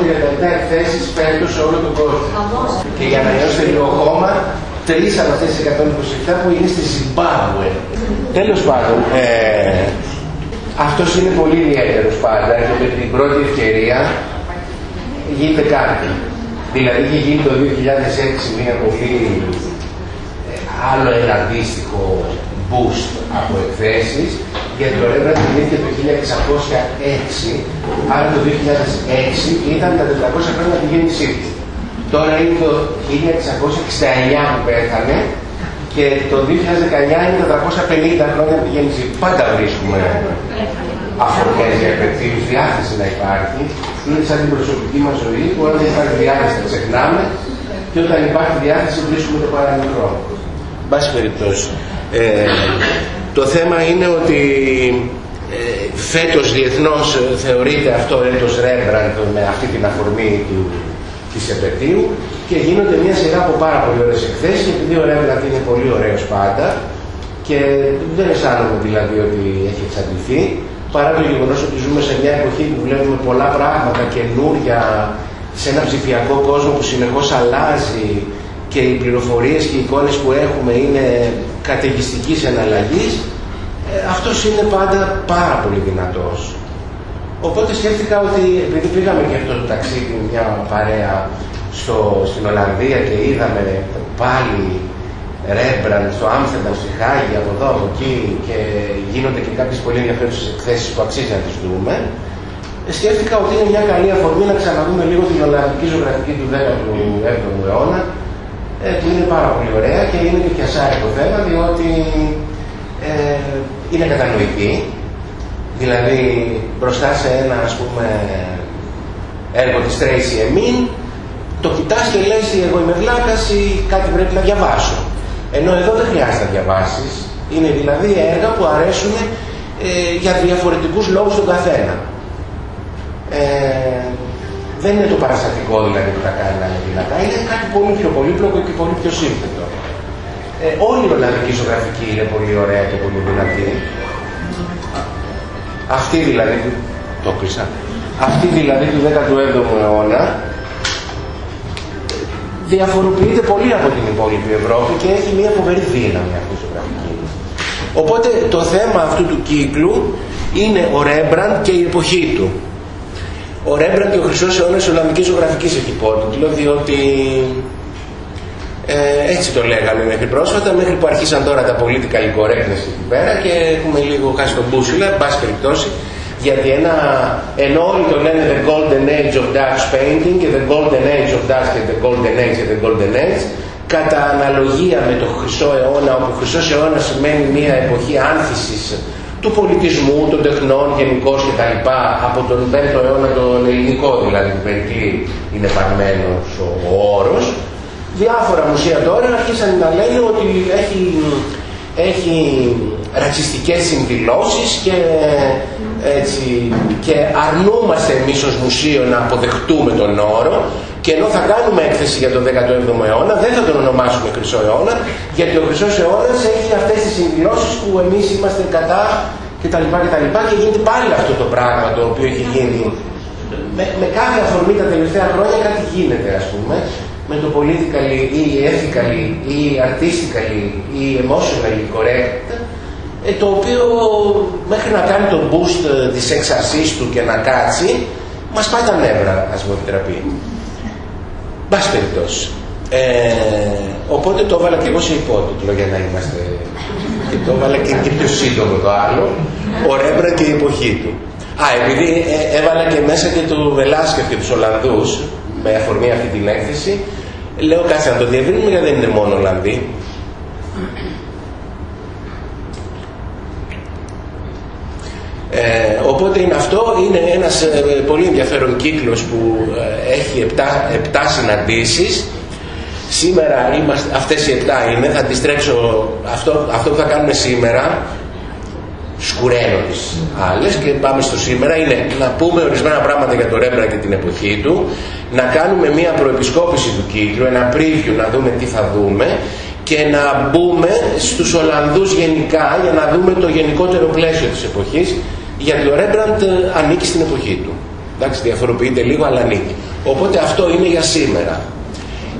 37 εκθέσεις φέτος σε όλο τον κόσμο. Και για να νιώσετε λίγο χώμα, τρεις από αυτές τις 127 που είναι στη Ζιμπάμπουε. Τέλος πάντων, ε, αυτός είναι πολύ ιδιαίτερος πάντα και με την πρώτη ευκαιρία γίνεται κάτι. Δηλαδή είχε γίνει το 2006 μια πολύ ε, άλλο ένα αντίστοιχο boost από εκθέσεις γιατί το Rembrandt γεννήθηκε το 1606, άρα το 2006 ήταν τα 400 χρόνια τη γέννησή του. Τώρα είναι το 1669 που πέθανε και το 2019 είναι τα 350 χρόνια από τη γέννησή του. Πάντα βρίσκουμε; Αφορμές για επενδύσεις, διάθεση να υπάρχει. Είναι σαν την προσωπική μας ζωή που όταν υπάρχει διάθεση να ξεχνάμε και όταν υπάρχει διάθεση βρίσκουμε το παραμικρό. Μπάση περιπτώσει. Ε, το θέμα είναι ότι ε, φέτος διεθνώς θεωρείται αυτό έτος Rembrandt με αυτή την αφορμή του, της επαιτίου και γίνονται μια σειρά από πάρα πολύ ωραίες εκθέσεις επειδή ο Rembrandt είναι πολύ ωραίος πάντα και δεν αισθάνομαι δηλαδή ότι έχει εξαντληθεί παρά το γεγονός ότι ζούμε σε μια εποχή που βλέπουμε πολλά πράγματα καινούρια σε ένα ψηφιακό κόσμο που συνεχώς αλλάζει και οι πληροφορίες και οι εικόνες που έχουμε είναι καταιγιστικής εναλλαγής, ε, αυτός είναι πάντα πάρα πολύ δυνατός. Οπότε σκέφτηκα ότι επειδή πήγαμε και αυτό το ταξίδι μια παρέα στο, στην Ολλανδία και είδαμε πάλι Ρέμπραντ στο Άμστερνταμ, στη Χάγη, από εδώ, από εκεί και γίνονται και κάποιες πολύ ενδιαφέρουσες εκθέσεις που αξίζει να τις δούμε, ε, σκέφτηκα ότι είναι μια καλή αφορμή να ξαναδούμε λίγο την Ολλανδική ζωγραφική του 17ου αιώνα ε, που είναι πάρα πολύ ωραία και είναι και πιασάρι το θέμα διότι ε, είναι κατανοητή. Δηλαδή μπροστά σε ένα ας πούμε έργο της Tracy Emin το κοιτάς και λες εγώ είμαι βλάκας ή κάτι πρέπει να διαβάσω ενώ εδώ δεν χρειάζεται να διαβάσεις. Είναι δηλαδή έργα που αρέσουν ε, για διαφορετικούς λόγους στον καθένα. Ε, δεν είναι το παραστατικό δηλαδή που τα κάνει να είναι δυνατά, είναι κάτι πολύ πιο πολύπλοκο και πολύ πιο σύνθετο. Ε, όλη η Ολλανδική ζωγραφική είναι πολύ ωραία και πολύ δυνατή. Αυτή δηλαδή, το κλείσα, αυτή δηλαδή του 17ου αιώνα διαφοροποιείται πολύ από την υπόλοιπη Ευρώπη και έχει μια φοβερή δύναμη αυτή η ζωγραφική. Οπότε το θέμα αυτού του κύκλου είναι ο Ρέμπραντ και η εποχή του. Ο Ρέμπραντ και ο Χρυσός αιώνας της Ολλανδικής Ζωγραφικής έχει υπότιτλο, διότι ε, έτσι το λέγαμε μέχρι πρόσφατα, μέχρι που αρχίσαν τώρα τα political correctness εκεί πέρα και έχουμε λίγο χάσει τον μπούσουλα, πάση περιπτώσει, γιατί ένα, ενώ όλοι το λένε the golden age of Dutch painting και the golden age of Dutch και the golden age και the golden age, κατά αναλογία με το χρυσό αιώνα, όπου χρυσός αιώνας σημαίνει μια εποχή άνθησης του πολιτισμού, των τεχνών γενικώς και τα λοιπά, από τον 5ο αιώνα τον ελληνικό δηλαδή που Περικλή είναι παρμένος ο, ο όρος, διάφορα μουσεία τώρα αρχίσαν να λένε ότι έχει, έχει ρατσιστικές συνδηλώσεις και, έτσι, και αρνούμαστε εμείς ως μουσείο να αποδεχτούμε τον όρο και ενώ θα κάνουμε έκθεση για τον 17ο αιώνα, δεν θα τον ονομάσουμε Χρυσό αιώνα, γιατί ο Χρυσός αιώνας έχει αυτές τις συνδηλώσεις που εμείς είμαστε κατά κτλ. Και, και γίνεται πάλι αυτό το πράγμα το οποίο έχει γίνει. Με, με κάθε αφορμή τα τελευταία χρόνια κάτι γίνεται ας πούμε, με το politically ή ethically ή artistically ή emotionally correct, ε, το οποίο μέχρι να κάνει το boost της έξαρσής του και να κάτσει, μας πάει τα νεύρα, ας μου επιτραπεί. Μπας περιπτώσει. Ε, οπότε το έβαλα και εγώ σε υπότιτλο για να είμαστε και το έβαλα και, και πιο σύντομο το άλλο ο Ρέμπρα και η εποχή του α επειδή ε, έβαλα και μέσα και το Βελάσκεφ και τους Ολλανδούς με αφορμή αυτή την έκθεση λέω κάτσε να το διευρύνουμε γιατί δεν είναι μόνο Ολλανδοί Ε, οπότε είναι αυτό, είναι ένας ε, πολύ ενδιαφέρον κύκλος που ε, έχει 7, 7 συναντήσεις. Σήμερα είμαστε, αυτές οι 7 είναι, θα αντιστρέψω αυτό, αυτό που θα κάνουμε σήμερα, σκουραίνω τις άλλες και πάμε στο σήμερα, είναι να πούμε ορισμένα πράγματα για το Ρέμπρα και την εποχή του, να κάνουμε μια προεπισκόπηση του κύκλου, ένα preview να δούμε τι θα δούμε και να μπούμε στους Ολλανδούς γενικά για να δούμε το γενικότερο πλαίσιο της εποχής γιατί ο Ρέμπραντ ανήκει στην εποχή του. Εντάξει, διαφοροποιείται λίγο, αλλά ανήκει. Οπότε αυτό είναι για σήμερα.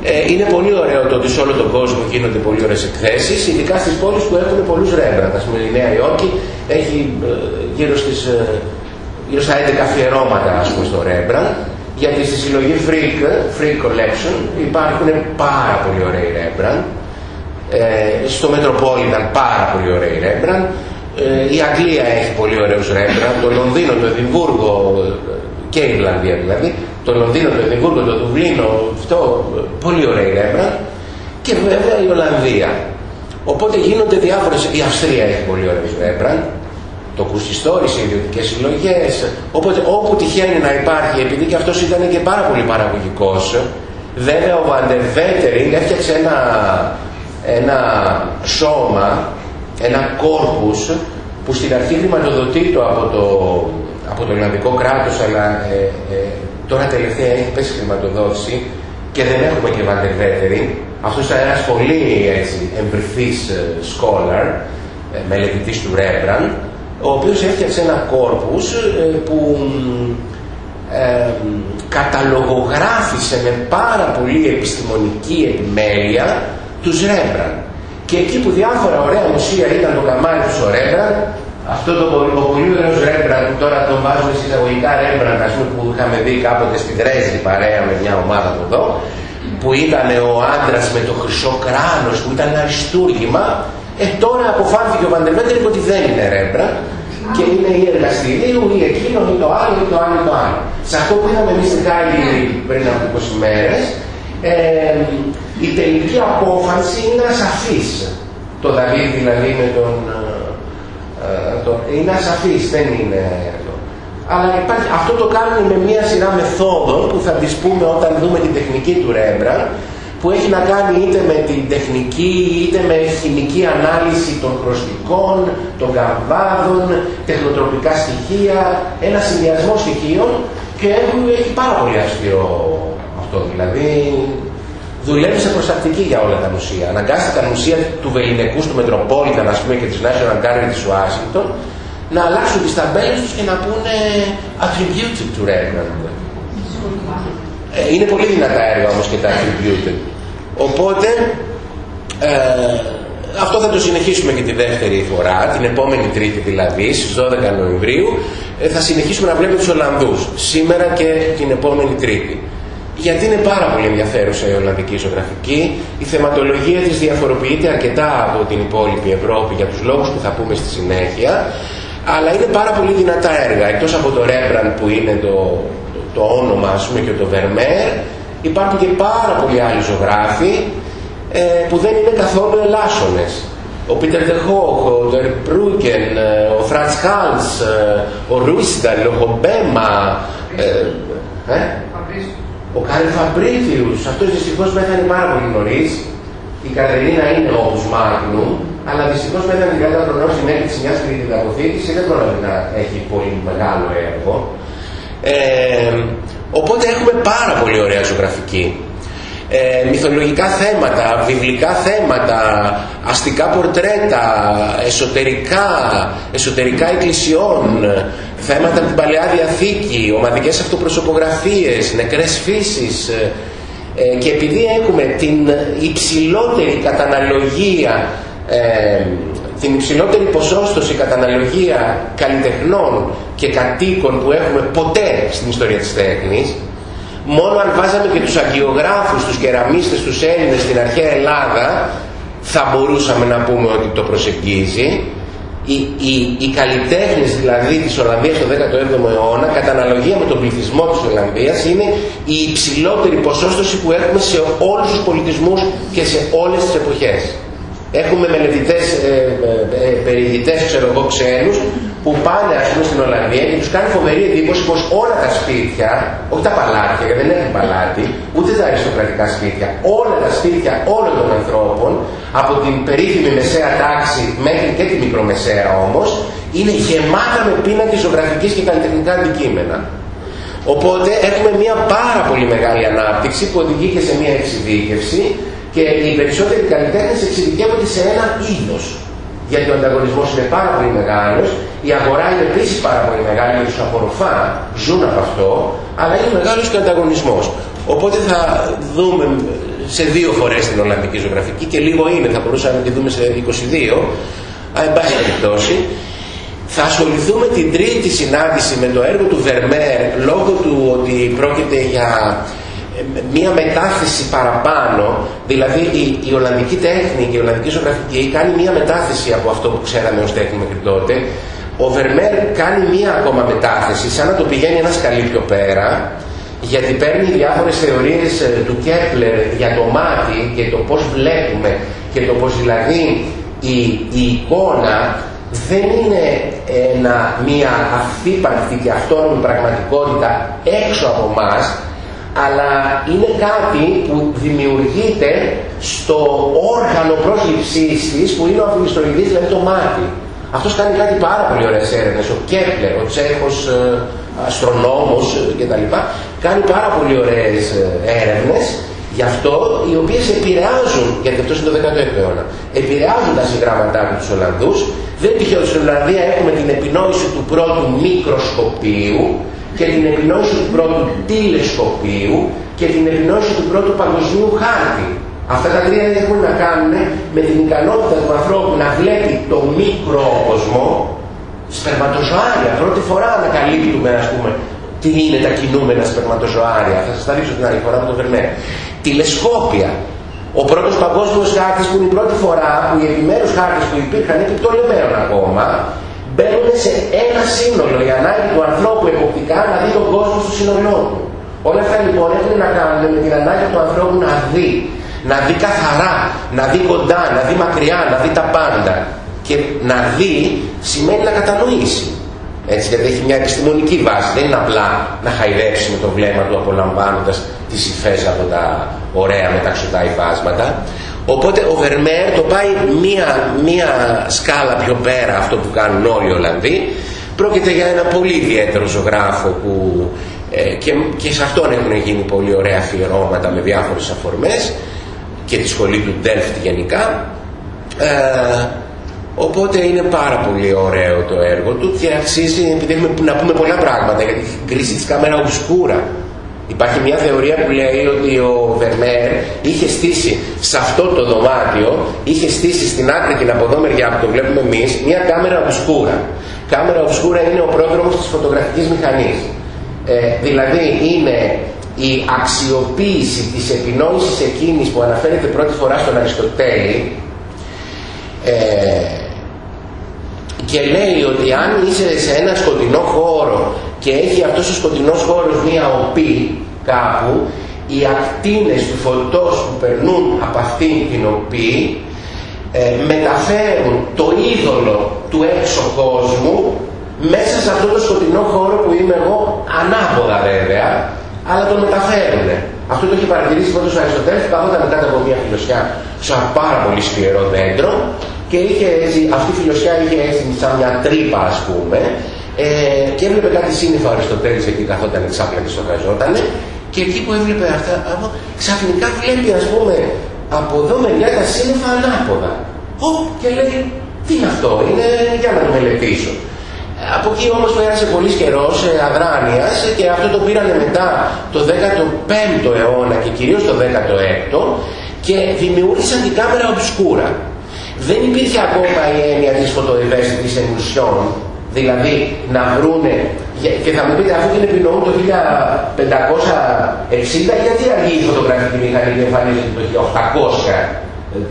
Ε, είναι πολύ ωραίο το ότι σε όλο τον κόσμο γίνονται πολύ ωραίες εκθέσεις, ειδικά στις πόλεις που έχουν πολλούς Ρέμπραντ. Ας πούμε η Νέα Υόρκη έχει ε, γύρω, στις, ε, γύρω στα 11 αφιερώματα ας πούμε, στο Rembrandt, γιατί στη συλλογή Freak, Freak Collection υπάρχουν πάρα πολύ ωραίοι Rembrandt. Ε, στο Metropolitan πάρα πολύ ωραίοι Rembrandt. Ε, η Αγγλία έχει πολύ ωραίους Rembrandt, το Λονδίνο, το Εδιμβούργο και η Ιρλανδία δηλαδή, το Λονδίνο, το Εδιμβούργο, το Δουβλίνο, αυτό πολύ ωραίοι Rembrandt και βέβαια η Ολλανδία. Οπότε γίνονται διάφορες, η Αυστρία έχει πολύ ωραίους Rembrandt, το κουστιστόρις σε ιδιωτικές συλλογές, οπότε όπου τυχαίνει να υπάρχει, επειδή και αυτός ήταν και πάρα πολύ παραγωγικός, βέβαια ο Βαντεβέτερινγκ έφτιαξε ένα, ένα σώμα, ένα κόρπους που στην αρχή χρηματοδοτείται από το, από το Ολλανδικό κράτος, αλλά ε, ε, τώρα τελευταία έχει πέσει χρηματοδότηση και δεν έχουμε και Βαντεβέτερινγκ. Αυτός ήταν ένας πολύ έτσι, εμπρυθής ε, scholar, μελετητής του Rembrandt, ο οποίος έφτιαξε ένα κόρπους ε, που ε, καταλογογράφησε με πάρα πολύ επιστημονική επιμέλεια τους Ρέμπραν. Και εκεί που διάφορα ωραία μουσεία ήταν το καμάρι του ο Ρέμπραν, αυτό το, το πολύ ωραίος Ρέμπραν που τώρα τον βάζουμε εισαγωγικά Ρέμπραν, ας πούμε, που είχαμε δει κάποτε στη Δρέσδη παρέα με μια ομάδα από εδώ, που ήταν ο άντρας με το χρυσό κράνος, που ήταν αριστούργημα, ε, τώρα αποφάνθηκε ο Βαντεβέτερικ ότι δεν είναι ρέμπρα και είναι η εργαστηρίου ή εκείνο ή το άλλο ή το άλλο ή το άλλο. Σε αυτό που είδαμε εμείς στην Κάλλη πριν από 20 μέρες, ε, η τελική απόφαση είναι ασαφής. Το Δαβίδ δηλαδή με τον... Ε, το, είναι ασαφής, δεν είναι αυτό. Αλλά υπάρχει, αυτό το κάνουμε με μία σειρά μεθόδων που θα τις πούμε όταν δούμε την τεχνική του Ρέμπρα που έχει να κάνει είτε με την τεχνική είτε με χημική ανάλυση των χρωστικών, των καμβάδων, τεχνοτροπικά στοιχεία, ένα συνδυασμό στοιχείων και έχει πάρα πολύ αυστηρό αυτό. Δηλαδή δουλεύει σε προστακτική για όλα τα μουσεία. Αναγκάστηκαν τα μουσεία του Βεληνικού, του Μετροπόλιταν ας πούμε και της National Gallery της Ουάσιγκτον να αλλάξουν τις ταμπέλες τους και να πούνε attributed to Rembrandt. Ε, είναι πολύ δυνατά έργα όμως και τα attributed. Οπότε ε, αυτό θα το συνεχίσουμε και τη δεύτερη φορά, την επόμενη Τρίτη δηλαδή, στις 12 Νοεμβρίου, ε, θα συνεχίσουμε να βλέπουμε τους Ολλανδούς, σήμερα και την επόμενη Τρίτη. Γιατί είναι πάρα πολύ ενδιαφέρουσα η Ολλανδική ζωγραφική, η θεματολογία της διαφοροποιείται αρκετά από την υπόλοιπη Ευρώπη για τους λόγους που θα πούμε στη συνέχεια, αλλά είναι πάρα πολύ δυνατά έργα, εκτός από το Rembrandt που είναι το, το, όνομα ας πούμε και το Vermeer, υπάρχουν και πάρα πολλοί άλλοι ζωγράφοι ε, που δεν είναι καθόλου ελάσσονες. Ο Πίτερ Τεχόχ, ο Ντερ Μπρούγκεν, ο Φραντς Χάλς, ο Ρούισταλ, ο Χομπέμα, ε, ε, ο Κάρι Φαμπρίθιους, αυτός δυστυχώς πέθανε πάρα πολύ νωρίς. Η Κατερίνα είναι ο Μάγνου, αλλά δυστυχώς πέθανε 30 χρονών στην έκρηξη μιας κριτικαποθήκης και δεν πρόλαβε να έχει πολύ μεγάλο έργο. Ε, οπότε έχουμε πάρα πολύ ωραία ζωγραφική ε, μυθολογικά θέματα, βιβλικά θέματα, αστικά πορτρέτα, εσωτερικά, εσωτερικά εκκλησιών, θέματα από την Παλαιά Διαθήκη, ομαδικές αυτοπροσωπογραφίες, νεκρές φύσεις ε, και επειδή έχουμε την υψηλότερη καταναλογία ε, την υψηλότερη ποσόστοση καταναλογία καλλιτεχνών και κατοίκων που έχουμε ποτέ στην ιστορία της τέχνης μόνο αν βάζαμε και τους αγιογράφους, τους κεραμίστες, τους Έλληνες στην αρχαία Ελλάδα θα μπορούσαμε να πούμε ότι το προσεγγίζει οι, οι, οι καλλιτέχνες δηλαδή της Ολλανδίας το 17ο αιώνα κατά αναλογία με τον πληθυσμό της Ολλανδίας είναι η υψηλότερη ποσόστοση που έχουμε σε όλους τους πολιτισμούς και σε όλες τις εποχές. Έχουμε μελετητές, ε, ε, ε, περιηγητές, ξέρω εγώ, ξένους, που πάνε ας πούμε στην Ολλανδία και τους κάνει φοβερή εντύπωση πως όλα τα σπίτια, όχι τα παλάτια, γιατί δεν έχουν παλάτι, ούτε τα αριστοκρατικά σπίτια, όλα τα σπίτια όλων των ανθρώπων, από την περίφημη μεσαία τάξη μέχρι και τη μικρομεσαία όμως, είναι γεμάτα με πίνακες ζωγραφικής και καλλιτεχνικά αντικείμενα. Οπότε έχουμε μια πάρα πολύ μεγάλη ανάπτυξη που οδηγεί και σε μια εξειδίκευση και οι περισσότεροι καλλιτέχνες εξειδικεύονται σε ένα είδος. Γιατί ο ανταγωνισμός είναι πάρα πολύ μεγάλος, η αγορά είναι επίσης πάρα πολύ μεγάλη, γιατί τους απορροφά, ζουν από αυτό, αλλά είναι μεγάλος και ο ανταγωνισμός. Οπότε θα δούμε σε δύο φορές την Ολλανδική ζωγραφική και λίγο είναι, θα μπορούσαμε να τη δούμε σε 22, αλλά εν πάση περιπτώσει, θα ασχοληθούμε την τρίτη συνάντηση με το έργο του Βερμέρ λόγω του ότι πρόκειται για ε, μία μετάθεση παραπάνω, δηλαδή η, η Ολλανδική τέχνη και η Ολλανδική ζωγραφική κάνει μία μετάθεση από αυτό που ξέραμε ως τέχνη μέχρι τότε. Ο Βερμέρ κάνει μία ακόμα μετάθεση, σαν να το πηγαίνει ένας σκαλί πιο πέρα, γιατί παίρνει διάφορες θεωρίες ε, του Κέπλερ για το μάτι και το πώς βλέπουμε και το πώς δηλαδή η, η εικόνα δεν είναι ένα, μία αυθύπαρκτη και αυτόνομη πραγματικότητα έξω από μας, αλλά είναι κάτι που δημιουργείται στο όργανο πρόσληψής της που είναι ο αφιλιστοειδής, δηλαδή το μάτι. Αυτός κάνει κάτι πάρα πολύ ωραίες έρευνες, ο Κέπλερ, ο Τσέχος ε, αστρονόμος ε, κτλ. Κάνει πάρα πολύ ωραίες ε, έρευνες Γι' αυτό οι οποίες επηρεάζουν, γιατί αυτός είναι το 16ο αιώνα, επηρεάζουν τα συγγράμματά του τους Ολλανδούς. Δεν τυχαίο στην Ολλανδία έχουμε την επινόηση του πρώτου μικροσκοπίου και την επινόηση του πρώτου τηλεσκοπίου και την επινόηση του πρώτου παγκοσμίου χάρτη. Αυτά τα τρία έχουν να κάνουν με την ικανότητα του ανθρώπου να βλέπει το μικρόκοσμο σπερματοζωάρια. Πρώτη φορά ανακαλύπτουμε, ας πούμε, τι είναι τα κινούμενα σπερματοζωάρια. Θα σας τα δείξω την άλλη φορά με το Βερνέ τηλεσκόπια. Ο πρώτος παγκόσμιος χάρτης που είναι η πρώτη φορά που οι επιμέρους χάρτες που υπήρχαν είναι πτωλεμένων ακόμα μπαίνουν σε ένα σύνολο η ανάγκη του ανθρώπου εποπτικά να δει τον κόσμο στο σύνολό του. Όλα αυτά λοιπόν έχουν να κάνουν με την ανάγκη του ανθρώπου να δει, να δει καθαρά, να δει κοντά, να δει μακριά, να δει τα πάντα. Και να δει σημαίνει να κατανοήσει. Έτσι, γιατί έχει μια επιστημονική βάση. Δεν είναι απλά να χαϊδέψει με το βλέμμα του απολαμβάνοντας τις υφές από τα ωραία μεταξωτά υφάσματα. Οπότε ο Βερμέρ το πάει μία, μία σκάλα πιο πέρα αυτό που κάνουν όλοι οι Ολλανδοί. Πρόκειται για ένα πολύ ιδιαίτερο ζωγράφο που ε, και, και σε αυτόν έχουν γίνει πολύ ωραία αφιερώματα με διάφορες αφορμές και τη σχολή του Ντέλφτ γενικά. Ε, Οπότε είναι πάρα πολύ ωραίο το έργο του και αξίζει, επειδή έχουμε να πούμε πολλά πράγματα για την κρίση της κάμερα ουσκούρα. Υπάρχει μια θεωρία που λέει ότι ο Βερμέρ είχε στήσει σε αυτό το δωμάτιο, είχε στήσει στην άκρη την από εδώ μεριά που το βλέπουμε εμείς, μια κάμερα ουσκούρα. Κάμερα ουσκούρα είναι ο πρόδρομος της φωτογραφικής μηχανής. Ε, δηλαδή είναι η αξιοποίηση της επινόησης εκείνης που αναφέρεται πρώτη φορά στον Αριστοτέλη ε, και λέει ότι αν είσαι σε ένα σκοτεινό χώρο και έχει αυτός ο σκοτεινός χώρος μία οπή κάπου, οι ακτίνες του φωτός που περνούν από αυτήν την οπή ε, μεταφέρουν το είδωλο του έξω κόσμου μέσα σε αυτό το σκοτεινό χώρο που είμαι εγώ, ανάποδα βέβαια, αλλά το μεταφέρουν. Αυτό το έχει παρατηρήσει πρώτος ο Αριστοτέλης που καθόταν μετά από μια φιλοσιά σε ένα πάρα πολύ σκληρό δέντρο και είχε έτσι, αυτή η φιλοσιά είχε έτσι σαν μια τρύπα ας πούμε ε, και έβλεπε κάτι σύννεφα ο Αριστοτέλης εκεί καθόταν εξάπλα και στοχαζόταν και εκεί που έβλεπε αυτά ξαφνικά βλέπει ας πούμε από εδώ μεριά τα σύννεφα ανάποδα. Ω, και λέει, τι είναι αυτό, είναι για να το μελετήσω. Από εκεί όμως πέρασε πολύς καιρός αδράνειας και αυτό το πήρανε μετά το 15ο αιώνα και κυρίως το 16ο και δημιούργησαν την κάμερα ομπσκούρα. Δεν υπήρχε ακόμα η έννοια της φωτοευαίσθητης ενουσιών, δηλαδή να βρούνε, και θα μου πείτε αφού την επινοούν το 1560, γιατί αργεί η φωτογραφική μηχανή και εμφανίζεται το 1830.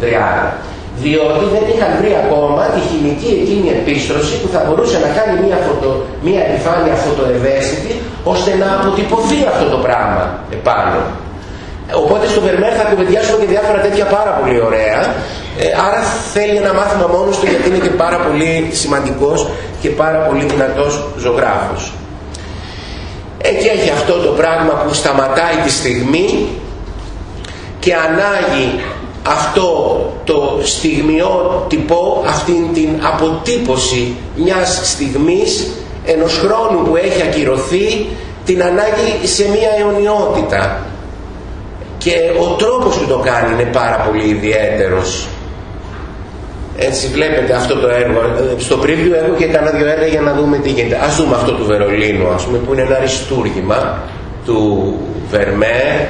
Διότι δεν είχαν βρει ακόμα τη χημική εκείνη επίστρωση που θα μπορούσε να κάνει μια, φωτο, μια επιφάνεια φωτοευαίσθητη ώστε να αποτυπωθεί αυτό το πράγμα επάνω. Οπότε στο Βερμέρ θα κουβεντιάσουμε και διάφορα τέτοια πάρα πολύ ωραία ε, άρα θέλει ένα μάθημα μόνος του γιατί είναι και πάρα πολύ σημαντικός και πάρα πολύ δυνατός ζωγράφος. Εκεί έχει αυτό το πράγμα που σταματάει τη στιγμή και ανάγει αυτό το στιγμιότυπο, αυτήν την αποτύπωση μιας στιγμής ενός χρόνου που έχει ακυρωθεί την ανάγκη σε μια αιωνιότητα και ο τρόπος που το κάνει είναι πάρα πολύ ιδιαίτερος Έτσι βλέπετε αυτό το έργο. Στο preview έχω και κανένα δύο έργα για να δούμε τι γίνεται. Ας δούμε αυτό του Βερολίνου, ας πούμε, που είναι ένα αριστούργημα του Βερμέ.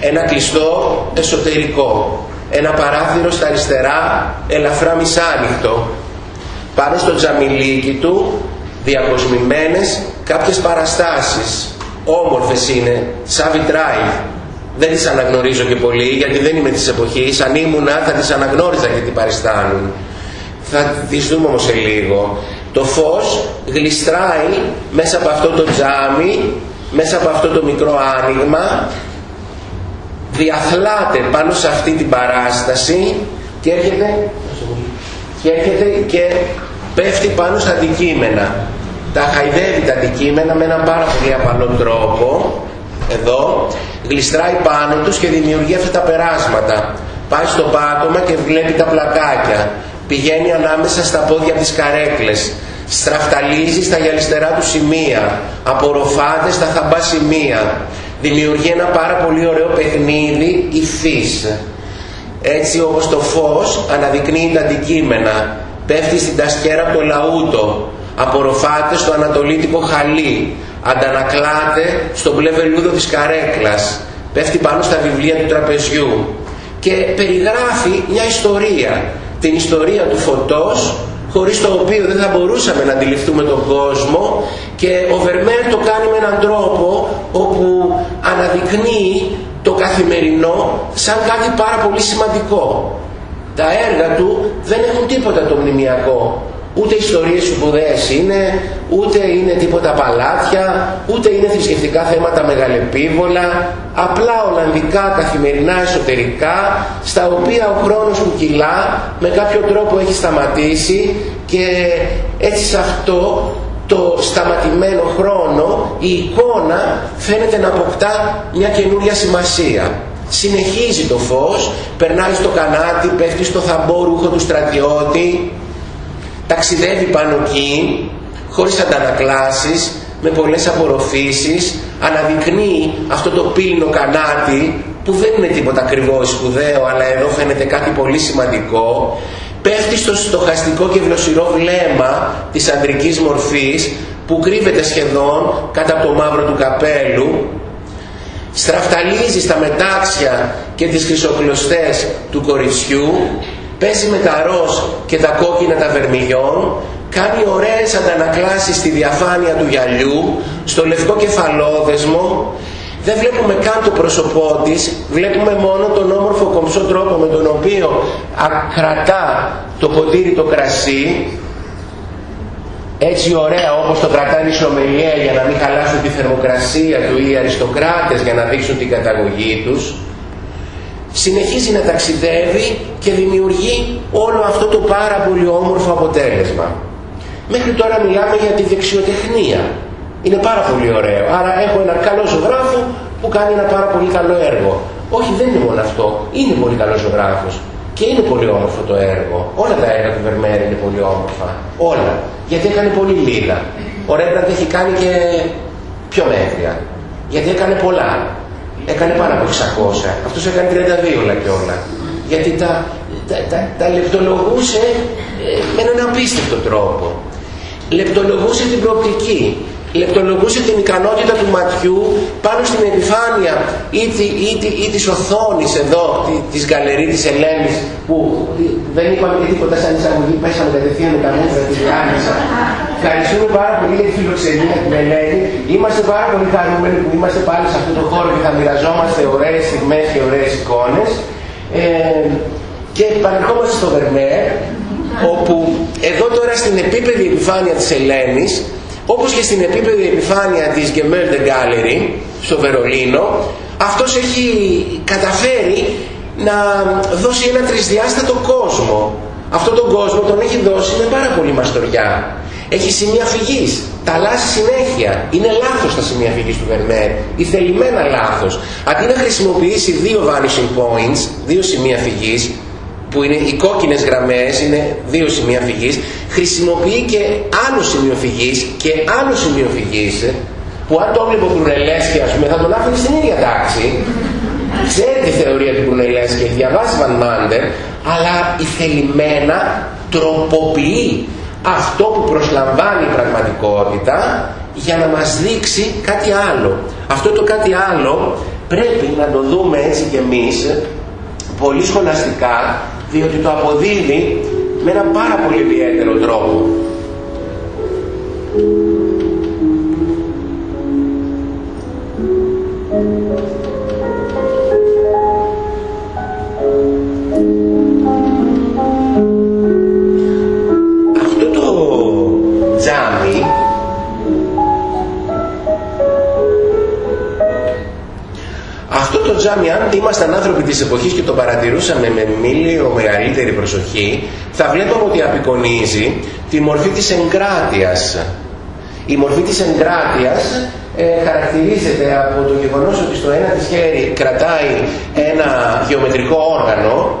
Ένα κλειστό εσωτερικό. Ένα παράθυρο στα αριστερά, ελαφρά μισάνοιχτο. Πάνω στο τζαμιλίκι του, διακοσμημένες κάποιες παραστάσεις. Όμορφες είναι, σαν βιτράι δεν τις αναγνωρίζω και πολύ γιατί δεν είμαι της εποχής. Αν ήμουνα θα τις αναγνώριζα και τι παριστάνουν. Θα τις δούμε όμως σε λίγο. Το φως γλιστράει μέσα από αυτό το τζάμι, μέσα από αυτό το μικρό άνοιγμα, διαθλάται πάνω σε αυτή την παράσταση και έρχεται, και έρχεται και πέφτει πάνω στα αντικείμενα. Τα χαϊδεύει τα αντικείμενα με έναν πάρα πολύ απαλό τρόπο, εδώ, γλιστράει πάνω τους και δημιουργεί αυτά τα περάσματα. Πάει στο πάτωμα και βλέπει τα πλακάκια. Πηγαίνει ανάμεσα στα πόδια της καρέκλες. Στραφταλίζει στα γυαλιστερά του σημεία. Απορροφάται στα χαμπά σημεία. Δημιουργεί ένα πάρα πολύ ωραίο παιχνίδι υφής. Έτσι όπως το φως αναδεικνύει τα αντικείμενα. Πέφτει στην τασκέρα από το λαούτο. Απορροφάται στο ανατολίτικο χαλί αντανακλάται στο μπλε βελούδο της καρέκλας, πέφτει πάνω στα βιβλία του τραπεζιού. Και περιγράφει μια ιστορία, την ιστορία του φωτός χωρίς το οποίο δεν θα μπορούσαμε να αντιληφθούμε τον κόσμο. Και ο Βερμέρ το κάνει με έναν τρόπο όπου αναδεικνύει το καθημερινό σαν κάτι πάρα πολύ σημαντικό. Τα έργα του δεν έχουν τίποτα το μνημιακό ούτε ιστορίες σπουδαίες είναι, ούτε είναι τίποτα παλάτια, ούτε είναι θρησκευτικά θέματα μεγαλεπίβολα, απλά ολλανδικά καθημερινά εσωτερικά, στα οποία ο χρόνος που κυλά με κάποιο τρόπο έχει σταματήσει και έτσι σε αυτό το σταματημένο χρόνο η εικόνα φαίνεται να αποκτά μια καινούρια σημασία. Συνεχίζει το φως, περνάει στο κανάτι, πέφτει στο θαμπό του στρατιώτη, ταξιδεύει πάνω εκεί χωρίς αντανακλάσεις, με πολλές απορροφήσεις, αναδεικνύει αυτό το πύλινο κανάτι που δεν είναι τίποτα ακριβό σπουδαίο αλλά εδώ φαίνεται κάτι πολύ σημαντικό. Πέφτει στο στοχαστικό και βλοσιρό βλέμμα της ανδρικής μορφής που κρύβεται σχεδόν κατά από το μαύρο του καπέλου στραφταλίζει στα μετάξια και τις χρυσοκλωστές του κοριτσιού παίζει με τα ροζ και τα κόκκινα τα βερμιλιών, κάνει ωραίες αντανακλάσεις στη διαφάνεια του γυαλιού, στο λευκό κεφαλόδεσμο, δεν βλέπουμε καν το πρόσωπό της, βλέπουμε μόνο τον όμορφο κομψό τρόπο με τον οποίο ακρατά το ποτήρι το κρασί, έτσι ωραία όπως το κρατάνε οι σομελιέ για να μην χαλάσουν τη θερμοκρασία του ή οι αριστοκράτες για να δείξουν την καταγωγή τους, συνεχίζει να ταξιδεύει και δημιουργεί όλο αυτό το πάρα πολύ όμορφο αποτέλεσμα. Μέχρι τώρα μιλάμε για τη δεξιοτεχνία. Είναι πάρα πολύ ωραίο. Άρα έχω έναν καλό ζωγράφο που κάνει ένα πάρα πολύ καλό έργο. Όχι, δεν είναι μόνο αυτό. Είναι πολύ καλός ζωγράφος. Και είναι πολύ όμορφο το έργο. Όλα τα έργα του Βερμέρ είναι πολύ όμορφα. Όλα. Γιατί έκανε πολύ λίγα. Ο Ρέμπραντ έχει κάνει και πιο μέτρια. Γιατί έκανε πολλά έκανε πάνω από 600. Αυτός έκανε 32 όλα και όλα. Γιατί τα, τα, τα, τα λεπτολογούσε ε, με έναν απίστευτο τρόπο. Λεπτολογούσε την προοπτική. Λεπτολογούσε την ικανότητα του ματιού πάνω στην επιφάνεια ή, τη, ή, τη, ή της οθόνης εδώ, τη, της γκαλερί της Ελένης που δεν είπαμε και τίποτα σαν εισαγωγή, πέσαμε κατευθείαν με τα μούτρα της Γιάννησα. Ευχαριστούμε πάρα πολύ για τη φιλοξενία την Ελένη. Είμαστε πάρα πολύ χαρούμενοι που είμαστε πάλι σε αυτό το χώρο και θα μοιραζόμαστε ωραίες στιγμές και ωραίες εικόνες. Ε, και επανερχόμαστε στο Βερμέρ, όπου εδώ τώρα στην επίπεδη επιφάνεια της Ελένης, όπως και στην επίπεδη επιφάνεια της Gemäldegalerie Gallery στο Βερολίνο, αυτός έχει καταφέρει να δώσει ένα τρισδιάστατο κόσμο. Αυτό τον κόσμο τον έχει δώσει με πάρα πολύ μαστοριά έχει σημεία φυγής, τα αλλάζει συνέχεια. Είναι λάθος τα σημεία φυγής του Βερμέρ, ή θελημένα λάθος. Αντί να χρησιμοποιήσει δύο vanishing points, δύο σημεία φυγής, που είναι οι κόκκινες γραμμές, είναι δύο σημεία φυγής, χρησιμοποιεί και άλλο σημείο φυγής και άλλο σημείο φυγής, που αν το έβλεπε ο Κρουνελέσκι, ας πούμε, θα τον άφηνε στην ίδια τάξη, ξέρει τη θεωρία του Μπρουνελές και διαβάζει Βαν Μάντερ, αλλά η θελημένα τροποποιεί αυτό που προσλαμβάνει η πραγματικότητα για να μας δείξει κάτι άλλο. Αυτό το κάτι άλλο πρέπει να το δούμε έτσι κι εμείς πολύ σχολαστικά διότι το αποδίδει με ένα πάρα πολύ ιδιαίτερο τρόπο. Τζάμι, αν ήμασταν άνθρωποι της εποχής και το παρατηρούσαμε με μίλιο μεγαλύτερη προσοχή, θα βλέπουμε ότι απεικονίζει τη μορφή της εγκράτειας. Η μορφή της εγκράτειας ε, χαρακτηρίζεται από το γεγονός ότι στο ένα της χέρι κρατάει ένα γεωμετρικό όργανο,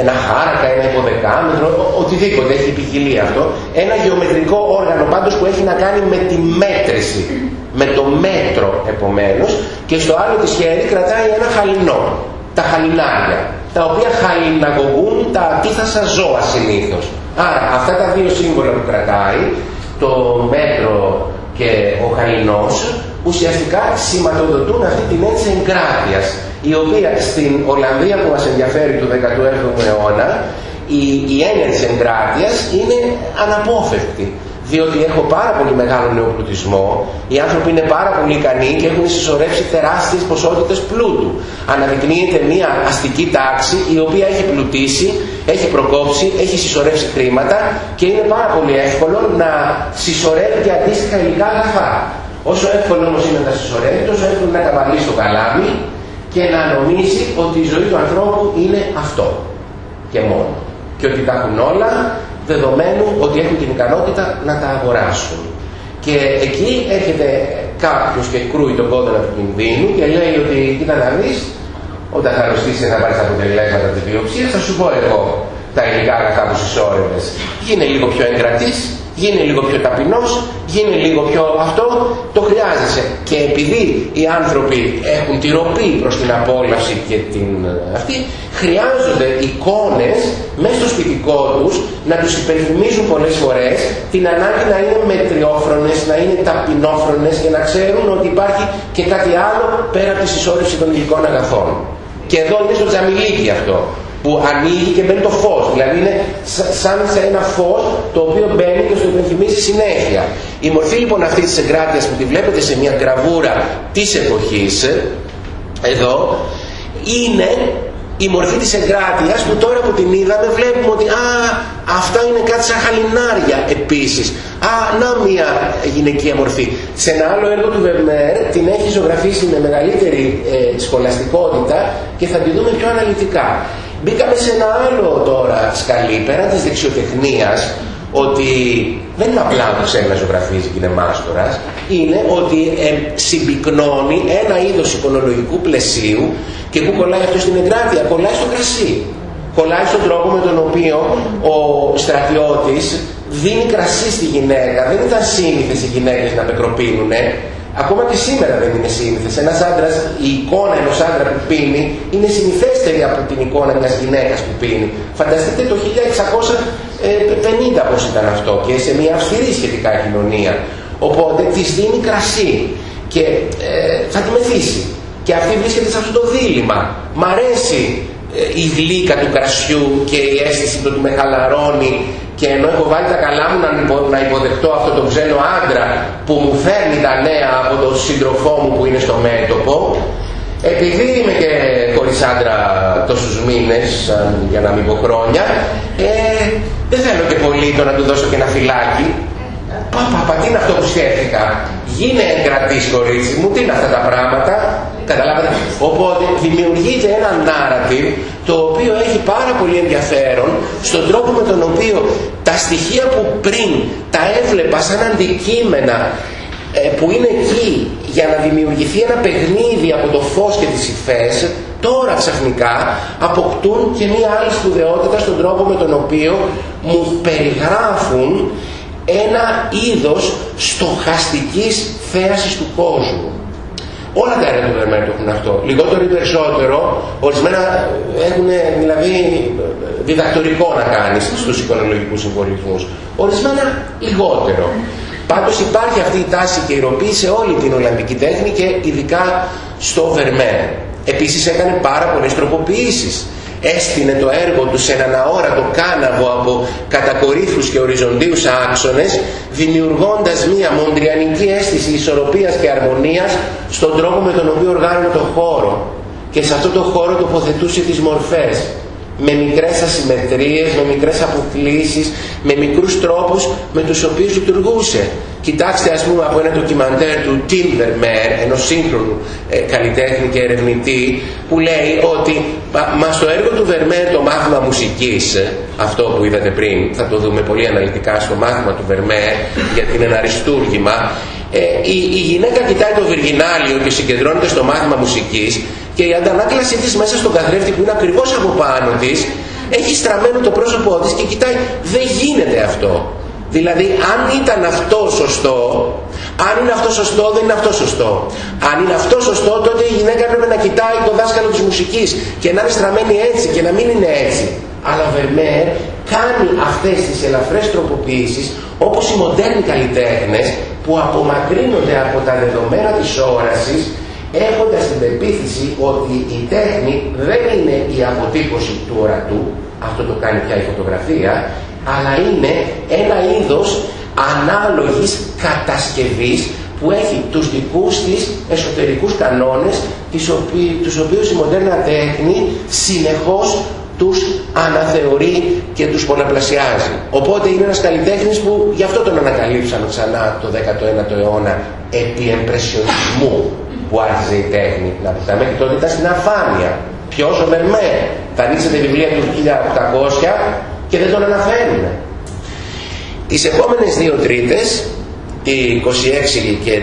ένα χάρακα, ένα υποδεκάμετρο, οτιδήποτε έχει ποικιλία αυτό, ένα γεωμετρικό όργανο πάντως που έχει να κάνει με τη μέτρηση. Με το μέτρο επομένως και στο άλλο της χέρι κρατάει ένα χαλινό, τα χαλινάρια, τα οποία χαλιναγωγούν τα αντίθασα ζώα συνήθως. Άρα αυτά τα δύο σύμβολα που κρατάει, το μέτρο και ο χαλινός, ουσιαστικά σηματοδοτούν αυτή την έτσι εγκράτειας, η οποία στην Ολλανδία που μας ενδιαφέρει του 17ου αιώνα, η, η έννοια της εγκράτειας είναι αναπόφευκτη διότι έχω πάρα πολύ μεγάλο νεοπλουτισμό, οι άνθρωποι είναι πάρα πολύ ικανοί και έχουν συσσωρεύσει τεράστιες ποσότητες πλούτου. Αναδεικνύεται μια αστική τάξη η οποία έχει πλουτίσει, έχει προκόψει, έχει συσσωρεύσει χρήματα και είναι πάρα πολύ εύκολο να συσσωρεύει και αντίστοιχα υλικά αγαθά. Όσο εύκολο όμως είναι να τα συσσωρεύει, τόσο εύκολο να τα βάλει στο καλάμι και να νομίζει ότι η ζωή του ανθρώπου είναι αυτό και μόνο. Και ότι τα έχουν όλα δεδομένου ότι έχουν την ικανότητα να τα αγοράσουν. Και εκεί έρχεται κάποιος και κρούει τον κόδωνα του κινδύνου και λέει ότι κοίτα να δεις, όταν θα αρρωστήσει να πάρεις τα αποτελέσματα της βιοψίας, θα σου πω εγώ τα υλικά αγαθά που συσσόρευες. Γίνε λίγο πιο εγκρατής, γίνε λίγο πιο ταπεινός, γίνε λίγο πιο αυτό, το χρειάζεσαι. Και επειδή οι άνθρωποι έχουν τη ροπή προς την απόλαυση και την αυτή, χρειάζονται εικόνες μέσα στο σπιτικό τους να τους υπενθυμίζουν πολλές φορές την ανάγκη να είναι μετριόφρονες, να είναι ταπεινόφρονες και να ξέρουν ότι υπάρχει και κάτι άλλο πέρα από τη συσσόρευση των υλικών αγαθών. Και εδώ είναι στο τζαμιλίκι αυτό που ανοίγει και μπαίνει το φως. Δηλαδή είναι σαν σε ένα φως το οποίο μπαίνει και στο υπενθυμίζει συνέχεια. Η μορφή λοιπόν αυτής της εγκράτειας που τη βλέπετε σε μια γραβούρα της εποχής, εδώ, είναι η μορφή της εγκράτειας που τώρα που την είδαμε βλέπουμε ότι α, αυτά είναι κάτι σαν χαλινάρια επίσης. Α, να μια γυναικεία μορφή. Σε ένα άλλο έργο του Βερμέρ την έχει ζωγραφίσει με μεγαλύτερη ε, σχολαστικότητα και θα τη δούμε πιο αναλυτικά. Μπήκαμε σε ένα άλλο τώρα σκαλί, πέρα της δεξιοτεχνίας, ότι δεν είναι απλά ότι ξέρει να ζωγραφίζει και είναι μάστορας, είναι ότι ε, συμπυκνώνει ένα είδος εικονολογικού πλαισίου και που κολλάει αυτό στην εγκράτεια, κολλάει στο κρασί. Κολλάει στον τρόπο με τον οποίο ο στρατιώτης δίνει κρασί στη γυναίκα. Δεν ήταν σύνηθες οι γυναίκες να πεκροπίνουνε, Ακόμα και σήμερα δεν είναι σύνηθες. Ένας άντρας, η εικόνα ενός άντρα που πίνει είναι συνηθέστερη από την εικόνα μιας γυναίκας που πίνει. Φανταστείτε το 1650 πώς ήταν αυτό και σε μια αυστηρή σχετικά κοινωνία. Οπότε της δίνει κρασί και ε, θα τη μεθύσει. Και αυτή βρίσκεται σε αυτό το δίλημα. Μ' αρέσει ε, η γλύκα του κρασιού και η αίσθηση του ότι με χαλαρώνει και ενώ έχω βάλει τα καλά μου να υποδεχτώ αυτό το ξένο άντρα που μου φέρνει τα νέα από τον σύντροφό μου που είναι στο μέτωπο επειδή είμαι και χωρίς άντρα τόσους μήνες, για να μην πω χρόνια, ε, δεν θέλω και πολύ το να του δώσω και ένα φυλάκι. Παπα, πα, τι είναι αυτό που σκέφτηκα; Γίνε κρατής κορίτσι μου, τι είναι αυτά τα πράγματα; Καταλάβατε; Οπότε δημιουργείται ένα narrative το οποίο έχει πάρα πολύ ενδιαφέρον στον τρόπο με τον οποίο τα στοιχεία που πριν τα έβλεπα σαν αντικείμενα ε, που είναι εκεί για να δημιουργηθεί ένα παιχνίδι από το φως και τις υφές τώρα ξαφνικά αποκτούν και μία άλλη σπουδαιότητα στον τρόπο με τον οποίο μου περιγράφουν ένα είδος στοχαστικής θέασης του κόσμου. Όλα τα έργα του Βερμέρ έχουν αυτό. Λιγότερο ή περισσότερο, ορισμένα έχουν δηλαδή διδακτορικό να κάνεις στους οικονομικούς συμβολισμούς. Ορισμένα λιγότερο. Πάντως υπάρχει αυτή η τάση και η ροπή σε όλη την Ολλανδική τέχνη και ειδικά στο Βερμέρ. Επίσης έκανε πάρα πολλές τροποποιήσεις έστεινε το έργο τους σε έναν αόρατο κάναβο από κατακορύφους και οριζοντίους άξονες δημιουργώντας μία μοντριανική αίσθηση ισορροπίας και αρμονίας στον τρόπο με τον οποίο οργάνωνε το χώρο και σε αυτό το χώρο τοποθετούσε τις μορφές με μικρές ασυμμετρίες, με μικρές αποκλήσεις, με μικρούς τρόπους με τους οποίους λειτουργούσε. Κοιτάξτε ας πούμε από ένα ντοκιμαντέρ του Tim Vermeer, ενός σύγχρονου ε, καλλιτέχνη και ερευνητή, που λέει ότι μα, στο έργο του Vermeer το μάθημα μουσικής, ε, αυτό που είδατε πριν, θα το δούμε πολύ αναλυτικά στο μάθημα του Vermeer, γιατί είναι ένα αριστούργημα, ε, η, η γυναίκα κοιτάει το Βυργινάλιο και συγκεντρώνεται στο μάθημα μουσικής και η αντανάκλασή της μέσα στον καθρέφτη που είναι ακριβώς από πάνω της έχει στραμμένο το πρόσωπό της και κοιτάει δεν γίνεται αυτό. Δηλαδή αν ήταν αυτό σωστό αν είναι αυτό σωστό δεν είναι αυτό σωστό. Αν είναι αυτό σωστό τότε η γυναίκα έπρεπε να κοιτάει τον δάσκαλο της μουσικής και να είναι στραμμένη έτσι και να μην είναι έτσι. Αλλά Βερμέρ κάνει αυτές τις ελαφρές τροποποιήσεις όπως οι μοντέρνοι καλλιτέχνες που απομακρύνονται από τα δεδομένα της όρασης έχοντας την πεποίθηση ότι η τέχνη δεν είναι η αποτύπωση του ορατού, αυτό το κάνει πια η φωτογραφία, αλλά είναι ένα είδος ανάλογης κατασκευής που έχει τους δικούς της εσωτερικούς κανόνες τους οποίους η μοντέρνα τέχνη συνεχώς τους αναθεωρεί και τους πολλαπλασιάζει. Οπότε είναι ένας καλλιτέχνης που γι' αυτό τον ανακαλύψαμε ξανά το 19ο αιώνα επί εμπρεσιονισμού που άρχιζε η τέχνη να πουθά. Μέχρι τότε ήταν στην αφάνεια. Ποιος ο Βερμέ. Θα ανοίξετε βιβλία του 1800 και δεν τον αναφέρουν. Τις επόμενες δύο τρίτες, η 26 και ε,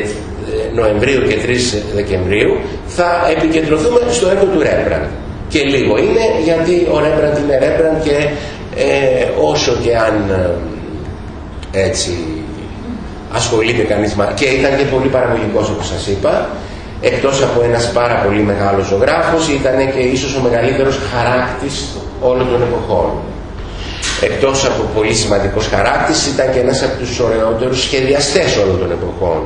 Νοεμβρίου και 3 Δεκεμβρίου, θα επικεντρωθούμε στο έργο του Ρέμπραντ. Και λίγο είναι γιατί ο Ρέμπραντ είναι Ρέμπραντ και ε, όσο και αν ε, έτσι ασχολείται κανείς και ήταν και πολύ παραγωγικός όπως σας είπα εκτός από ένας πάρα πολύ μεγάλος ζωγράφος ήταν και ίσως ο μεγαλύτερος χαράκτης όλων των εποχών. Εκτός από πολύ σημαντικός χαράκτης ήταν και ένας από τους ωραιότερους σχεδιαστές όλων των εποχών.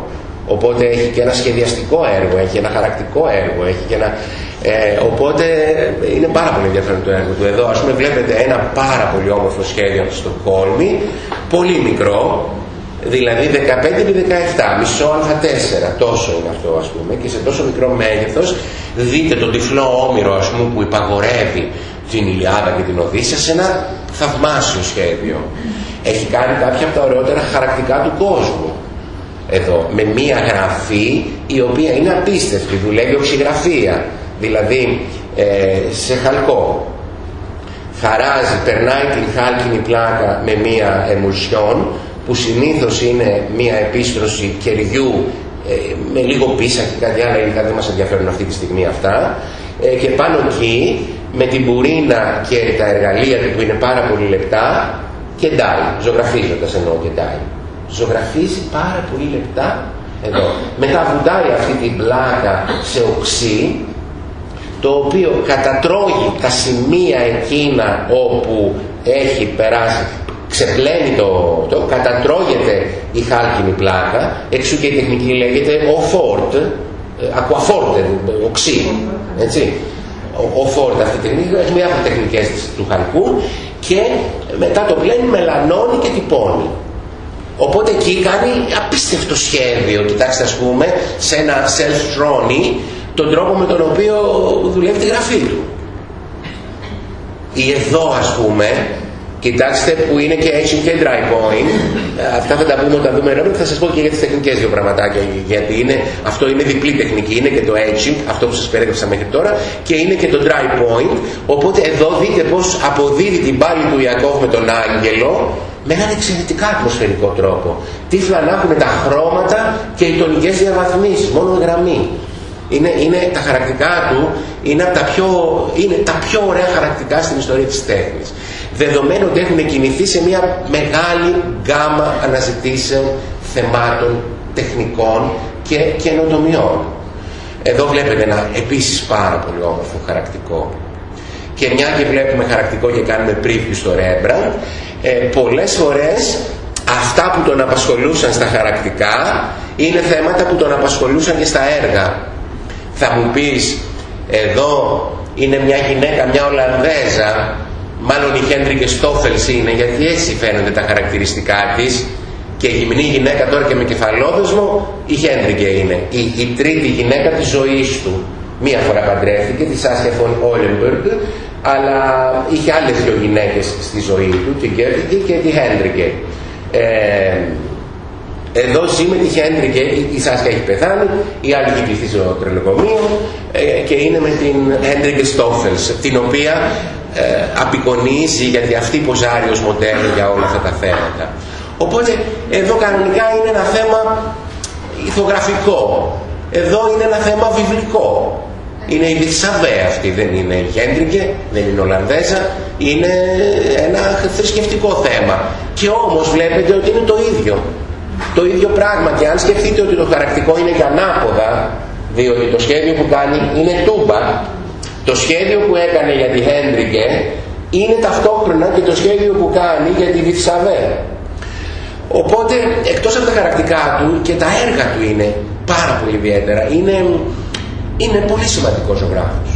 Οπότε έχει και ένα σχεδιαστικό έργο, έχει ένα χαρακτικό έργο, έχει και ένα... Ε, οπότε είναι πάρα πολύ ενδιαφέρον το έργο του. Εδώ ας πούμε βλέπετε ένα πάρα πολύ όμορφο σχέδιο στο Κόλμη, πολύ μικρό, Δηλαδή 15 επί 17, μισό α4, τόσο είναι αυτό ας πούμε και σε τόσο μικρό μέγεθος δείτε τον τυφλό όμηρο ας πούμε που υπαγορεύει την Ιλιάδα και την Οδύσσια σε ένα θαυμάσιο σχέδιο. Έχει κάνει κάποια από τα ωραιότερα χαρακτικά του κόσμου. Εδώ, με μία γραφή η οποία είναι απίστευτη, δουλεύει οξυγραφία, δηλαδή ε, σε χαλκό. Χαράζει, περνάει την χάλκινη πλάκα με μία εμουλσιόν που συνήθως είναι μία επίστρωση κεριού ε, με λίγο πίσα και κάτι άλλο υλικά δεν μας ενδιαφέρουν αυτή τη στιγμή αυτά ε, και πάνω εκεί με την μπουρίνα και τα εργαλεία του που είναι πάρα πολύ λεπτά και ντάει, ζωγραφίζοντας εννοώ και ντάει. Ζωγραφίζει πάρα πολύ λεπτά εδώ. Μετά βουντάει αυτή την πλάκα σε οξύ το οποίο κατατρώγει τα σημεία εκείνα όπου έχει περάσει ξεπλένει το, το κατατρώγεται η χάλκινη πλάκα, εξού και η τεχνική λέγεται ο φόρτ, ακουαφόρτε, οξύ, έτσι. Ο, φόρτ αυτή τη τεχνική έχει μία από τις τεχνικές του χαλκού και μετά το πλένει, μελανώνει και τυπώνει. Οπότε εκεί κάνει απίστευτο σχέδιο, κοιτάξτε ας πούμε, σε ένα self-trony, τον τρόπο με τον οποίο δουλεύει τη γραφή του. Ή εδώ ας πούμε, Κοιτάξτε που είναι και etching και dry point. Ε, αυτά θα τα πούμε όταν δούμε ρεύμα. Θα σας πω και για τις τεχνικές δύο πραγματάκια. Γιατί είναι, αυτό είναι διπλή τεχνική. Είναι και το etching, αυτό που σας περιέγραψα μέχρι τώρα, και είναι και το dry point. Οπότε εδώ δείτε πώς αποδίδει την πάλη του Ιακώβ με τον Άγγελο με έναν εξαιρετικά ατμοσφαιρικό τρόπο. Τι φλανάχουν τα χρώματα και οι τονικές διαβαθμίσεις, μόνο γραμμή. Είναι, είναι, τα χαρακτικά του είναι, τα πιο, είναι τα πιο ωραία χαρακτικά στην ιστορία της τέχνης δεδομένου ότι έχουν κινηθεί σε μια μεγάλη γκάμα αναζητήσεων θεμάτων τεχνικών και καινοτομιών. Εδώ βλέπετε ένα επίσης πάρα πολύ όμορφο χαρακτικό. Και μια και βλέπουμε χαρακτικό και κάνουμε preview στο Rembrandt, ε, πολλές φορές αυτά που τον απασχολούσαν στα χαρακτικά είναι θέματα που τον απασχολούσαν και στα έργα. Θα μου πεις, εδώ είναι μια γυναίκα, μια Ολλανδέζα, μάλλον η Χέντρικε Στόφελς είναι, γιατί έτσι φαίνονται τα χαρακτηριστικά της, και η γυμνή γυναίκα τώρα και με κεφαλόδεσμο η Χέντρικε είναι. Η, η τρίτη γυναίκα της ζωής του. Μία φορά παντρεύτηκε, της Σάσια Φων Όλεμπεργκ, αλλά είχε άλλες δύο γυναίκες στη ζωή του, την Γκέρτικε και τη Χέντρικε. Ε, εδώ ζει με τη Χέντρικε, η Σάσια έχει πεθάνει, η άλλη έχει πληθεί στο τρελοκομείο ε, και είναι με την Χέντρικε Στόφελς, την οποία ε, απεικονίζει γιατί αυτή ποζάρει ως μοντέλο για όλα αυτά τα θέματα. Οπότε εδώ κανονικά είναι ένα θέμα ηθογραφικό. Εδώ είναι ένα θέμα βιβλικό. Είναι η Βυθσαβέ αυτή, δεν είναι η Χέντρικε, δεν είναι Ολλανδέζα, είναι ένα θρησκευτικό θέμα. Και όμως βλέπετε ότι είναι το ίδιο. Το ίδιο πράγμα και αν σκεφτείτε ότι το χαρακτικό είναι και ανάποδα, διότι το σχέδιο που κάνει είναι τούμπα, το σχέδιο που έκανε για τη Χέντρικε είναι ταυτόχρονα και το σχέδιο που κάνει για τη Βυθσαβέ. Οπότε εκτός από τα χαρακτικά του και τα έργα του είναι πάρα πολύ ιδιαίτερα. Είναι, είναι πολύ σημαντικός ζωγράφος.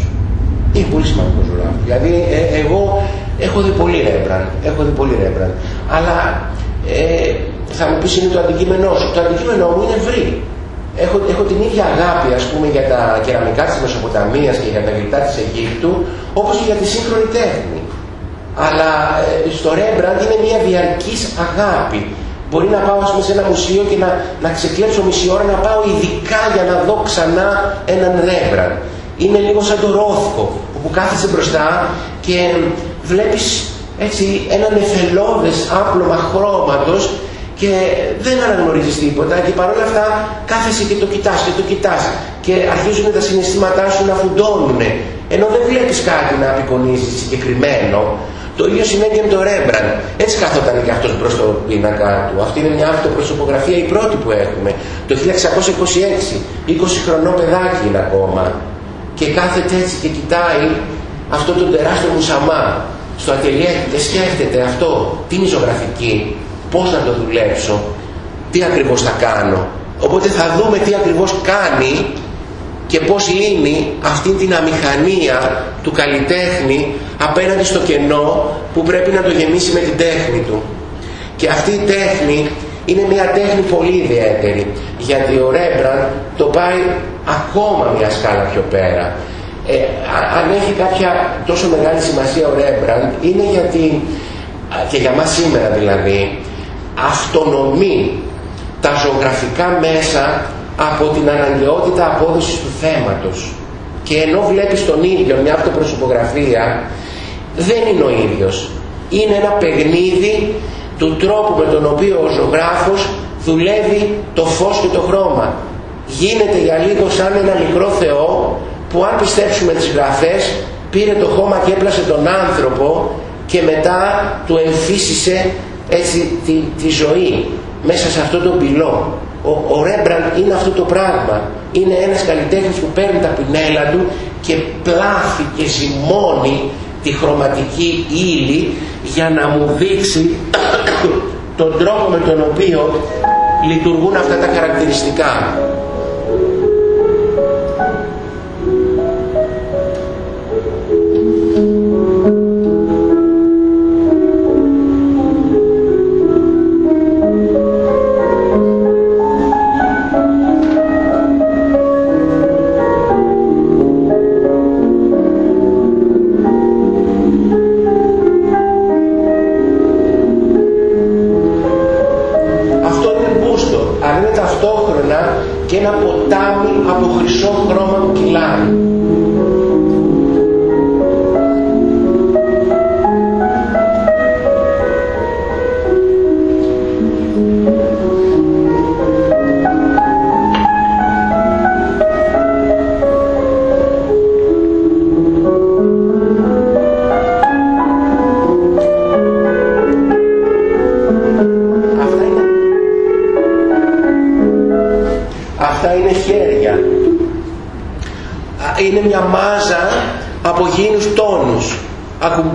Είναι πολύ σημαντικός ζωγράφος. Δηλαδή ε, εγώ έχω δει πολύ Ρέμπραν, έχω δει πολύ Ρέμπραν. Αλλά ε, θα μου πεις είναι το αντικείμενό σου. Το αντικείμενό μου είναι ευρύ. Έχω, έχω την ίδια αγάπη ας πούμε για τα κεραμικά της Μεσοποταμίας και για τα γλυπτά της Αιγύπτου όπως και για τη σύγχρονη τέχνη. Αλλά ε, στο Ρέμπραντ είναι μια διαρκής αγάπη Μπορεί να πάω πούμε, σε ένα μουσείο και να, να ξεκλέψω μισή ώρα να πάω ειδικά για να δω ξανά έναν Ρέμπραν. Είναι λίγο σαν το Ρόθκο που κάθεσαι μπροστά και βλέπεις έτσι έναν εφελώδες άπλωμα χρώματος και δεν αναγνωρίζεις τίποτα και παρόλα αυτά κάθεσαι και το κοιτάς και το κοιτάς και αρχίζουν τα συναισθήματά σου να φουντώνουν ενώ δεν βλέπεις κάτι να απεικονίζεις συγκεκριμένο το ίδιο σημαίνει και με το Ρέμπραντ. Έτσι καθόταν και αυτός μπρος στο πίνακα του. Αυτή είναι μια αυτοπροσωπογραφία η πρώτη που έχουμε. Το 1626. 20 χρονό παιδάκι είναι ακόμα. Και κάθεται έτσι και κοιτάει αυτό το τεράστιο μουσαμά στο ατελιέ και σκέφτεται αυτό. Τι είναι η ζωγραφική. Πώς να το δουλέψω. Τι ακριβώς θα κάνω. Οπότε θα δούμε τι ακριβώς κάνει και πώς λύνει αυτή την αμηχανία του καλλιτέχνη απέναντι στο κενό που πρέπει να το γεμίσει με την τέχνη του. Και αυτή η τέχνη είναι μια τέχνη πολύ ιδιαίτερη γιατί ο Ρέμπραν το πάει ακόμα μια σκάλα πιο πέρα. Ε, αν έχει κάποια τόσο μεγάλη σημασία ο Ρέμπραντ είναι γιατί και για μας σήμερα δηλαδή αυτονομεί τα ζωγραφικά μέσα από την αναγκαιότητα απόδοσης του θέματος. Και ενώ βλέπεις τον ίδιο μια αυτοπροσωπογραφία, δεν είναι ο ίδιος. Είναι ένα παιχνίδι του τρόπου με τον οποίο ο ζωγράφος δουλεύει το φως και το χρώμα. Γίνεται για λίγο σαν ένα μικρό Θεό που αν πιστέψουμε τις γραφές πήρε το χώμα και έπλασε τον άνθρωπο και μετά του εμφύσισε έτσι τη, τη ζωή μέσα σε αυτό το πυλό. Ο, ο Ρέμπραντ είναι αυτό το πράγμα. Είναι ένας καλλιτέχνης που παίρνει τα πινέλα του και πλάθει και ζυμώνει τη χρωματική ύλη για να μου δείξει τον τρόπο με τον οποίο λειτουργούν αυτά τα χαρακτηριστικά. voltar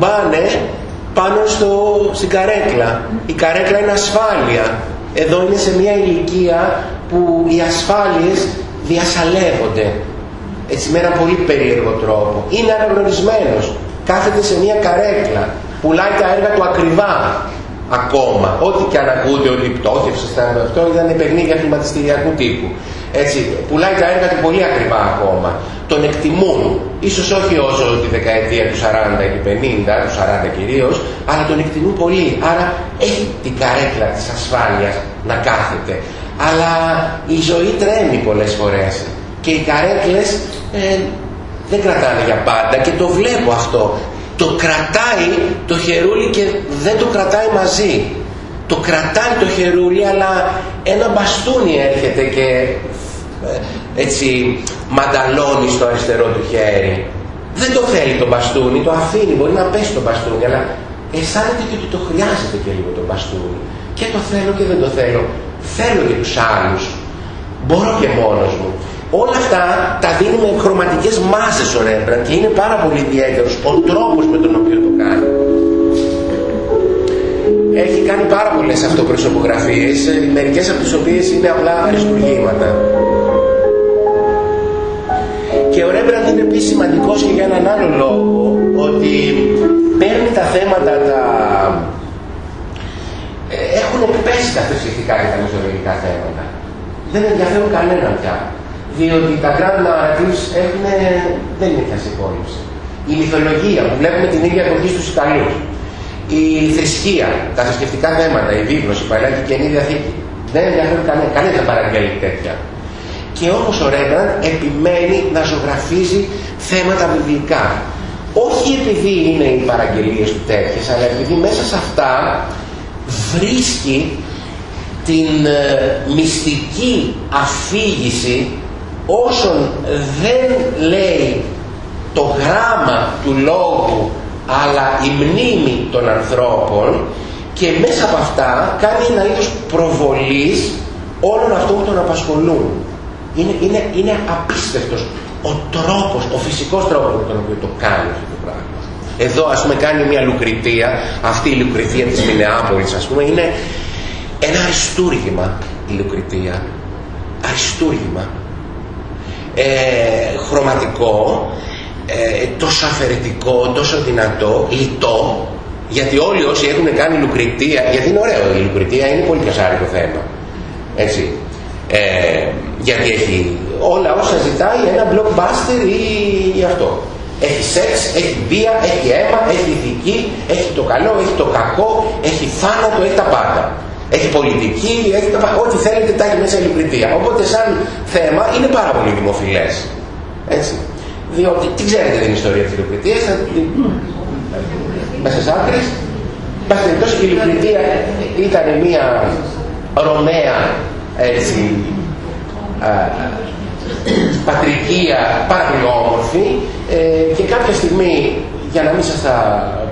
Ακουμπάνε πάνω στο, στην καρέκλα. Η καρέκλα είναι ασφάλεια. Εδώ είναι σε μια ηλικία που οι ασφάλειες διασαλεύονται. Έτσι με έναν πολύ περίεργο τρόπο. Είναι αναγνωρισμένος. Κάθεται σε μια καρέκλα. Πουλάει τα έργα του ακριβά ακόμα. Ό,τι και αν ακούτε ότι πτώχευσε στα αυτό ήταν παιχνίδια χρηματιστηριακού τύπου. Έτσι, πουλάει τα έργα του πολύ ακριβά ακόμα. Τον εκτιμούν, ίσως όχι όσο τη δεκαετία του 40 ή του 50, του 40 κυρίως, αλλά τον εκτιμούν πολύ. Άρα έχει την καρέκλα της ασφάλειας να κάθεται. Αλλά η ζωή τρέμει πολλές φορές και οι καρέκλες ε, δεν κρατάνε για πάντα και το βλέπω αυτό το κρατάει το χερούλι και δεν το κρατάει μαζί. Το κρατάει το χερούλι αλλά ένα μπαστούνι έρχεται και ε, έτσι μανταλώνει στο αριστερό του χέρι. Δεν το θέλει το μπαστούνι, το αφήνει, μπορεί να πέσει το μπαστούνι, αλλά αισθάνεται και ότι το χρειάζεται και λίγο το μπαστούνι. Και το θέλω και δεν το θέλω. Θέλω και τους άλλους. Μπορώ και μόνος μου. Όλα αυτά τα δίνει με χρωματικές μάζες ο Ρέμπραντ και είναι πάρα πολύ ιδιαίτερος ο τρόπος με τον οποίο το κάνει. Έχει κάνει πάρα πολλές αυτοπροσωπογραφίες, μερικές από τις οποίες είναι απλά αριστουργήματα. Και ο Ρέμπραντ είναι επίσης σημαντικός και για έναν άλλο λόγο, ότι παίρνει τα θέματα τα... Ε, έχουν πέσει τα θρησκευτικά και τα μεσολογικά θέματα. Δεν ενδιαφέρουν κανέναν πια διότι τα grand narratives έχουν, δεν είναι πια σε υπόλοιψη. Η μυθολογία που βλέπουμε την ίδια εποχή στους Ιταλούς, η θρησκεία, τα θρησκευτικά θέματα, η βίβλος, η Παλιά και η Καινή Διαθήκη, δεν ενδιαφέρουν κανένα, κανένα δεν παραγγέλει τέτοια. Και όμως ο Ρέμπραντ επιμένει να ζωγραφίζει θέματα βιβλικά. Όχι επειδή είναι οι παραγγελίες του τέτοιες, αλλά επειδή μέσα σε αυτά βρίσκει την ε, μυστική αφήγηση όσον δεν λέει το γράμμα του λόγου αλλά η μνήμη των ανθρώπων και μέσα από αυτά κάνει ένα είδος προβολής όλων αυτών που τον απασχολούν. Είναι, είναι, είναι απίστευτος ο τρόπος, ο φυσικός τρόπος με τον οποίο το κάνει αυτό το πράγμα. Εδώ ας πούμε κάνει μια λουκριτία, αυτή η λουκριτία της Μινεάπολης ας πούμε είναι ένα αριστούργημα η λουκριτία. Αριστούργημα ε, χρωματικό, ε, τόσο αφαιρετικό, τόσο δυνατό, λιτό, γιατί όλοι όσοι έχουν κάνει λουκριτία, γιατί είναι ωραίο η λουκριτία, είναι πολύ κασάρικο θέμα. Έτσι. Ε, γιατί έχει όλα όσα ζητάει ένα blockbuster ή, ή αυτό. Έχει σεξ, έχει βία, έχει αίμα, έχει ηθική, έχει το καλό, έχει το κακό, έχει θάνατο, έχει τα πάντα. Έχει πολιτική, έχει τα... ό,τι θέλετε τα έχει μέσα η λυπηρετία. Οπότε σαν θέμα είναι πάρα πολύ δημοφιλές. Έτσι. Διότι, τι ξέρετε την ιστορία της λυπηρετίας, θα την... μέσα στις άκρες. Πάση περιπτώσει η λυπηρετία ήταν μια Ρωμαία έτσι, α, πατρικία πάρα πολύ όμορφη ε, και κάποια στιγμή, για να μην σας τα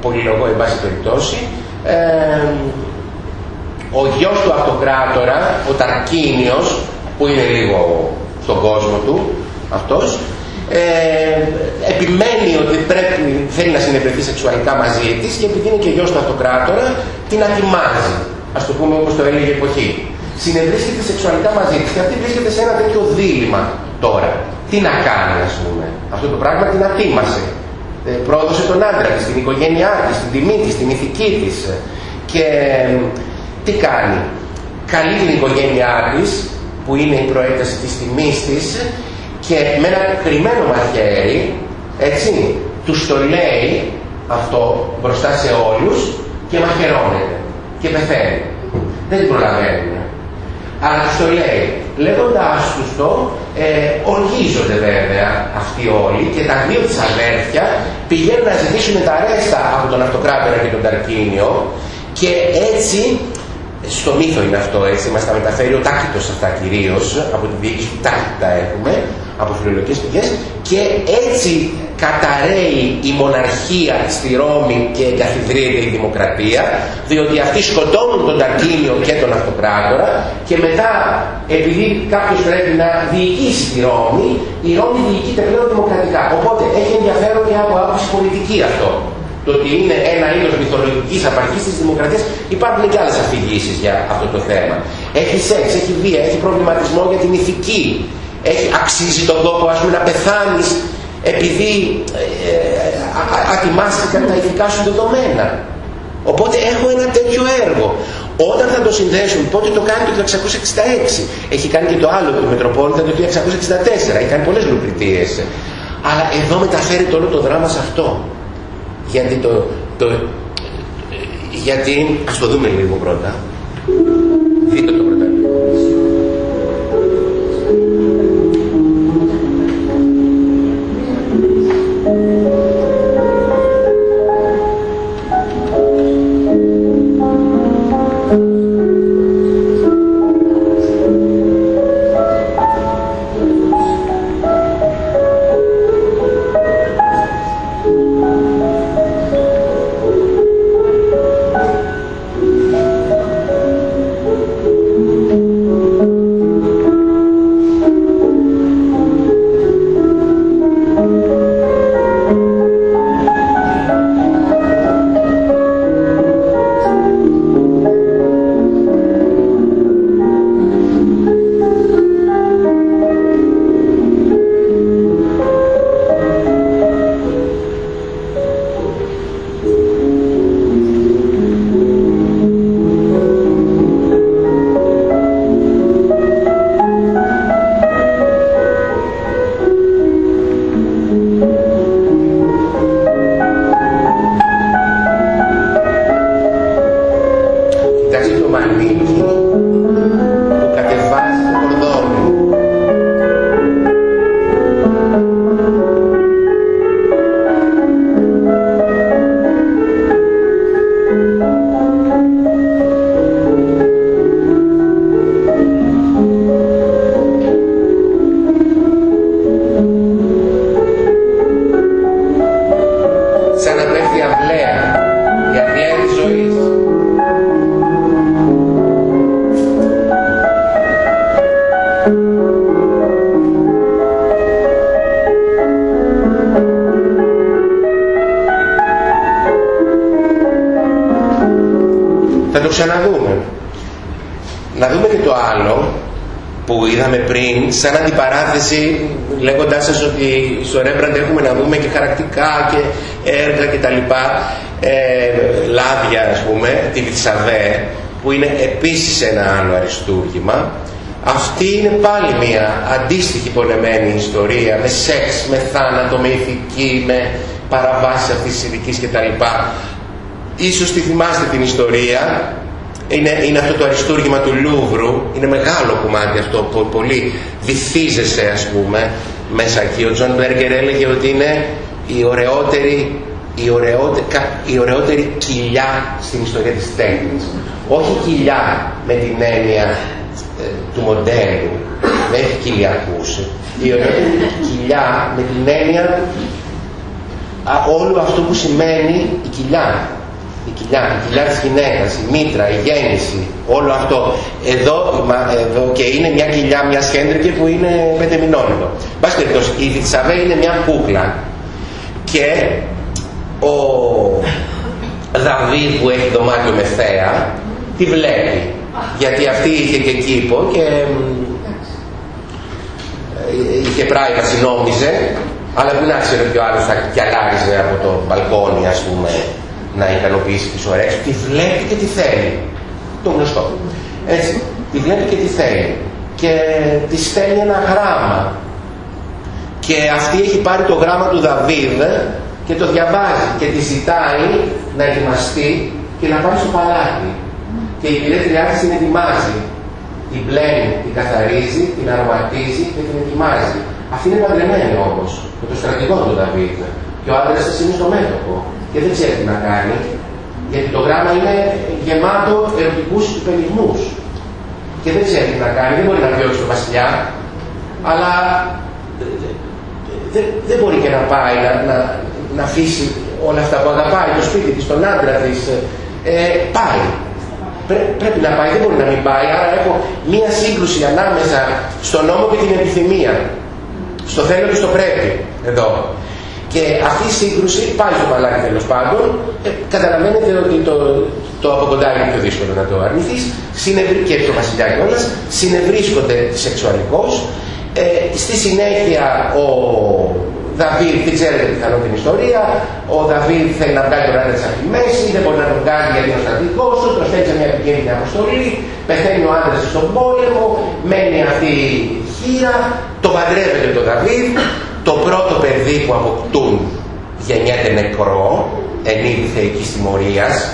πολυλογώ εν πάση περιπτώσει, ε, ο γιος του αυτοκράτορα, ο Ταρκίνιος, που είναι λίγο στον κόσμο του αυτός, ε, επιμένει ότι πρέπει, θέλει να συνεπρεθεί σεξουαλικά μαζί της και επειδή είναι και γιος του αυτοκράτορα, την ατιμάζει, ας το πούμε όπως το έλεγε η εποχή. Συνευρίσκεται σεξουαλικά μαζί της και αυτή βρίσκεται σε ένα τέτοιο δίλημα τώρα. Τι να κάνει, ας πούμε. Αυτό το πράγμα την ατίμασε. Ε, πρόδωσε τον άντρα της, την οικογένειά της, την τιμή της, την ηθική της. Και τι κάνει. Καλεί την οικογένειά της, που είναι η προέκταση της τιμής της, και με ένα κρυμμένο μαχαίρι, έτσι, τους το λέει αυτό μπροστά σε όλους και μαχαιρώνεται και πεθαίνει. Δεν την προλαβαίνουν. Αλλά τους το λέει. Λέγοντάς τους το, ε, οργίζονται βέβαια αυτοί όλοι και τα δύο της αδέρφια πηγαίνουν να ζητήσουν τα ρέστα από τον Αυτοκράτορα και τον Ταρκίνιο και έτσι στο μύθο είναι αυτό έτσι, μας τα μεταφέρει ο Τάκητος αυτά κυρίως, από τη διοίκηση του Τάκητα έχουμε, από φιλολογικές πηγές και έτσι καταραίει η μοναρχία στη Ρώμη και εγκαθιδρύεται η δημοκρατία διότι αυτοί σκοτώνουν τον Ταρκίνιο και τον Αυτοκράτορα και μετά επειδή κάποιος πρέπει να διοικήσει τη Ρώμη η Ρώμη διοικείται πλέον δημοκρατικά. Οπότε έχει ενδιαφέρον και από άποψη πολιτική αυτό. Το ότι είναι ένα είδος μυθολογικής απαρχής της δημοκρατίας. Υπάρχουν και άλλες αφηγήσεις για αυτό το θέμα. Έχει σεξ, έχει βία, έχει προβληματισμό για την ηθική έχει, αξίζει τον κόπο ας πούμε να πεθάνεις επειδή ε, ε, ατιμάστηκαν τα ηθικά σου δεδομένα. Οπότε έχω ένα τέτοιο έργο. Όταν θα το συνδέσουν, πότε το κάνει το 1666. Έχει κάνει και το άλλο του Μετροπόλητα το 1664. Έχει κάνει πολλές λουπριτίες. Αλλά εδώ μεταφέρει όλο το δράμα σε αυτό. Γιατί το, το, γιατί, ας το δούμε λίγο πρώτα. Δείτε το αντιπαράθεση λέγοντάς σας ότι στο Ρέμπραντ έχουμε να δούμε και χαρακτικά και έργα και τα λοιπά ε, λάδια ας πούμε, τη Βιτσαβέ που είναι επίσης ένα άλλο αριστούργημα. Αυτή είναι πάλι μια αντίστοιχη πολεμένη ιστορία με σεξ, με θάνατο, με ηθική, με παραβάσεις αυτής της ειδικής κτλ. Ίσως τη θυμάστε την ιστορία. Είναι, είναι αυτό το αριστούργημα του Λούβρου, είναι μεγάλο κομμάτι αυτό, πολύ βυθίζεσαι ας πούμε μέσα εκεί. Ο Τζον Μπέργκερ έλεγε ότι είναι η ωραιότερη, η ωραιότερη, η ωραιότερη κοιλιά στην ιστορία της τέχνης. Όχι κοιλιά με την έννοια ε, του μοντέλου, δεν έχει κοιλιακούς. Η ωραιότερη κοιλιά με την έννοια όλο αυτό που σημαίνει η κοιλιά η κοιλιά, η κοιλιά της γυναίκας, η μήτρα, η γέννηση, όλο αυτό. Εδώ, εδώ και είναι μια κοιλιά μια Χέντρικε που είναι πέντε μηνών εδώ. Μπας περιπτώσει, η Διτσαβέ είναι μια κούκλα και ο Δαβίδ που έχει δωμάτιο με θέα τη βλέπει. Γιατί αυτή είχε και κήπο και ε, είχε πράγμα συνόμιζε αλλά δεν άξερε ποιο άλλος θα κιαλάριζε από το μπαλκόνι ας πούμε να ικανοποιήσει τις ώρες τη βλέπει και τι θέλει. Το γνωστό. Έτσι, τη βλέπει και τι θέλει. Και της στέλνει ένα γράμμα. Και αυτή έχει πάρει το γράμμα του Δαβίδ και το διαβάζει και τη ζητάει να ετοιμαστεί και να πάει στο παλάτι. Και η πυρέτριά της την ετοιμάζει. Την πλένει, την καθαρίζει, την αρωματίζει και την ετοιμάζει. Αυτή είναι παντρεμένη όμως με το στρατηγό του Δαβίδ. Και ο άντρας της είναι στο μέτωπο και δεν ξέρει τι να κάνει, γιατί το γράμμα είναι γεμάτο ερωτικούς υπενιγμούς και δεν ξέρει τι να κάνει, δεν μπορεί να διώξει τον βασιλιά, αλλά δεν, δεν μπορεί και να πάει να, να, να αφήσει όλα αυτά που αγαπάει, το σπίτι της, τον άντρα της, ε, πάει. πρέπει να πάει, δεν μπορεί να μην πάει. Άρα έχω μία σύγκρουση ανάμεσα στον νόμο και την επιθυμία. Στο θέλω και στο πρέπει. Εδώ. Και αυτή η σύγκρουση πάει στο παλάκι τέλος πάντων. Ε, καταλαβαίνετε ότι το, το από κοντά είναι πιο δύσκολο να το αρνηθείς. Και το βασιλιά κιόλα συνευρίσκονται σεξουαλικώς. Ε, στη συνέχεια ο Δαβίδ, δεν ξέρετε πιθανό την ιστορία, ο Δαβίδ θέλει να βγάλει τον άντρα από τη μέση, δεν μπορεί να τον κάνει γιατί είναι ο στρατηγικό του, το στέλνει σε μια επικίνδυνη αποστολή, πεθαίνει ο άντρας στον πόλεμο, μένει αυτή η χείρα, το παντρεύεται το Δαβίδ, το πρώτο παιδί που αποκτούν γεννιέται νεκρό, εν είδη θεϊκής τιμωρίας,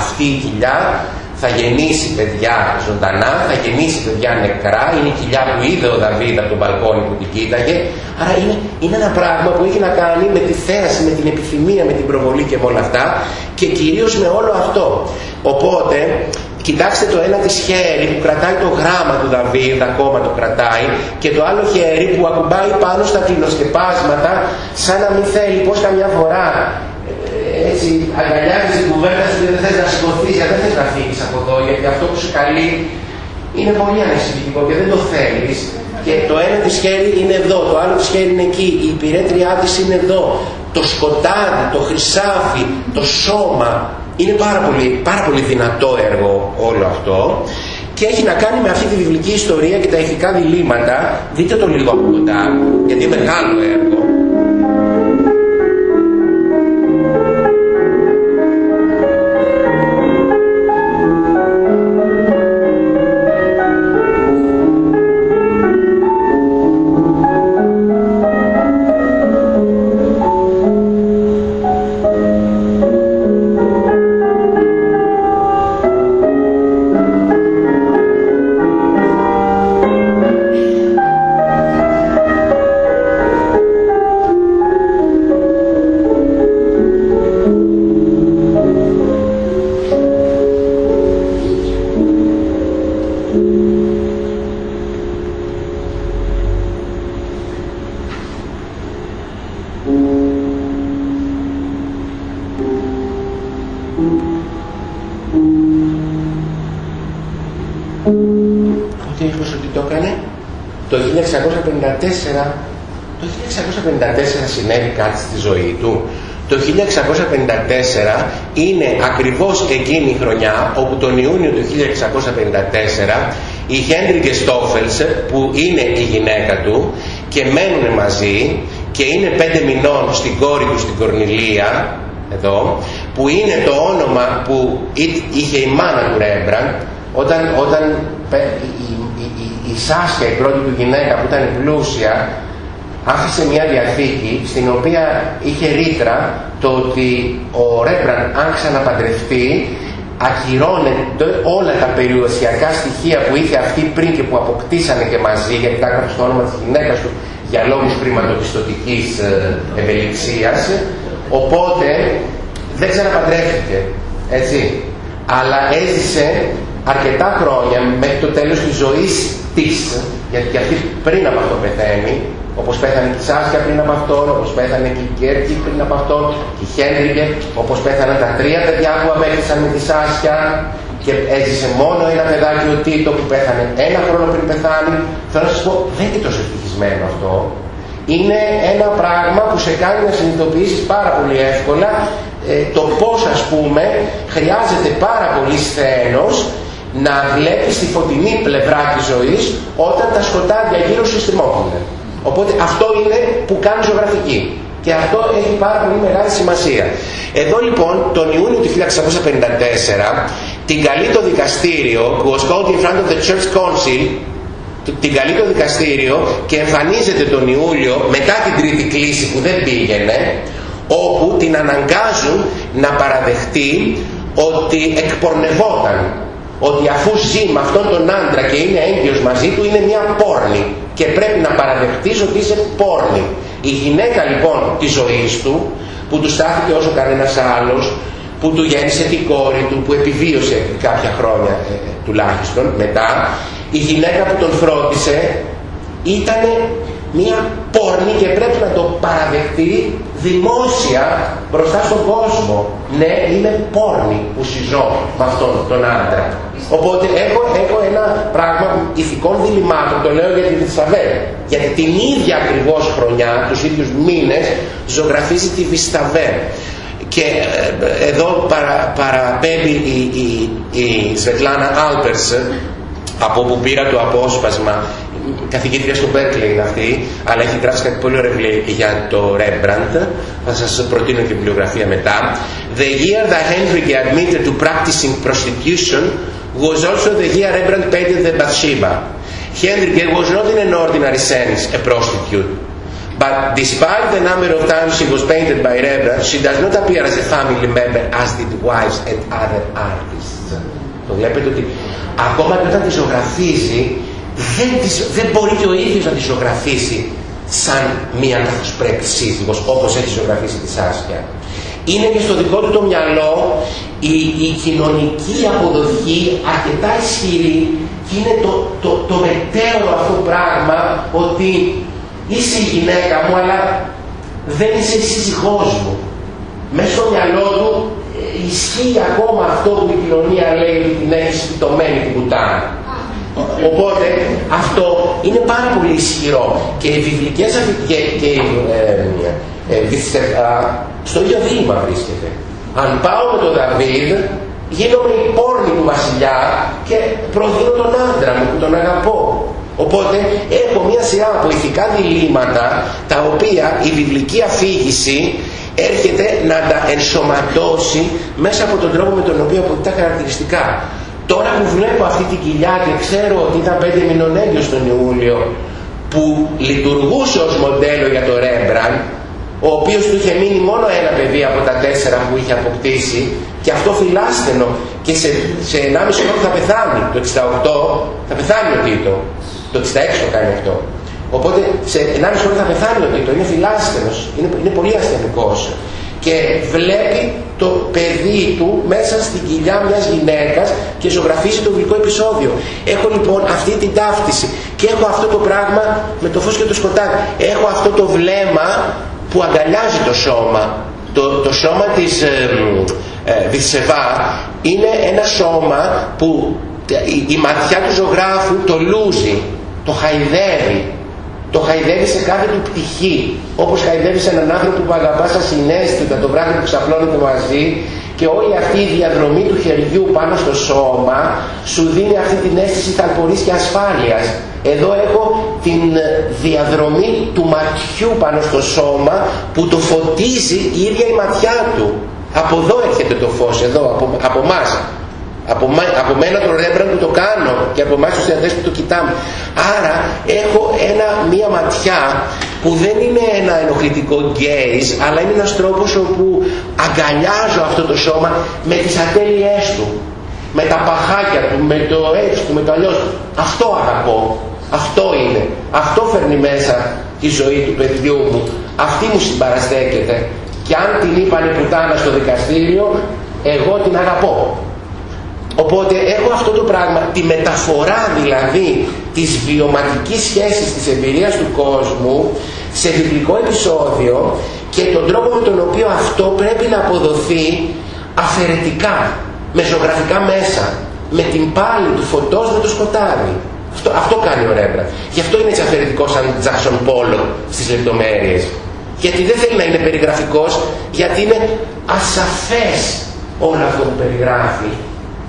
αυτή η κοιλιά θα γεννήσει παιδιά ζωντανά, θα γεννήσει παιδιά νεκρά, είναι η κοιλιά που είδε ο Δαβίδ από τον μπαλκόνι που την κοίταγε. Άρα είναι, είναι ένα πράγμα που έχει να κάνει με τη θέαση, με την επιθυμία, με την προβολή και με όλα αυτά και κυρίως με όλο αυτό. Οπότε, κοιτάξτε το ένα της χέρι που κρατάει το γράμμα του Δαβίδ, ακόμα το κρατάει, και το άλλο χέρι που ακουμπάει πάνω στα κλινοσκεπάσματα, σαν να μην θέλει πώς καμιά φορά έτσι αγκαλιάζεις την κουβέρτα σου και δεν θες να σηκωθείς, γιατί δεν θες να φύγεις από εδώ, γιατί αυτό που σου καλεί είναι πολύ ανησυχητικό και δεν το θέλεις. Και το ένα της χέρι είναι εδώ, το άλλο της χέρι είναι εκεί, η υπηρέτριά της είναι εδώ, το σκοτάδι, το χρυσάφι, το σώμα. Είναι πάρα πολύ, πάρα πολύ δυνατό έργο όλο αυτό και έχει να κάνει με αυτή τη βιβλική ιστορία και τα ηθικά διλήμματα. Δείτε το λίγο από κοντά, γιατί είναι μεγάλο έργο. Συνέβη κάτι στη ζωή του. Το 1654 είναι ακριβώς εκείνη η χρονιά όπου τον Ιούνιο του 1654 η Χέντρικε Στόφελς που είναι η γυναίκα του και μένουν μαζί και είναι πέντε μηνών στην κόρη του στην Κορνηλία εδώ που είναι το όνομα που είχε η μάνα του Ρέμπραντ όταν, όταν η, η, η, η Σάσκια η πρώτη του γυναίκα που ήταν πλούσια άφησε μια διαθήκη στην οποία είχε ρήτρα το ότι ο Ρέμπραν αν ξαναπαντρευτεί ακυρώνεται όλα τα περιουσιακά στοιχεία που είχε αυτή πριν και που αποκτήσανε και μαζί γιατί τα έγραψε στο όνομα της γυναίκας του για λόγους χρηματοπιστωτικής ε, ευελιξίας. Οπότε δεν ξαναπαντρεύτηκε έτσι. Αλλά έζησε αρκετά χρόνια μέχρι το τέλος της ζωής της γιατί αυτή πριν από αυτό πεθαίνει όπως πέθανε η Σάσκια πριν από αυτόν, όπως πέθανε και η Γκέρκη πριν από αυτόν, και η Χέντρικε, όπως πέθαναν τα τρία παιδιά που αμέχισαν με τη Σάσκια και έζησε μόνο ένα παιδάκι ο Τίτο που πέθανε ένα χρόνο πριν πεθάνει. Θέλω να σας πω, δεν είναι τόσο ευτυχισμένο αυτό. Είναι ένα πράγμα που σε κάνει να συνειδητοποιήσεις πάρα πολύ εύκολα ε, το πώς ας πούμε χρειάζεται πάρα πολύ σθένος να βλέπεις τη φωτεινή πλευρά της ζωής όταν τα σκοτάδια γύρω σου στριμώχνουν. Οπότε αυτό είναι που κάνει ζωγραφική. Και αυτό έχει πάρα πολύ μεγάλη σημασία. Εδώ λοιπόν τον Ιούνιο του 1654 την καλεί το δικαστήριο που was called in front of the church council την καλεί το δικαστήριο και εμφανίζεται τον Ιούλιο μετά την τρίτη κλίση που δεν πήγαινε όπου την αναγκάζουν να παραδεχτεί ότι εκπορνευόταν ότι αφού ζει με αυτόν τον άντρα και είναι έγκυος μαζί του είναι μια πόρνη και πρέπει να παραδεχτείς ότι είσαι πόρνη. Η γυναίκα λοιπόν της ζωής του που του στάθηκε όσο κανένας άλλος που του γέννησε την κόρη του που επιβίωσε κάποια χρόνια ε, τουλάχιστον μετά η γυναίκα που τον φρόντισε ήταν μία πόρνη και πρέπει να το παραδεχτεί δημόσια μπροστά στον κόσμο. Ναι, είμαι πόρνη που συζώ με αυτόν τον άντρα. Οπότε έχω, έχω ένα πράγμα ηθικών διλημάτων, το λέω για τη Βισταβέ. Γιατί την ίδια ακριβώς χρονιά, τους ίδιους μήνες, ζωγραφίζει τη Βισταβέ. Και ε, εδώ παρα, παραπέμπει η, η, η Σβετλάνα Άλπερς από όπου πήρα το απόσπασμα καθηγήτρια στο Berkeley είναι αυτή, αλλά έχει γράψει κάτι πολύ ωραίο για το Rembrandt. Θα σας προτείνω και βιβλιογραφία μετά. The year that Henry admitted to practicing prostitution was also the year Rembrandt painted the Bathsheba. Henry was not in an ordinary sense a prostitute. But despite the number of times she was painted by Rembrandt, she does not appear as a family member as did wives and other artists. Το βλέπετε ότι ακόμα και όταν τη ζωγραφίζει δεν, της, δεν μπορεί και ο ίδιος να τη ζωγραφίσει σαν μία καθώς πρέπει σύζυγος όπως έχει ζωγραφίσει της Σάσκια. Είναι και στο δικό του το μυαλό η, η κοινωνική αποδοχή αρκετά ισχυρή και είναι το, το, το μετέωρο αυτό πράγμα ότι είσαι η γυναίκα μου αλλά δεν είσαι η σύζυγός μου. Μέσα στο μυαλό του ε, ισχύει ακόμα αυτό που η κοινωνία λέει ότι την έχεις σπιτωμένη την κουτάνα. Οπότε αυτό είναι πάρα πολύ ισχυρό και οι βιβλικές και, και ε, ε, στο ίδιο δίλημα βρίσκεται. Αν πάω με τον Δαβίδ, γίνομαι η πόρνη του βασιλιά και προδίνω τον άντρα μου που τον αγαπώ. Οπότε έχω μια σειρά από ηθικά διλήμματα τα οποία η βιβλική αφήγηση έρχεται να τα ενσωματώσει μέσα από τον τρόπο με τον οποίο αποκτά χαρακτηριστικά. Τώρα που βλέπω αυτή την κοιλιά και ξέρω ότι ήταν πέντε μηνών έγκυος τον Ιούλιο που λειτουργούσε ως μοντέλο για το Ρέμπραν ο οποίος του είχε μείνει μόνο ένα παιδί από τα τέσσερα που είχε αποκτήσει και αυτό φυλάστενο και σε, σε 1,5 χρόνο θα πεθάνει. Το 68 θα πεθάνει ο Τίτο. Το 66 το κάνει αυτό. Οπότε σε 1,5 χρόνο θα πεθάνει ο Τίτο. Είναι φυλάστενος. Είναι, είναι πολύ ασθενικός και βλέπει το παιδί του μέσα στην κοιλιά μιας γυναίκας και ζωγραφίζει το γλυκό επεισόδιο. Έχω λοιπόν αυτή την ταύτιση και έχω αυτό το πράγμα με το φως και το σκοτάδι. Έχω αυτό το βλέμμα που αγκαλιάζει το σώμα. Το, το σώμα της ε, ε, είναι ένα σώμα που η, η ματιά του ζωγράφου το λούζει, το χαϊδεύει, το χαϊδεύει σε κάθε του πτυχή. Όπως χαϊδεύει έναν άνθρωπο που αγαπάς σαν συνέστητα το βράδυ που ξαπλώνετε μαζί και όλη αυτή η διαδρομή του χεριού πάνω στο σώμα σου δίνει αυτή την αίσθηση ταλπορής και ασφάλειας. Εδώ έχω την διαδρομή του ματιού πάνω στο σώμα που το φωτίζει η ίδια η ματιά του. Από εδώ έρχεται το φως, εδώ, από, από εμάς. Από, από μένα τον Ρέμπραν που το κάνω και από εμάς τους θεατές που το κοιτάμε. Άρα έχω ένα, μία ματιά που δεν είναι ένα ενοχλητικό gaze αλλά είναι ένας τρόπος όπου αγκαλιάζω αυτό το σώμα με τις ατέλειές του με τα παχάκια του, με το έτσι του, με το αλλιώς του. Αυτό αγαπώ. Αυτό είναι. Αυτό φέρνει μέσα τη ζωή του παιδιού μου. Αυτή μου συμπαραστέκεται. Και αν την είπανε πουτάνα στο δικαστήριο, εγώ την αγαπώ. Οπότε έχω αυτό το πράγμα, τη μεταφορά δηλαδή της βιωματικής σχέσης της εμπειρίας του κόσμου σε βιβλικό επεισόδιο και τον τρόπο με τον οποίο αυτό πρέπει να αποδοθεί αφαιρετικά, με ζωγραφικά μέσα, με την πάλη του φωτός με το σκοτάδι. Αυτό, αυτό κάνει ο Ρέμπρα. Γι' αυτό είναι έτσι αφαιρετικό σαν Τζάξον Πόλο στις λεπτομέρειες. Γιατί δεν θέλει να είναι περιγραφικός, γιατί είναι ασαφές όλο αυτό που περιγράφει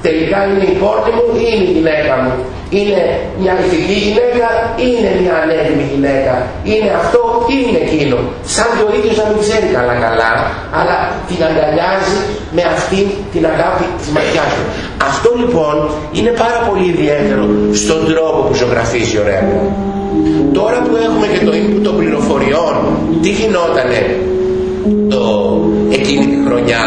τελικά είναι η κόρη μου ή είναι η γυναίκα μου. Είναι μια ηθική γυναίκα ή είναι μια ανέτοιμη γυναίκα. Είναι αυτό ή είναι εκείνο. Σαν και ο ίδιος να μην ξέρει καλά καλά, αλλά την αγκαλιάζει με αυτή την αγάπη της ματιάς του. Αυτό λοιπόν είναι πάρα πολύ ιδιαίτερο στον τρόπο που ζωγραφίζει ο Ρέμπραντ. Τώρα που έχουμε και το input των πληροφοριών, τι γινότανε το, εκείνη τη χρονιά;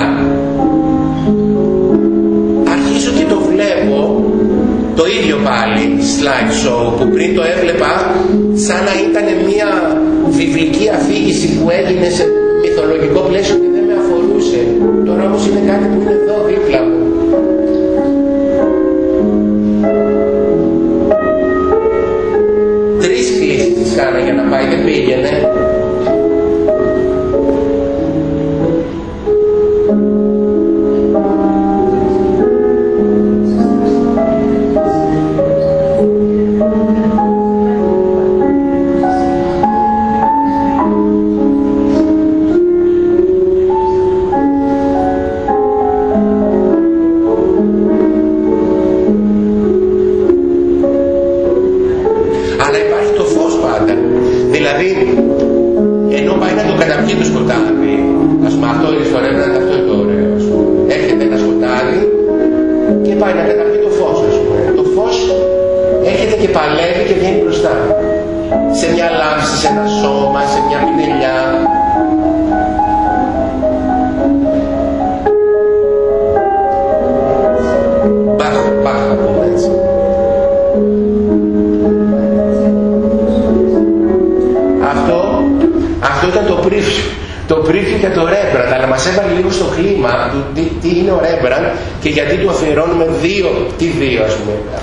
Το ίδιο πάλι slide show που πριν το έβλεπα σαν να ήταν μια βιβλική αφήγηση που έγινε σε μυθολογικό πλαίσιο και δεν με αφορούσε. Τώρα όμως είναι κάτι που είναι εδώ δίπλα μου. Τρεις κλήσεις της κάνα για να πάει, δεν πήγαινε.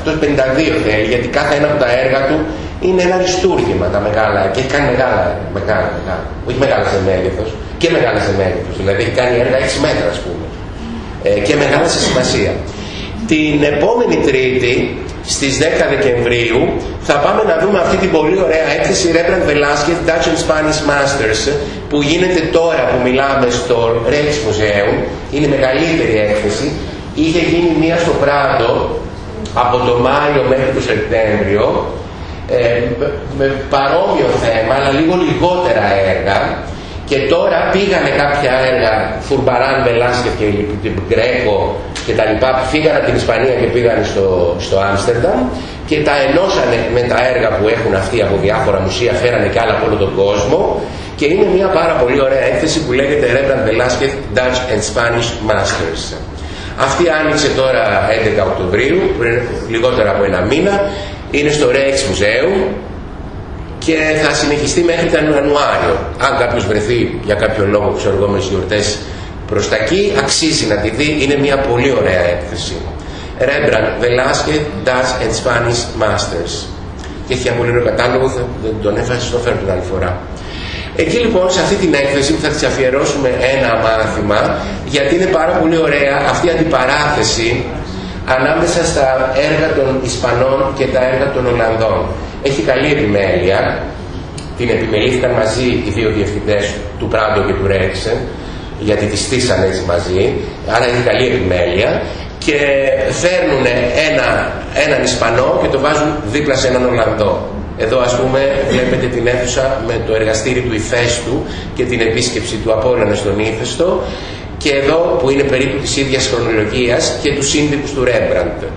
Αυτός 52 θέλει, γιατί κάθε ένα από τα έργα του είναι ένα αριστούργημα τα μεγάλα και έχει κάνει μεγάλα, μεγάλα, μεγάλα, όχι μεγάλα σε μέγεθος και μεγάλα σε μέγεθος, δηλαδή έχει κάνει έργα 6 μέτρα ας πούμε ε, και μεγάλα σε σημασία. Την επόμενη Τρίτη στις 10 Δεκεμβρίου θα πάμε να δούμε αυτή την πολύ ωραία έκθεση Rembrandt Velasquez Dutch and Spanish Masters που γίνεται τώρα που μιλάμε στο Rijksmuseum είναι η μεγαλύτερη έκθεση είχε γίνει μία στο Πράντο από το Μάιο μέχρι το Σεπτέμβριο ε, με παρόμοιο θέμα αλλά λίγο λιγότερα έργα και τώρα πήγανε κάποια έργα Φουρμπαράν, Βελάσκεφ και Γκρέκο και τα λοιπά φύγανε από την Ισπανία και πήγαν στο, στο Άμστερνταμ και τα ενώσανε με τα έργα που έχουν αυτοί από διάφορα μουσεία φέρανε και άλλα από όλο τον κόσμο και είναι μια πάρα πολύ ωραία έκθεση που λέγεται Rembrandt Velasquez Dutch and Spanish Masters. Αυτή άνοιξε τώρα 11 Οκτωβρίου, πριν λιγότερα από ένα μήνα. Είναι στο Rex Museum και θα συνεχιστεί μέχρι τον Ιανουάριο. Αν κάποιος βρεθεί για κάποιο λόγο, ξέρω εγώ, με τις γιορτές προς τα εκεί, αξίζει να τη δει. Είναι μια πολύ ωραία έκθεση. Rembrandt, Velasquez, Dutch and Spanish Masters. Και έχει ένα πολύ ωραίο κατάλογο, θα τον έφασε στο φέρνω την άλλη φορά. Εκεί λοιπόν σε αυτή την έκθεση που θα της αφιερώσουμε ένα μάθημα γιατί είναι πάρα πολύ ωραία αυτή η αντιπαράθεση ανάμεσα στα έργα των Ισπανών και τα έργα των Ολλανδών. Έχει καλή επιμέλεια, την επιμελήθηκαν μαζί οι δύο διευθυντές του Πράντο και του Ρέξεν γιατί τη στήσαν έτσι μαζί, άρα έχει καλή επιμέλεια και φέρνουν ένα, έναν Ισπανό και το βάζουν δίπλα σε έναν Ολλανδό. Εδώ ας πούμε βλέπετε την αίθουσα με το εργαστήρι του Ιφέστου και την επίσκεψη του Απόλλωνα στον Ήφεστο και εδώ που είναι περίπου της ίδιας χρονολογίας και τους σύνδικους του Ρέμπραντ.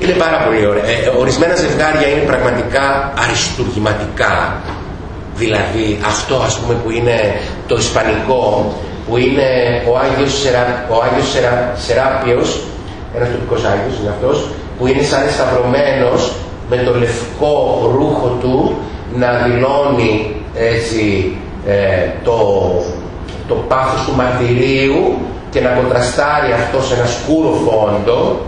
Είναι πάρα πολύ ωραία. Ε, ορισμένα ζευγάρια είναι πραγματικά αριστουργηματικά. Δηλαδή αυτό ας πούμε που είναι το ισπανικό που είναι ο Άγιος, Σερα, ο Άγιος Σερα, Σεράπιος ένας τοπικός Άγιος είναι αυτός που είναι σαν σταυρωμένος με το λευκό ρούχο του να δηλώνει έτσι ε, το, το πάθος του μαρτυρίου και να κοντραστάρει αυτό σε ένα σκούρο φόντο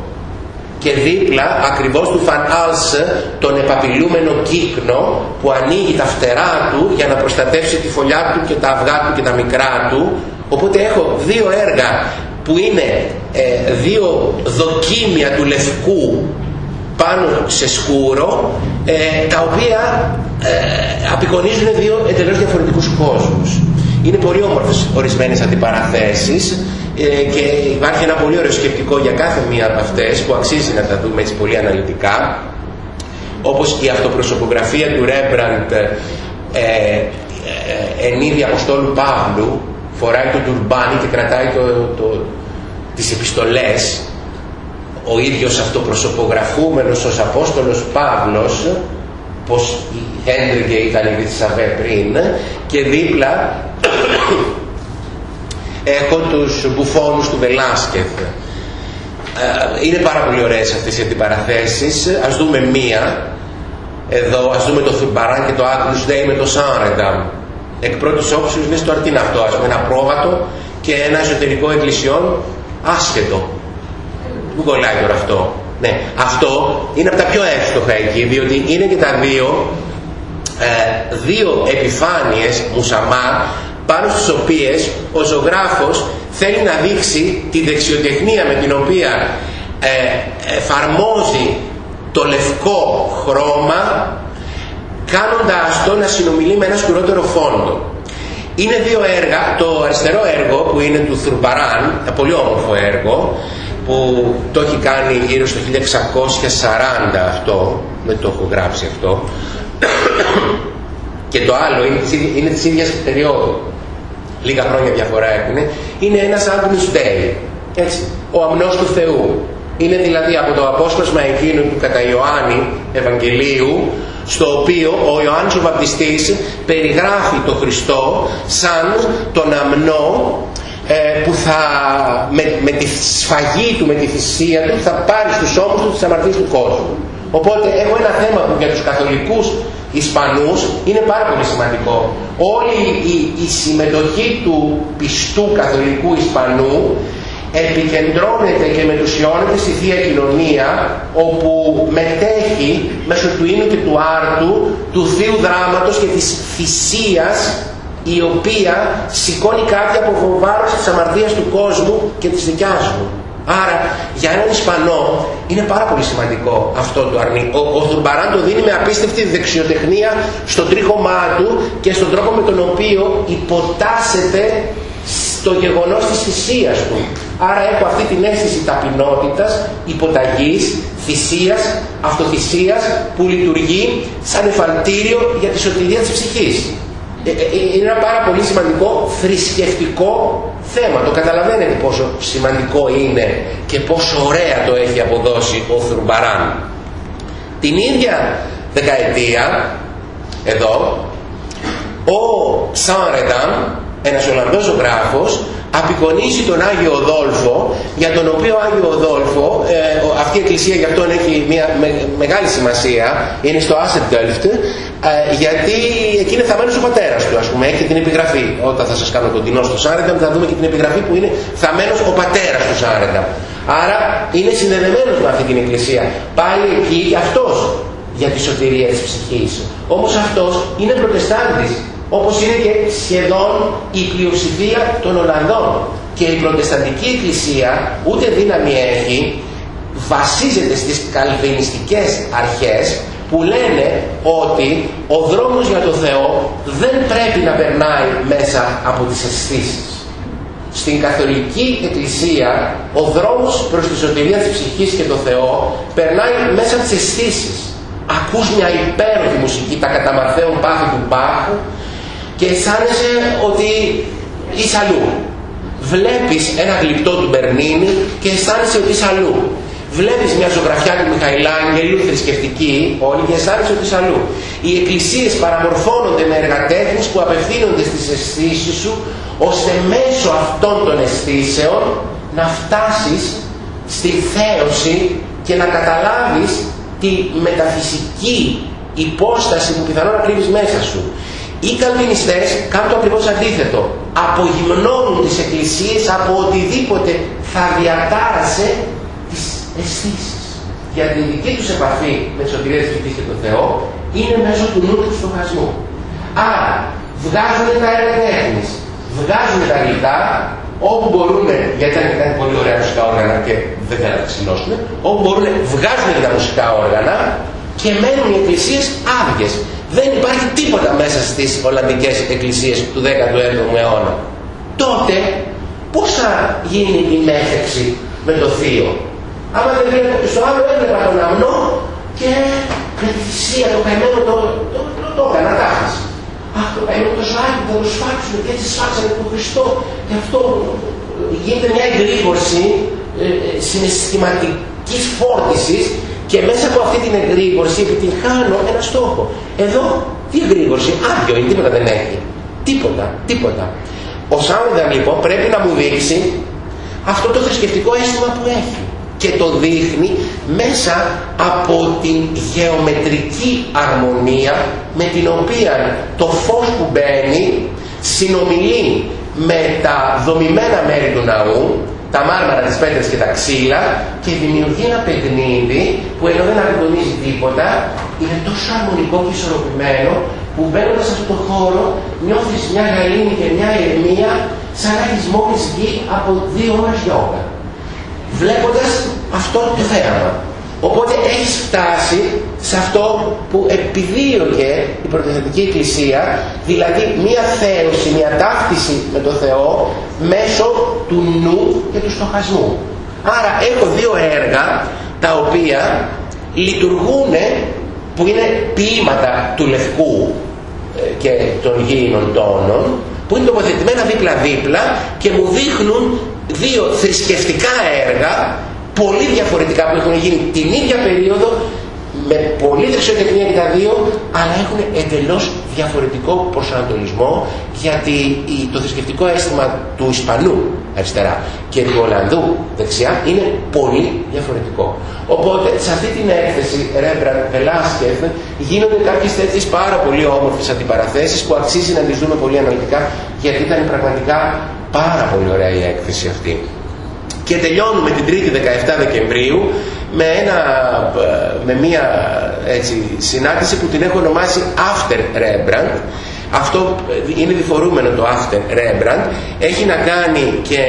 και δίπλα ακριβώς του Φανάλσε τον επαπειλούμενο κύκνο που ανοίγει τα φτερά του για να προστατεύσει τη φωλιά του και τα αυγά του και τα μικρά του. Οπότε έχω δύο έργα που είναι ε, δύο δοκίμια του λευκού πάνω σε σκούρο ε, τα οποία ε, απεικονίζουν δύο εντελώς διαφορετικούς κόσμους. Είναι πολύ όμορφες ορισμένες αντιπαραθέσεις ε, και υπάρχει ένα πολύ ωραίο σκεπτικό για κάθε μία από αυτές που αξίζει να τα δούμε έτσι πολύ αναλυτικά όπως η αυτοπροσωπογραφία του Ρέμπραντ ε, ε, εν είδη Αποστόλου Παύλου φοράει το τουρμπάνι και κρατάει το, το, τις επιστολές. Ο ίδιος αυτοπροσωπογραφούμενος ως Απόστολος Παύλος πως η Χέντριγκε ήταν η Βυθισαβέ πριν και δίπλα έχω τους μπουφόνους του Βελάσκεθ ε, είναι πάρα πολύ ωραίες αυτές οι αντιπαραθέσεις. Ας δούμε μία. Εδώ ας δούμε το Θουρμπαράν και το Άγνους Δέι με το Σάρενταμ εκ πρώτης όψης λες τώρα τι είναι αυτό ας πούμε ένα πρόβατο και ένα εσωτερικό εκκλησιών άσχετο. Πού κολλάει τώρα αυτό; Ναι, αυτό είναι από τα πιο εύστοχα εκεί, διότι είναι και τα δύο, ε, δύο επιφάνειες μουσαμά πάνω στις οποίες ο ζωγράφος θέλει να δείξει τη δεξιοτεχνία με την οποία ε, εφαρμόζει το λευκό χρώμα κάνοντας το να συνομιλεί με ένα σκουρότερο φόντο. Είναι δύο έργα, το αριστερό έργο που είναι του Θουρμπαράν, ένα πολύ όμορφο έργο, που το έχει κάνει γύρω στο 1640 αυτό, δεν το έχω γράψει αυτό, και το άλλο είναι, είναι της ίδιας περίοδου, λίγα χρόνια διαφορά έχουν, είναι ένας Agnus Dei, έτσι, ο αμνός του Θεού. Είναι δηλαδή από το απόσπασμα εκείνου του κατά Ιωάννη Ευαγγελίου, στο οποίο ο Ιωάννης ο Βαπτιστής περιγράφει τον Χριστό σαν τον αμνό ε, που θα με, με τη σφαγή του, με τη θυσία του θα πάρει στους ώμους του τις αμαρτίες του κόσμου. Οπότε έχω ένα θέμα που για τους καθολικούς Ισπανούς είναι πάρα πολύ σημαντικό. Όλη η, η συμμετοχή του πιστού καθολικού Ισπανού επικεντρώνεται και μετουσιώνεται στη Θεία Κοινωνία όπου μετέχει μέσω του ίνου και του άρτου του Θείου Δράματος και της θυσίας η οποία σηκώνει κάτι από βάρος της αμαρτίας του κόσμου και της δικιάς μου. Άρα για έναν Ισπανό είναι πάρα πολύ σημαντικό αυτό το αρνί. Ο, ο Θουρμπαράν το δίνει με απίστευτη δεξιοτεχνία στον τρίχωμά του και στον τρόπο με τον οποίο υποτάσσεται στο γεγονός της θυσίας του. Άρα έχω αυτή την αίσθηση ταπεινότητας, υποταγής, θυσίας, αυτοθυσίας που λειτουργεί σαν εφαλτήριο για τη σωτηρία της ψυχής. Ε, ε, ε, είναι ένα πάρα πολύ σημαντικό θρησκευτικό θέμα. Το καταλαβαίνετε πόσο σημαντικό είναι και πόσο ωραία το έχει αποδώσει ο Θουρμπαράν. Την ίδια δεκαετία, εδώ, ο Σάνρενταμ, ένας Ολλανδός ζωγράφος, απεικονίζει τον Άγιο Οδόλφο, για τον οποίο Άγιο Οδόλφο, ε, αυτή η εκκλησία για αυτόν έχει μια μεγάλη σημασία, είναι στο Asset ε, γιατί εκεί είναι θαμένος ο πατέρας του, ας πούμε, έχει την επιγραφή. Όταν θα σας κάνω κοντινό στο Σάρεντα, θα δούμε και την επιγραφή που είναι θαμένος ο πατέρας του Σάρεντα. Άρα είναι συνδεδεμένος με αυτή την εκκλησία. Πάει εκεί αυτός για τη σωτηρία της ψυχής. Όμως αυτός είναι προτεστάντης όπως είναι και σχεδόν η πλειοψηφία των Ολλανδών. Και η προτεσταντική εκκλησία ούτε δύναμη έχει, βασίζεται στις καλβινιστικές αρχές που λένε ότι ο δρόμος για το Θεό δεν πρέπει να περνάει μέσα από τις αισθήσεις. Στην καθολική εκκλησία ο δρόμος προς τη σωτηρία της ψυχής και το Θεό περνάει μέσα από τις αισθήσεις. Ακούς μια υπέροχη μουσική, τα καταμαρθέων πάθη του Μπάχου, και αισθάνεσαι ότι είσαι αλλού. Βλέπεις ένα γλυπτό του Μπερνίνη και αισθάνεσαι ότι είσαι αλλού. Βλέπεις μια ζωγραφιά του Μιχαηλάγγελου θρησκευτική όλοι και αισθάνεσαι ότι είσαι αλλού. Οι εκκλησίες παραμορφώνονται με εργατέχνες που απευθύνονται στις αισθήσεις σου ώστε μέσω αυτών των αισθήσεων να φτάσεις στη θέωση και να καταλάβεις τη μεταφυσική υπόσταση που πιθανόν να κρύβεις μέσα σου. Οι καλβινιστές κάνουν το ακριβώς αντίθετο. Απογυμνώνουν τις εκκλησίες από οτιδήποτε θα διατάρασε τις αισθήσεις. Για τη δική τους επαφή με τη σωτηρία της και τον Θεό είναι μέσω του νου του στοχασμού. Άρα βγάζουν τα έργα τέχνης, βγάζουν τα γλυκά όπου μπορούν, γιατί ήταν κάτι πολύ ωραία μουσικά όργανα και δεν θέλουν να τα ξυλώσουν, όπου μπορούν βγάζουν τα μουσικά όργανα και μένουν οι εκκλησίες άδειες. Δεν υπάρχει τίποτα μέσα στις Ολλανδικές εκκλησίες του 17ου αιώνα. Τότε πώς θα γίνει η μέθεξη με το θείο; Άμα δεν βλέπω στο άλλο έβλεπα τον αμνό και με τη θυσία το καημένο το, το, το, το έκανα τάχας. Αχ, το καημένο το ζωάκι θα το σφάξουμε και έτσι σφάξαμε τον Χριστό. Και αυτό γίνεται μια εγρήγορση ε, ε, συναισθηματικής φόρτισης και μέσα από αυτή την εγρήγορση επιτυγχάνω ένα στόχο. Εδώ τι εγρήγορση, άδειο είναι, τίποτα δεν έχει. Τίποτα, τίποτα. Ο Σάουνταν λοιπόν πρέπει να μου δείξει αυτό το θρησκευτικό αίσθημα που έχει και το δείχνει μέσα από την γεωμετρική αρμονία με την οποία το φως που μπαίνει συνομιλεί με τα δομημένα μέρη του ναού τα μάρμαρα, τις πέτρες και τα ξύλα και δημιουργεί ένα παιχνίδι που ενώ δεν απεικονίζει τίποτα είναι τόσο αρμονικό και ισορροπημένο που μπαίνοντας σε αυτό το χώρο νιώθεις μια γαλήνη και μια ηρεμία σαν να έχεις μόλις βγει από δύο ώρες γιόγκα. Βλέποντας αυτό το θέαμα. Οπότε έχεις φτάσει σε αυτό που επιδίωκε η Πρωτοθετική Εκκλησία, δηλαδή μία θέωση, μία ταύτιση με το Θεό μέσω του νου και του στοχασμού. Άρα έχω δύο έργα τα οποία λειτουργούν που είναι ποίηματα του Λευκού ε, και των γήινων τόνων που είναι τοποθετημένα δίπλα-δίπλα και μου δείχνουν δύο θρησκευτικά έργα πολύ διαφορετικά που έχουν γίνει την ίδια περίοδο με πολύ δεξιοτεχνία και τα δύο, αλλά έχουν εντελώς διαφορετικό προσανατολισμό γιατί το θρησκευτικό αίσθημα του Ισπανού αριστερά και του Ολλανδού δεξιά είναι πολύ διαφορετικό. Οπότε σε αυτή την έκθεση Ρέμπραν, Βελάσκεφ γίνονται κάποιες τέτοιες πάρα πολύ όμορφες αντιπαραθέσεις που αξίζει να τις δούμε πολύ αναλυτικά γιατί ήταν πραγματικά πάρα πολύ ωραία η έκθεση αυτή. Και τελειώνουμε την 3η 17 Δεκεμβρίου με, ένα, με μια έτσι, συνάντηση που την έχω ονομάσει After Rembrandt. Αυτό είναι διφορούμενο το After Rembrandt. Έχει να κάνει και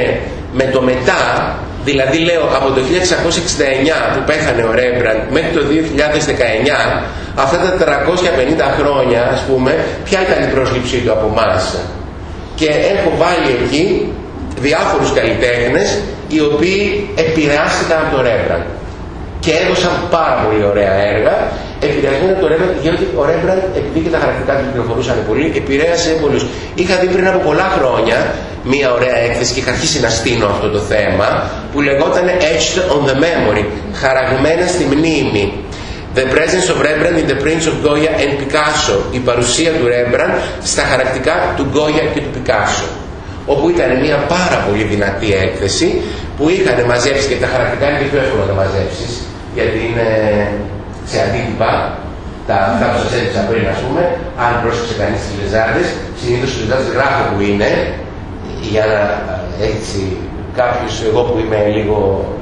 με το μετά, δηλαδή λέω από το 1669 που πέθανε ο Rembrandt μέχρι το 2019, αυτά τα 350 χρόνια ας πούμε, ποια ήταν η πρόσληψή του από εμάς. Και έχω βάλει εκεί διάφορους καλλιτέχνες οι οποίοι επηρεάστηκαν από το Ρέμπραντ. Και έδωσαν πάρα πολύ ωραία έργα. Επηρεασμένα από το Ρέμπραντ γιατί ο Ρέμπραντ επειδή και τα χαρακτηριστικά του πληροφορούσαν πολύ επηρέασε πολλούς είχα δει πριν από πολλά χρόνια μία ωραία έκθεση και είχα αρχίσει να στείνω αυτό το θέμα που λεγόταν Etched on the Memory χαραγμένα στη μνήμη. The presence of Rembrandt in the Prince of Goya and Picasso η παρουσία του Rembrandt στα χαρακτηριστικά του Goya και του Picasso. Όπου ήταν μια πάρα πολύ δυνατή έκθεση που είχαν μαζέψει και τα χαρακτηριστικά είναι και πιο εύκολο να μαζέψεις γιατί είναι σε αντίτυπα τα αυτά που σας έδειξα πριν ας πούμε αν πρόσεξε κανείς τις λεζάρδες συνήθως οι λεζάρδες γράφω που είναι για να έτσι κάποιος εγώ που είμαι λίγο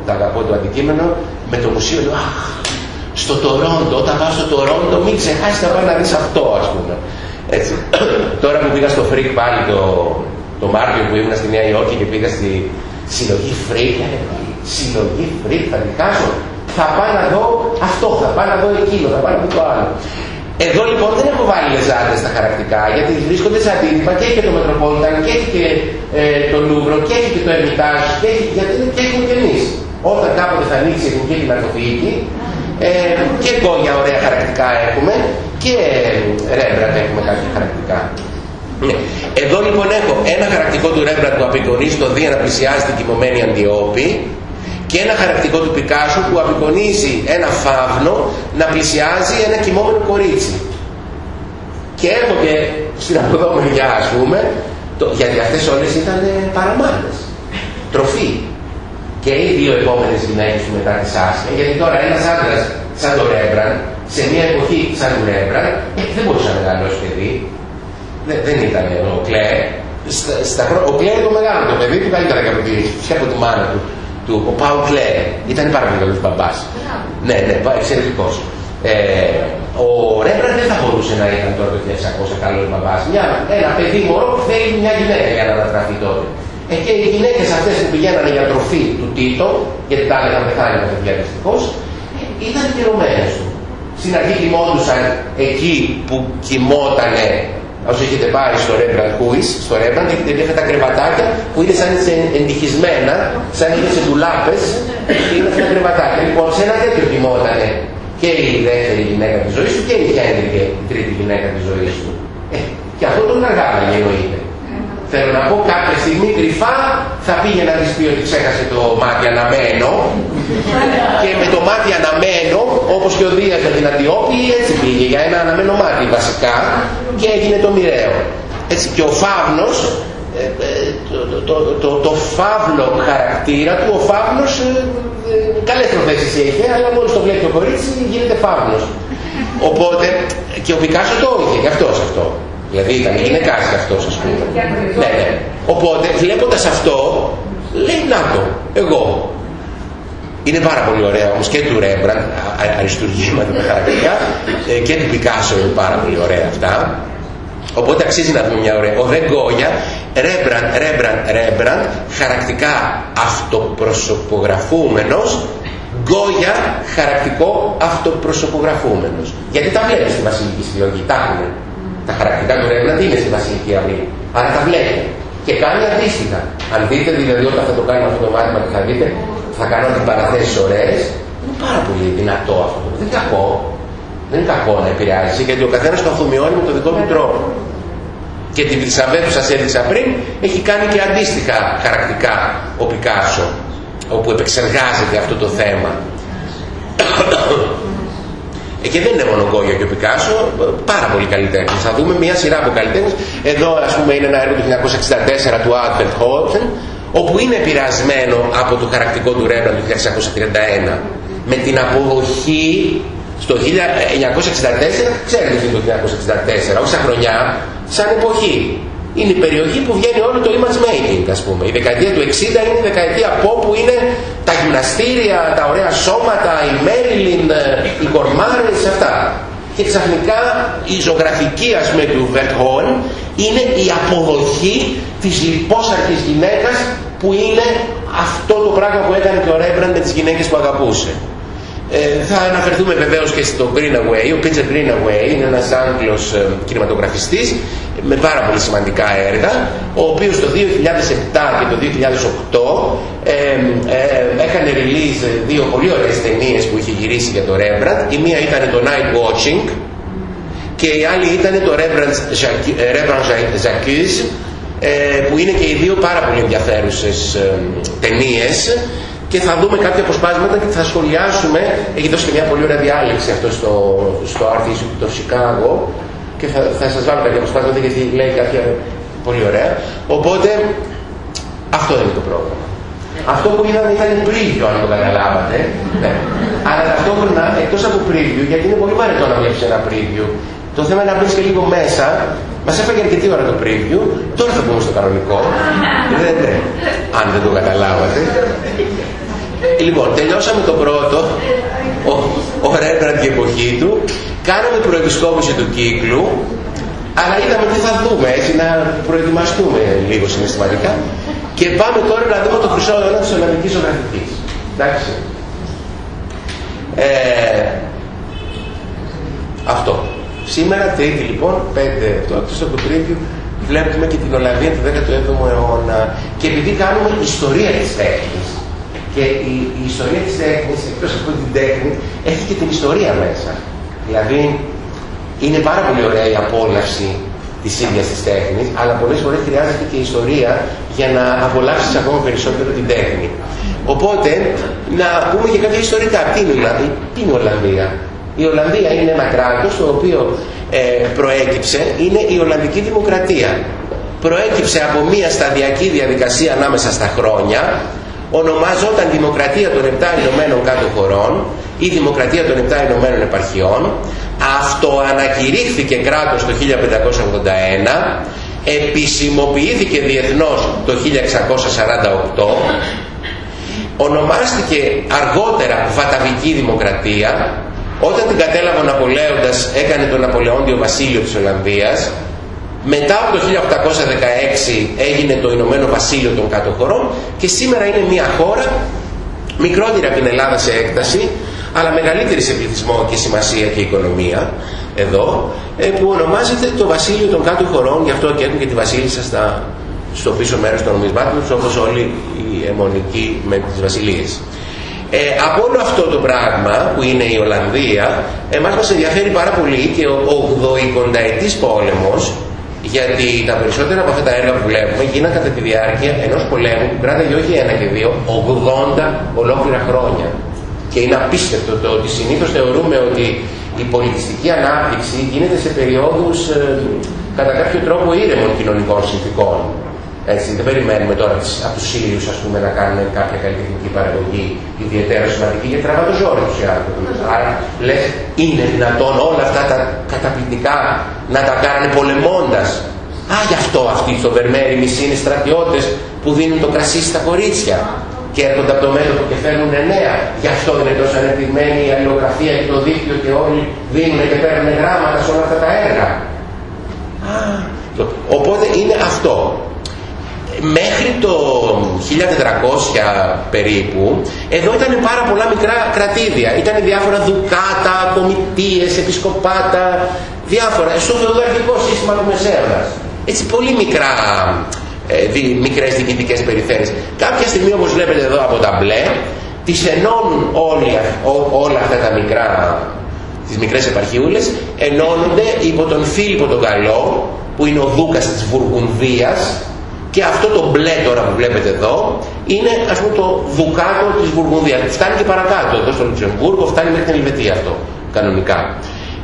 τα αγαπώ το αντικείμενο με το μουσείο λέω αχ στο Τορόντο όταν πάω στο Τορόντο μην ξεχάσεις να πάει να δεις αυτό ας πούμε έτσι. Τώρα που πήγα στο Freak πάλι το, το Μάρτιο που ήμουν στη Νέα Υόρκη και πήγα στη συλλογή Freak, συλλογή Freak, θα δικάσω. Θα πάω να δω αυτό, θα πάω να δω εκείνο, θα πάω να δω το άλλο. Εδώ λοιπόν δεν έχω βάλει λεζάρδες στα χαρακτικά γιατί βρίσκονται σε αντίτυπα και έχει και το Μετροπόλιταν και έχει και ε, το Λούβρο και έχει και το Ερμητάζ και, έχει, γιατί, και έχουμε και εμείς. Όταν κάποτε θα ανοίξει η Εθνική Πινακοθήκη ε, και κόγια ωραία χαρακτικά έχουμε και Ρέμπραντ έχουμε κάποια χαρακτικά. Ναι. Εδώ λοιπόν έχω ένα χαρακτικό του Ρέμπραντ που απεικονίζει το Δία να πλησιάζει την κοιμωμένη Αντιόπη και ένα χαρακτικό του Πικάσου που απεικονίζει ένα φαύνο να πλησιάζει ένα κοιμόμενο κορίτσι. Και έχω και στην αποδό μεριά ας πούμε, το, γιατί αυτές όλες ήταν παραμάνες, τροφή. Και οι δύο επόμενες γυναίκες του μετά της Άσια, γιατί τώρα ένας άντρας σαν το Ρέμπραντ, σε μια εποχή σαν το Ρέμπραντ, ε, δεν μπορούσε να μεγαλώσει παιδί, δεν, δεν ήταν ο Κλέ. Στα, στα, ο Κλέ είναι το μεγάλο το παιδί του καλύτερα από τη, από τη μάνα του. του ο Πάου Κλέ ήταν πάρα πολύ καλός μπαμπάς. Ναι, ναι, εξαιρετικός. Ε, ο Ρέμπραντ δεν θα μπορούσε να ήταν τώρα το 1600 καλός μπαμπάς. Ένα παιδί μωρό που θέλει μια γυναίκα για να ανατραφεί τότε. Ε, και οι γυναίκες αυτές που πηγαίνανε για τροφή του Τίτο, γιατί τα άλλα πεθάνει τα παιδιά δυστυχώς, ήταν πληρωμένες του. Στην αρχή κοιμόντουσαν εκεί που κοιμότανε Όσο έχετε πάει στο Rembrandt Huis, στο Rembrandt έχετε δει αυτά τα κρεβατάκια που είναι σαν εντυχισμένα, σαν είναι σε ντουλάπες και είναι αυτά τα κρεβατάκια. Λοιπόν, σε ένα τέτοιο κοιμότανε και η δεύτερη γυναίκα της ζωής του και η Χέντρικε, η τρίτη γυναίκα της ζωής του. Ε, και αυτό τον αργάβαγε εννοείται. Θέλω να πω κάποια στιγμή κρυφά θα πήγε να της πει ότι ξέχασε το μάτι αναμένο και με το μάτι αναμένο όπως και ο Δίας με την Αντιόπη έτσι πήγε για ένα αναμένο μάτι βασικά και έγινε το μοιραίο. Έτσι και ο φαύνος ε, ε, το, το, το, το, φαύλο χαρακτήρα του, ο φαύνος ε, καλές προθέσεις έχει, αλλά μόλις το βλέπει το κορίτσι γίνεται φαύνος. Οπότε και ο Πικάσο το είχε, γι' αυτός αυτό. Δηλαδή ήταν γυναικάς αυτός ας πούμε. Ναι, ναι. Οπότε βλέποντας αυτό λέει να το, εγώ. Είναι πάρα πολύ ωραία όμως και του Ρέμπραντ, αριστουργήματα τα χαρακτηριστικά ε, και του Πικάσο είναι πάρα πολύ ωραία αυτά. Οπότε αξίζει να δούμε μια ωραία. Ο Δε Γκόγια, Ρέμπραντ, Ρέμπραντ, Ρέμπραντ, χαρακτικά αυτοπροσωπογραφούμενος, Γκόγια, χαρακτικό αυτοπροσωπογραφούμενος. Γιατί τα βλέπεις στη βασιλική συλλογή, τα έχουν. Τα χαρακτικά του Ρέμπραντ είναι στη βασιλική αυλή. Άρα τα βλέπει. Και κάνει αντίστοιχα. Αν δείτε δηλαδή όταν θα το κάνουμε αυτό το μάθημα και θα δείτε, θα κάνω αντιπαραθέσεις ωραίες, είναι πάρα πολύ δυνατό αυτό. Δεν είναι κακό. Δεν είναι κακό να επηρεάζει γιατί ο καθένας το αφομοιώνει με τον δικό του τρόπο. Και την Βρυσαβέ που σας έδειξα πριν έχει κάνει και αντίστοιχα χαρακτικά ο Πικάσο όπου επεξεργάζεται αυτό το θέμα. Ε, και δεν είναι μόνο Γκόγια και ο Πικάσο, πάρα πολύ καλλιτέχνες. Θα δούμε μια σειρά από καλλιτέχνες. Εδώ, ας πούμε, είναι ένα έργο του 1964 του Άλφερτ Χόλτεν, όπου είναι επηρεασμένο από το χαρακτικό του Ρέμπραντ του 1931 με την αποδοχή στο 1964, ξέρετε τι είναι το 1964, όχι σαν χρονιά, σαν εποχή. Είναι η περιοχή που βγαίνει όλο το image making, ας πούμε. Η δεκαετία του 60 είναι η δεκαετία από όπου είναι τα γυμναστήρια, τα ωραία σώματα, η Μέριλιν, οι κορμάρες, αυτά. Και ξαφνικά η ζωγραφική, ας πούμε, του Βερτχόν είναι η αποδοχή της λιπόσαρκης γυναίκας που είναι αυτό το πράγμα που έκανε και ο Ρέμπραντ με τις γυναίκες που αγαπούσε. Ε, θα αναφερθούμε βεβαίως και στο Greenaway. Ο Peter Greenaway είναι ένας Άγγλος ε, κινηματογραφιστής με πάρα πολύ σημαντικά έργα, ο οποίος το 2007 και το 2008 ε, ε, έκανε release δύο πολύ ωραίες ταινίες που είχε γυρίσει για το Rembrandt. Η μία ήταν το Night Watching και η άλλη ήταν το Rembrandt, Rembrandt Jacques ε, που είναι και οι δύο πάρα πολύ ενδιαφέρουσες ε, ταινίες και θα δούμε κάποια αποσπάσματα και θα σχολιάσουμε. Έχει δώσει και μια πολύ ωραία διάλεξη αυτό στο, στο άρθρο το Σικάγο και θα, θα σας βάλω κάποια αποσπάσματα γιατί λέει κάποια πολύ ωραία. Οπότε αυτό είναι το πρόγραμμα. Αυτό που είδαμε ήταν preview αν το καταλάβατε. Ναι. Αλλά ταυτόχρονα εκτός από preview, γιατί είναι πολύ βαρετό να βλέπεις ένα preview, το θέμα είναι να μπεις και λίγο μέσα. Μας έφαγε αρκετή ώρα το preview, τώρα θα πούμε στο κανονικό. δεν, ναι. Αν δεν το καταλάβατε. Λοιπόν, τελειώσαμε το πρώτο, ο, ο Ρέμπραντ και η εποχή του, κάναμε προεπισκόπηση του κύκλου, αλλά είδαμε τι θα δούμε, έτσι να προετοιμαστούμε λίγο συναισθηματικά και πάμε τώρα να δούμε το χρυσό αιώνα της Ολλανδικής Ζωγραφικής. Εντάξει. Ε, αυτό. Σήμερα, τρίτη λοιπόν, πέντε αυτό, εκτός από το preview, βλέπουμε και την Ολλανδία του 17ου αιώνα και επειδή κάνουμε ιστορία της τέχνης, και η, η ιστορία της τέχνης, εκτός από την τέχνη, έχει και την ιστορία μέσα. Δηλαδή, είναι πάρα πολύ ωραία η απόλαυση της ίδιας της τέχνης, αλλά πολλές φορές χρειάζεται και η ιστορία για να απολαύσεις ακόμα περισσότερο την τέχνη. Οπότε, να πούμε και κάποια ιστορικά. Τι είναι, δηλαδή, τι είναι η Ολλανδία; Η Ολλανδία είναι ένα κράτος το οποίο ε, προέκυψε, είναι η Ολλανδική Δημοκρατία. Προέκυψε από μια σταδιακή διαδικασία ανάμεσα στα χρόνια, ονομάζονταν Δημοκρατία των Επτά Ηνωμένων Κάτω Χωρών ή Δημοκρατία των Επτά Ηνωμένων Επαρχιών αυτοανακηρύχθηκε κράτος το 1581 επισημοποιήθηκε διεθνώς το 1648 ονομάστηκε αργότερα Βαταβική Δημοκρατία όταν την κατέλαβε ο Ναπολέοντας έκανε τον Ναπολεόντιο Βασίλειο της Ολλανδίας μετά από το 1816 έγινε το Ηνωμένο Βασίλειο των κάτω χωρών και σήμερα είναι μια χώρα μικρότερη από την Ελλάδα σε έκταση αλλά μεγαλύτερη σε πληθυσμό και σημασία και οικονομία εδώ ε, που ονομάζεται το Βασίλειο των κάτω χωρών γι' αυτό και έχουν και τη Βασίλισσα στα, στο πίσω μέρος των νομισμάτων όπως όλοι οι αιμονικοί με τις βασιλείες. Ε, από όλο αυτό το πράγμα που είναι η Ολλανδία εμάς μας ενδιαφέρει πάρα πολύ και ο 80 πόλεμος γιατί τα περισσότερα από αυτά τα έργα που βλέπουμε γίνανε κατά τη διάρκεια ενός πολέμου που κράταγε όχι ένα και δύο, 80 ολόκληρα χρόνια. Και είναι απίστευτο το ότι συνήθως θεωρούμε ότι η πολιτιστική ανάπτυξη γίνεται σε περιόδους ε, κατά κάποιο τρόπο ήρεμων κοινωνικών συνθήκων. Έτσι, δεν περιμένουμε τώρα από τους Σύριους ας πούμε, να κάνουν κάποια καλλιτεχνική παραγωγή ιδιαίτερα σημαντική γιατί τραβά το ζόρι τους οι άνθρωποι. Άρα λες είναι δυνατόν όλα αυτά τα καταπληκτικά να τα κάνουν πολεμώντας Α, γι' αυτό αυτοί στο Βερμέρι μισοί είναι στρατιώτες που δίνουν το κρασί στα κορίτσια και έρχονται από το μέτωπο και φέρνουν νέα. Γι' αυτό είναι τόσο ανεπτυγμένη η αλληλογραφία και το δίκτυο και όλοι δίνουν και παίρνουν γράμματα σε όλα αυτά τα έργα. Α, οπότε είναι αυτό. Μέχρι το 1400 περίπου, εδώ ήταν πάρα πολλά μικρά κρατήδια. Ήταν διάφορα δουκάτα, κομιτείες, επισκοπάτα, διάφορα. Στο φεουδαρχικό σύστημα του Μεσαίωνας. Έτσι πολύ μικρά ε, δι, μικρές διοικητικές περιφέρειες. Κάποια στιγμή όπως βλέπετε εδώ από τα μπλε, τις ενώνουν όλοι, όλα αυτά τα μικρά, τις μικρές επαρχιούλες, ενώνονται υπό τον Φίλιππο τον Καλό, που είναι ο Δούκας της Βουργουνδίας, και αυτό το μπλε τώρα που βλέπετε εδώ είναι ας πούμε το δουκάτο της Βουργουνδίας. Φτάνει και παρακάτω εδώ στο Λουξεμβούργο, φτάνει μέχρι την Ελβετία αυτό κανονικά.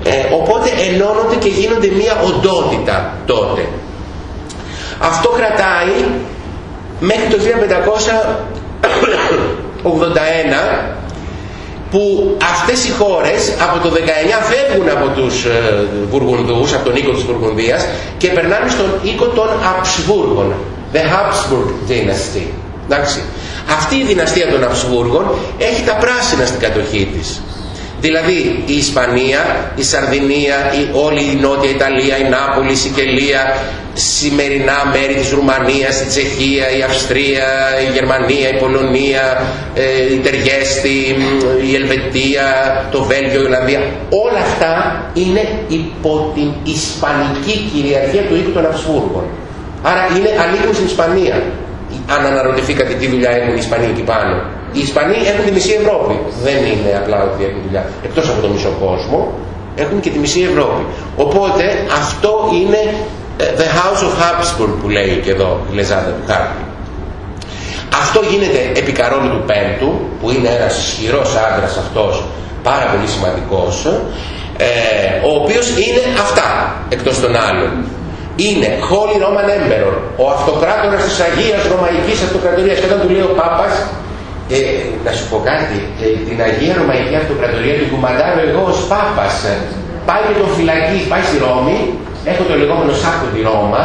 Ε, οπότε ενώνονται και γίνονται μια οντότητα τότε. Αυτό κρατάει μέχρι το 1581 που αυτές οι χώρες από το 19 φεύγουν από τους ε, Βουργουνδούς, από τον οίκο της Βουργουνδίας και περνάνε στον οίκο των Αψβούργων, the Habsburg dynasty. Εντάξει. Αυτή η δυναστεία των Αψβούργων έχει τα πράσινα στην κατοχή της. Δηλαδή η Ισπανία, η Σαρδινία, η, όλη η Νότια Ιταλία, η Νάπολη, η Σικελία, σημερινά μέρη της Ρουμανίας, η Τσεχία, η Αυστρία, η Γερμανία, η Πολωνία, ε, η Τεργέστη, η Ελβετία, το Βέλγιο, η Ολλανδία. Όλα αυτά είναι υπό την Ισπανική κυριαρχία του οίκου των Αυσβούργων. Άρα είναι ανήκουν στην Ισπανία. Αν αναρωτηθήκατε τι δουλειά έχουν οι Ισπανοί εκεί πάνω. Οι Ισπανοί έχουν τη μισή Ευρώπη. Δεν είναι απλά ότι έχουν δουλειά. Εκτός από το μισό κόσμο, έχουν και τη μισή Ευρώπη. Οπότε αυτό είναι ε, The House of Habsburg που λέει και εδώ η λεζάντα του χάρτη. Αυτό γίνεται επί Καρόλου του Πέμπτου, που είναι ένας ισχυρός άντρας αυτός, πάρα πολύ σημαντικός, ε, ο οποίος είναι αυτά, εκτός των άλλων. Είναι Holy Roman Emperor, ο αυτοκράτορας της Αγίας Ρωμαϊκής Αυτοκρατορίας. Και όταν του λέει ο Πάπας, ε, να σου πω κάτι, ε, την Αγία Ρωμαϊκή Αυτοκρατορία του κουμαντάρω εγώ ως Πάπας. Πάει με τον φυλακή, πάει στη Ρώμη έχω το λεγόμενο σάκο τη Ρώμα,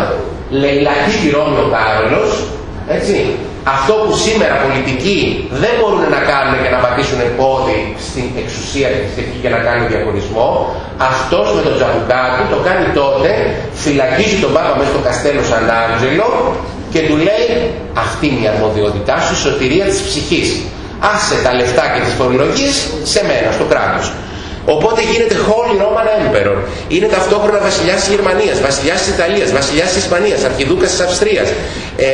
λαιλατή τη Ρώμη ο Κάρολος, έτσι. Αυτό που σήμερα πολιτικοί δεν μπορούν να κάνουν και να πατήσουν πόδι στην εξουσία τη και να κάνουν διαχωρισμό, αυτός με τον τζαμπουκά του το κάνει τότε, φυλακίζει τον Πάπα μέσα στο Καστέλο Σαντάντζελο και του λέει αυτή είναι η αρμοδιότητά σου, η σωτηρία της ψυχής. Άσε τα λεφτά και τις φορολογίες σε μένα, στο κράτος. Οπότε γίνεται Holy Roman Emperor. Είναι ταυτόχρονα βασιλιάς της Γερμανίας, βασιλιάς της Ιταλίας, βασιλιάς της Ισπανίας, αρχιδούκας της Αυστρίας, ε,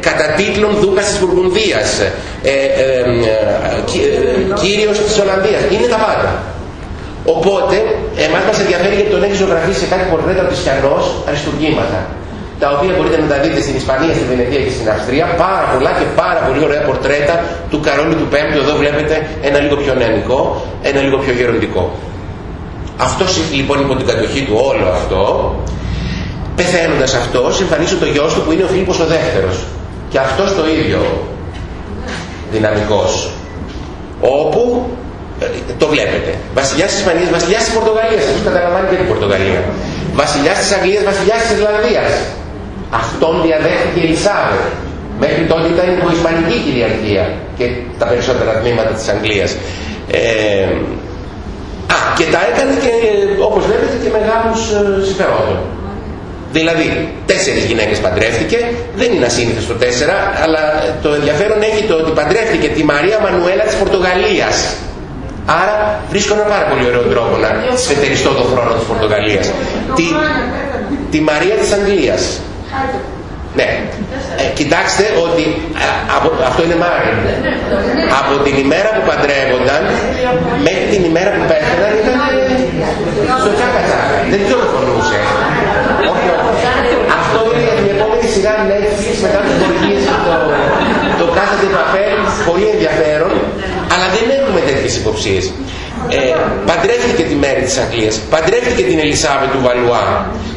κατά τίτλων δούκας της Βουργουνδίας, ε, ε, ε, κύριος της Ολλανδίας. Είναι τα πάντα. Οπότε, εμάς μας ενδιαφέρει γιατί τον έχει ζωγραφίσει σε κάτι πορτρέτα του Ισιανός αριστουργήματα τα οποία μπορείτε να τα δείτε στην Ισπανία, στη Βενετία και στην Αυστρία, πάρα πολλά και πάρα πολύ ωραία πορτρέτα του Καρόλου του Πέμπτου. Εδώ βλέπετε ένα λίγο πιο νεανικό, ένα λίγο πιο γεροντικό. Αυτό λοιπόν υπό την κατοχή του όλο αυτό, πεθαίνοντας αυτός, εμφανίζει το γιος του που είναι ο Φίλιππος ο δεύτερος. Και αυτός το ίδιο δυναμικός. Όπου ε, το βλέπετε. Βασιλιάς της Ισπανίας, βασιλιάς της Πορτογαλίας. Αυτός καταλαμβάνει και την Πορτογαλία. Βασιλιάς της Αγγλίας, βασιλιάς της Ιρλανδίας. Αυτόν διαδέχτηκε η Ελισάβετ. Μέχρι τότε ήταν η Ισπανική κυριαρχία και τα περισσότερα τμήματα της Αγγλίας. Ε, α, και τα έκανε και όπως βλέπετε και μεγάλους ε, συμφερόντων. Δηλαδή, τέσσερις γυναίκες παντρεύτηκε, δεν είναι ασύνηθες το τέσσερα, αλλά το ενδιαφέρον έχει το ότι παντρεύτηκε τη Μαρία Μανουέλα της Πορτογαλίας. Άρα βρίσκω ένα πάρα πολύ ωραίο τρόπο να σφετεριστώ τον χρόνο της Πορτογαλίας. Τη, τη Μαρία της Αγγλίας. Ναι. Ε, κοιτάξτε ότι αυτό είναι μάρι. Από την ημέρα που παντρεύονταν μέχρι την ημέρα που πέθαναν ήταν στο τσάκα Δεν τηλεφωνούσε. Όχι, Αυτό είναι για την επόμενη σειρά Netflix μετά τις Βοργίες το, το κάθεται παπέλ, πολύ ενδιαφέρον, αλλά δεν έχουμε τέτοιες υποψίες. Ε, παντρεύτηκε τη μέρη της Αγγλίας, παντρεύτηκε την Ελισάβη του Βαλουά,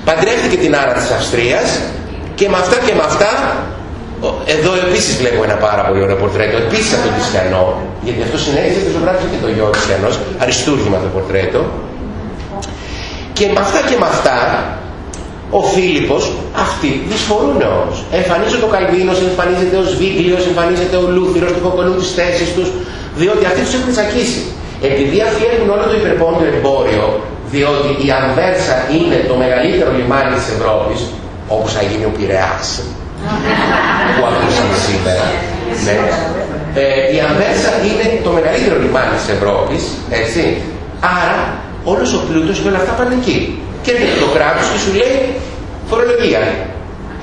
παντρεύτηκε την Άρα της Αυστρίας και με αυτά και με αυτά, εδώ επίσης βλέπω ένα πάρα πολύ ωραίο πορτρέτο, επίσης από τον Κριστιανό, γιατί αυτό συνέχισε και ζωγράφησε και το γιο του αριστούργημα το πορτρέτο. Και με αυτά και με αυτά ο Φίλιππος, αυτοί δυσφορούν όμως. Εμφανίζεται ο Καλβίνος, εμφανίζεται ο Σβίγκλιος, εμφανίζεται ο Λούθυρος, τυχοκονούν τις θέσεις τους, διότι αυτοί τους έχουν τσακίσει. Επειδή αυτοί έχουν όλο το υπερπόντιο εμπόριο, διότι η Ανβέρσα είναι το μεγαλύτερο λιμάνι της Ευρώπης, όπως θα γίνει ο Πειραιάς, που ακούσαμε σήμερα. Ναι. Ε, η Ανβέρσα είναι το μεγαλύτερο λιμάνι της Ευρώπης, έτσι. Άρα όλος ο πλούτος και όλα αυτά πάνε εκεί. Και έρχεται το κράτος και σου λέει φορολογία.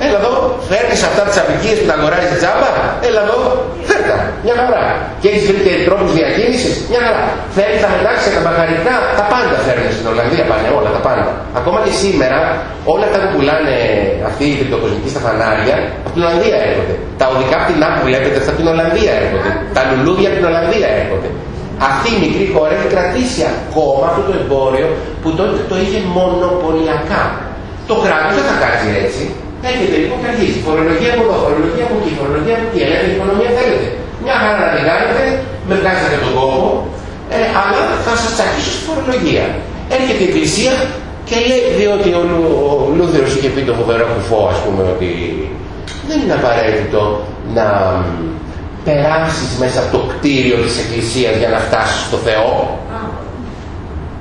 Έλα εδώ, φέρνεις αυτά τις απικίες που τα αγοράζεις τζάμπα. Έλα εδώ, φέρτα. Μια χαρά. Και έχεις βρει και τρόπους διακίνησης. Μια χαρά. Θέλει τα μετάξει τα μπαχαρικά. Τα πάντα φέρνεις στην Ολλανδία πάνε όλα, τα πάντα. Ακόμα και σήμερα όλα αυτά που πουλάνε αυτοί οι κρυπτοκοσμικοί στα φανάρια από την Ολλανδία έρχονται. Τα οδικά πτηνά που βλέπετε αυτά από την Ολλανδία έρχονται. Τα λουλούδια από την Ολλανδία έρχονται. Αυτή η μικρή χώρα έχει κρατήσει ακόμα αυτό το εμπόριο που τότε το είχε μονοπωλιακά. Το κράτος δεν θα κάνει έτσι. Έχετε λοιπόν και αρχίσει. Φορολογία από εδώ, φορολογία από εκεί, φορολογία από εκεί. Ελεύθερη οικονομία θέλετε. Μια χαρά να την κάνετε, με βγάζετε τον κόπο, ε, αλλά θα σας τσακίσω στη φορολογία. Έρχεται η Εκκλησία και λέει, διότι ο, ο Λούθερος είχε πει το φοβερό κουφό, ας πούμε, ότι δεν είναι απαραίτητο να περάσεις μέσα από το κτίριο της Εκκλησίας για να φτάσεις στο Θεό.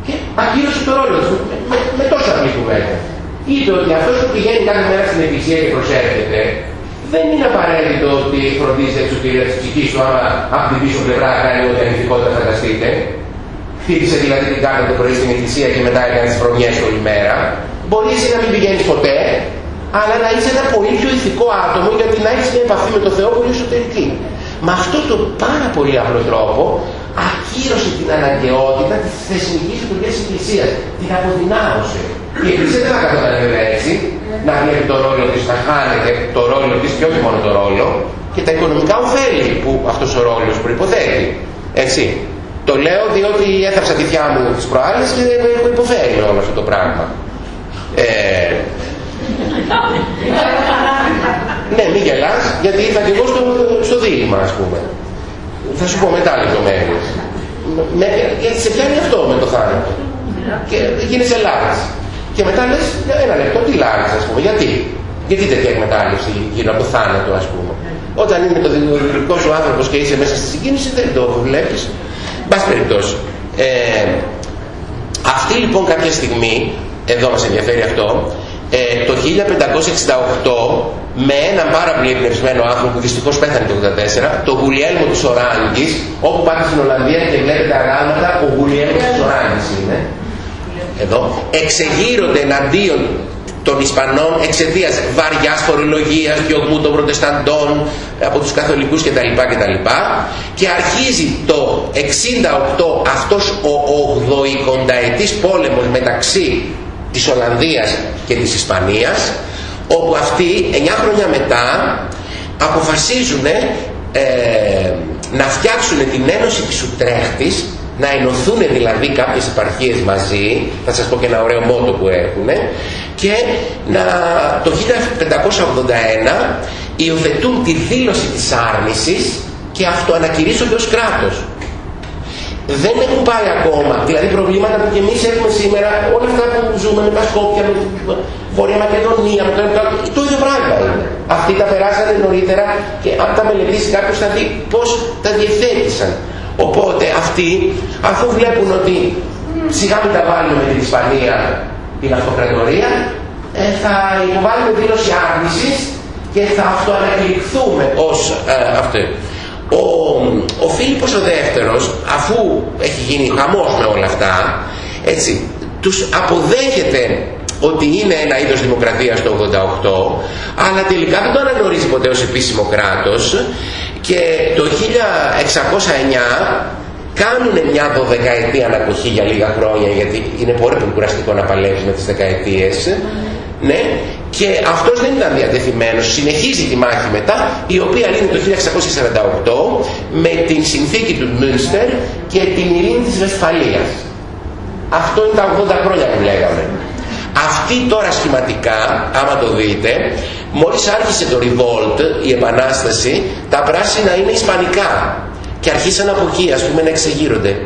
Και ακύρωσε το ρόλο του με, με, με τόσο απλή κουβέντα είπε ότι αυτός που πηγαίνει κάθε μέρα στην εκκλησία και προσέρχεται δεν είναι απαραίτητο ότι φροντίζει την εξωτηρία της ψυχής του άμα από την πίσω πλευρά κάνει ό,τι ανηθικότητα φανταστείτε. Χτύπησε δηλαδή την κάρτα το πρωί στην εκκλησία και μετά έκανε τις προμιές όλη μέρα. Μπορείς εσύ να μην πηγαίνεις ποτέ, αλλά να είσαι ένα πολύ πιο ηθικό άτομο γιατί να έχεις μια επαφή με το Θεό πολύ εσωτερική. Με αυτόν τον πάρα πολύ απλό τρόπο ακύρωσε την αναγκαιότητα της θεσμικής λειτουργίας της Εκκλησίας. Την αποδυνάμωσε. Η Εκκλησία δεν θα καθόταν βέβαια έτσι, να βλέπει το ρόλο της, να χάνεται το ρόλο της και όχι μόνο το ρόλο, και τα οικονομικά ωφέλη που αυτός ο ρόλος προϋποθέτει. Έτσι. Το λέω διότι έθαψα τη θιά μου τις προάλλες και έχω υποφέρει όλο αυτό το πράγμα. Ε, ναι, μην γελάς, γιατί ήρθα και εγώ στο, στο δίλημα, ας πούμε. Θα σου πω μετά λεπτομέρειες. Γιατί σε πιάνει αυτό με το θάνατο. Και γίνεσαι λάθος. Και μετά λες, ένα λεπτό, τι λάρεις, ας πούμε, γιατί; Γιατί τέτοια εκμετάλλευση γύρω από το θάνατο, ας πούμε; Όταν είναι το δικό σου άνθρωπος και είσαι μέσα στη συγκίνηση, δεν το βλέπεις. Μπας περιπτώσει. Ε, αυτή λοιπόν κάποια στιγμή, εδώ μας ενδιαφέρει αυτό, ε, το 1568 με έναν πάρα πολύ εμπνευσμένο άνθρωπο που δυστυχώς πέθανε το 1984, το Γουλιέλμο της Οράνγκης, όπου πάτε στην Ολλανδία και βλέπετε αγάλματα, ο Γουλιέλμος της Οράνγκης είναι, εδώ, εξεγείρονται εναντίον των Ισπανών εξαιτίας βαριάς φορολογίας, διωγμού των προτεσταντών από τους καθολικούς κτλ. κτλ. Και αρχίζει το 68 αυτός ο 80ετής πόλεμος μεταξύ της Ολλανδίας και της Ισπανίας όπου αυτοί 9 χρόνια μετά αποφασίζουν ε, να φτιάξουν την Ένωση της Ουτρέχτης να ενωθούν δηλαδή κάποιες επαρχίες μαζί, θα σας πω και ένα ωραίο μότο που έχουν, και να, το 1581 υιοθετούν τη δήλωση της άρνησης και αυτοανακηρύσσονται ως κράτος. Δεν έχουν πάει ακόμα, δηλαδή προβλήματα που και εμείς έχουμε σήμερα, όλα αυτά που ζούμε με τα Σκόπια, με την Βορεια Μακεδονία, με το, το ίδιο πράγμα είναι. Αυτοί τα περάσανε νωρίτερα και αν τα μελετήσει κάποιος θα δει πώς τα διευθέτησαν. Οπότε αυτοί, αφού βλέπουν ότι σιγά μην τα βάλουμε με την Ισπανία την αυτοκρατορία, ε, θα υποβάλουμε δήλωση άρνησης και θα αυτοανακηρυχθούμε ως ε, αυτό. Ο, ο Φίλιππος ο δεύτερος, αφού έχει γίνει χαμός με όλα αυτά, έτσι, τους αποδέχεται ότι είναι ένα είδος δημοκρατίας το 88, αλλά τελικά δεν το αναγνωρίζει ποτέ ως επίσημο κράτος και το 1609 κάνουν μια δωδεκαετία ανακοχή για λίγα χρόνια γιατί είναι πολύ κουραστικό να παλεύει με τις δεκαετίες ναι, και αυτός δεν ήταν διατεθειμένος, συνεχίζει τη μάχη μετά η οποία λύνει το 1648 με την συνθήκη του Μünster και την ειρήνη της Βεσφαλίας αυτό είναι τα 80 χρόνια που λέγαμε αυτή τώρα σχηματικά, άμα το δείτε, μόλις άρχισε το revolt, η επανάσταση, τα πράσινα είναι ισπανικά. Και αρχίσαν από εκεί, ας πούμε, να εξεγείρονται.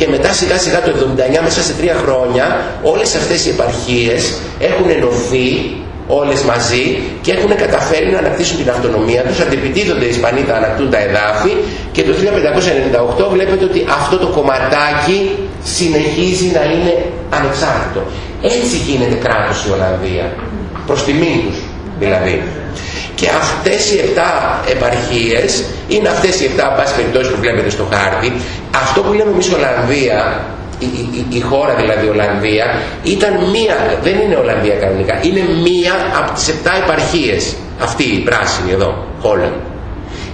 Και μετά σιγά σιγά το 79 μέσα σε τρία χρόνια όλες αυτές οι επαρχίες έχουν ενωθεί όλες μαζί και έχουν καταφέρει να ανακτήσουν την αυτονομία τους, αντιπιτίδονται οι Ισπανοί, τα ανακτούν τα εδάφη και το 1598 βλέπετε ότι αυτό το κομματάκι συνεχίζει να είναι ανεξάρτητο. Έτσι γίνεται κράτος η Ολλανδία, προς τιμήν τους δηλαδή. Και αυτές οι 7 επαρχίες είναι αυτές οι 7 πάση περιπτώσει που βλέπετε στο χάρτη. Αυτό που λέμε εμείς Ολλανδία η, η, η, χώρα δηλαδή Ολλανδία ήταν μία, δεν είναι Ολλανδία κανονικά, είναι μία από τις 7 επαρχίες. Αυτή η πράσινη εδώ, Holland.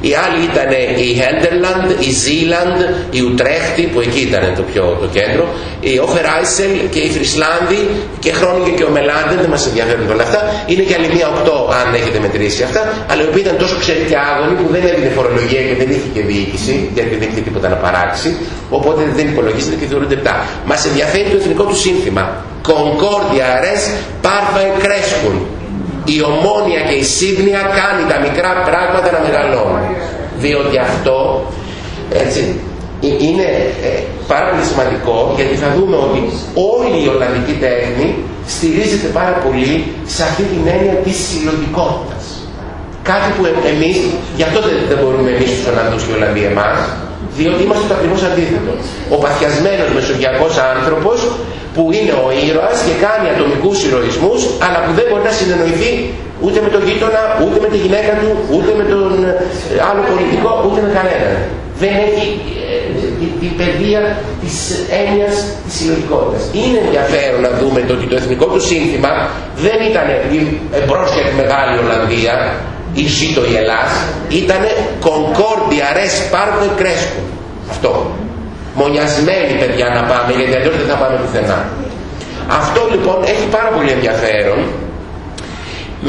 Οι άλλοι ήταν η Χέντερλαντ, η Ζήλαντ, η Ουτρέχτη που εκεί ήταν το πιο το κέντρο, η Όφεράισελ και η Φρισλάνδη και Χρόνιγκε και ο Μελάντεν, δεν μας ενδιαφέρουν όλα αυτά. Είναι και άλλη μία οκτώ αν έχετε μετρήσει αυτά, αλλά οι οποίοι ήταν τόσο ξέρει και άγωνοι που δεν έδινε φορολογία και δεν είχε και διοίκηση, γιατί δεν είχε τίποτα να παράξει, οπότε δεν υπολογίζεται και θεωρούνται επτά. Μας ενδιαφέρει το εθνικό του σύνθημα. Concordia res parva e crescun η ομόνια και η σύμπνοια κάνει τα μικρά πράγματα να μεγαλώνουν. Διότι αυτό έτσι, είναι ε, πάρα πολύ σημαντικό γιατί θα δούμε ότι όλη η Ολλανδική τέχνη στηρίζεται πάρα πολύ σε αυτή την έννοια της συλλογικότητας. Κάτι που εμείς, γι' αυτό δεν μπορούμε εμείς τους Ολλανδούς και οι Ολλανδοί εμάς, διότι είμαστε το ακριβώς αντίθετο. Ο παθιασμένος μεσογειακός άνθρωπος που είναι ο ήρωας και κάνει ατομικούς ηρωισμούς αλλά που δεν μπορεί να συνεννοηθεί ούτε με τον γείτονα, ούτε με τη γυναίκα του, ούτε με τον ε, άλλο πολιτικό, ούτε με κανέναν. Δεν έχει ε, την παιδεία της έννοιας της συλλογικότητας. Είναι ενδιαφέρον να δούμε το ότι το εθνικό του σύνθημα δεν ήταν εμπρός για τη Μεγάλη Ολλανδία ή ζήτω η Ελλάς, ήταν Concordia Res Parve Crescum. Αυτό μονιασμένοι παιδιά να πάμε γιατί αλλιώς δεν θα πάμε πουθενά. Αυτό λοιπόν έχει πάρα πολύ ενδιαφέρον.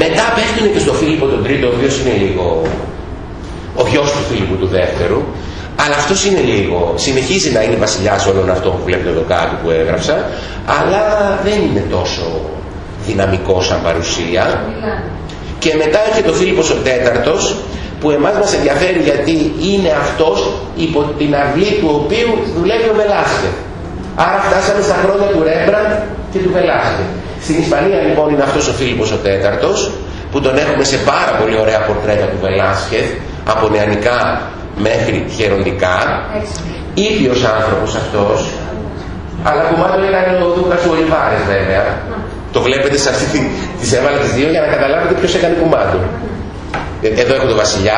Μετά πέφτουν και στο Φίλιππο τον Τρίτο, ο οποίος είναι λίγο ο γιος του Φίλιππου του Δεύτερου, αλλά αυτός είναι λίγο, συνεχίζει να είναι βασιλιάς όλων αυτών που βλέπετε εδώ κάτω που έγραψα, αλλά δεν είναι τόσο δυναμικό σαν παρουσία. Και μετά έρχεται ο Φίλιππος ο Τέταρτος, που εμάς μας ενδιαφέρει γιατί είναι αυτός υπό την αυλή του οποίου δουλεύει ο Βελάσκε. Άρα φτάσαμε στα χρόνια του Ρέμπραντ και του Βελάσκε. Στην Ισπανία λοιπόν είναι αυτός ο Φίλιππος ο Τέταρτος που τον έχουμε σε πάρα πολύ ωραία πορτρέτα του Βελάσκε από νεανικά μέχρι χεροντικά. Ίδιος άνθρωπος αυτός αλλά κουμάτο έκανε ο Δούκας του Ολιβάρες βέβαια. Το βλέπετε σε αυτή τη, τις έβαλε τις δύο για να καταλάβετε ποιος έκανε κουμάτο. Ε, εδώ έχω τον Βασιλιά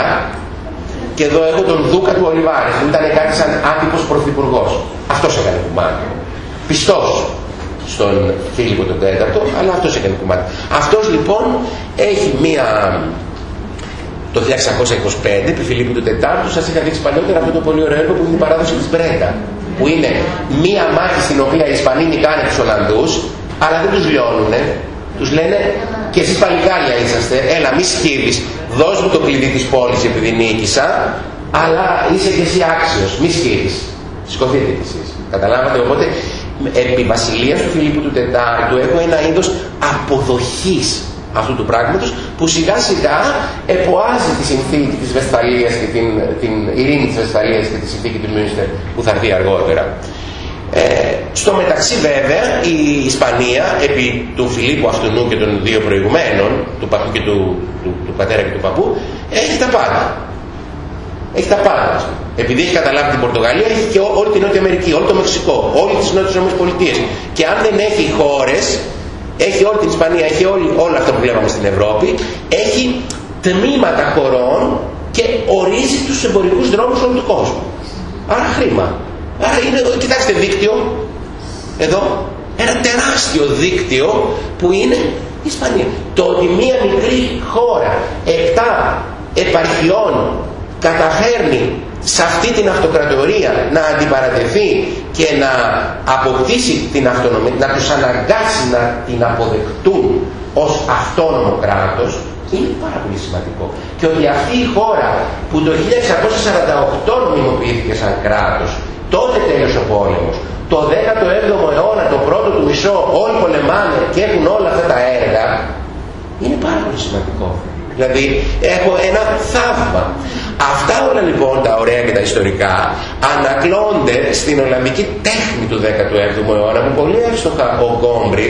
και εδώ έχω τον Δούκα του Ολιβάρης που ήταν κάτι σαν άτυπος πρωθυπουργός. Αυτός έκανε κουμάτι. Πιστός στον Φίλιππο τον Τέταρτο, αλλά αυτός έκανε κουμάτι. Αυτός λοιπόν έχει μία... Το 1625, επί Φιλίππου του Τετάρτου, σας είχα δείξει παλιότερα αυτό το πολύ ωραίο έργο που είναι η παράδοση της Μπρέντα. Που είναι μία μάχη στην οποία οι Ισπανοί νικάνε τους Ολλανδούς, αλλά δεν τους λιώνουνε. Τους λένε και εσείς παλικάρια είσαστε, έλα μη σκύβεις, δώσ' μου το κλειδί της πόλης επειδή νίκησα, αλλά είσαι και εσύ άξιος, μη σκύβεις. Σηκωθείτε κι εσείς. Καταλάβατε, οπότε επί βασιλείας του Φιλίππου του Τετάρτου έχω ένα είδος αποδοχής αυτού του πράγματος που σιγά σιγά εποάζει τη συνθήκη της Βεσφαλίας και την, την ειρήνη της Βεσφαλίας και τη συνθήκη του Μίνιστερ που θα έρθει αργότερα. Ε, στο μεταξύ βέβαια η Ισπανία επί του Φιλίππου αυτού και των δύο προηγουμένων του παππού και του, του, του πατέρα και του παππού έχει τα πάντα. Έχει τα πάντα. Επειδή έχει καταλάβει την Πορτογαλία έχει και όλη την Νότια Αμερική, όλο το Μεξικό όλη τις Νότιες Πολιτείες. Και αν δεν έχει χώρες έχει όλη την Ισπανία, έχει όλη, όλα αυτά που βλέπαμε στην Ευρώπη έχει τμήματα χωρών και ορίζει τους εμπορικούς δρόμους όλου του κόσμου. Άρα χρήμα Άρα είναι, κοιτάξτε δίκτυο, εδώ, ένα τεράστιο δίκτυο που είναι η Ισπανία. Το ότι μία μικρή χώρα, επτά επαρχιών καταφέρνει σε αυτή την αυτοκρατορία να αντιπαρατεθεί και να αποκτήσει την αυτονομία, να τους αναγκάσει να την αποδεκτούν ως αυτόνομο κράτος, είναι πάρα πολύ σημαντικό. Και ότι αυτή η χώρα που το 1648 νομιμοποιήθηκε σαν κράτος Τότε τέλειωσε ο πόλεμος. Το 17ο αιώνα, το πρώτο του μισό, όλοι πολεμάνε και έχουν όλα αυτά τα έργα. Είναι πάρα πολύ σημαντικό. Δηλαδή έχω ένα θαύμα. Αυτά όλα λοιπόν τα ωραία και τα ιστορικά ανακλώνται στην Ολλανδική τέχνη του 17ου αιώνα που πολύ εύστοχα ο Γκόμπριχ,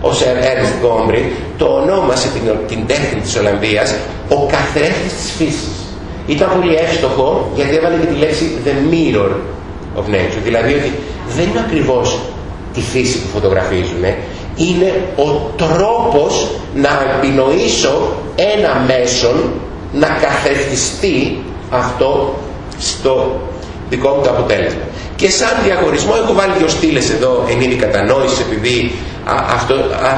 ο Σερ Έρνστ Γκόμπριχ, το ονόμασε την, την τέχνη της Ολλανδίας ο καθρέφτης της φύσης. Ήταν πολύ εύστοχο γιατί έβαλε και τη λέξη the mirror of nature, δηλαδή ότι δεν είναι ακριβώς τη φύση που φωτογραφίζουν, είναι ο τρόπος να επινοήσω ένα μέσον να καθευτιστεί αυτό στο δικό μου το αποτέλεσμα. Και σαν διαχωρισμό έχω βάλει δύο στήλες εδώ εν είδη κατανόησης επειδή αυτό,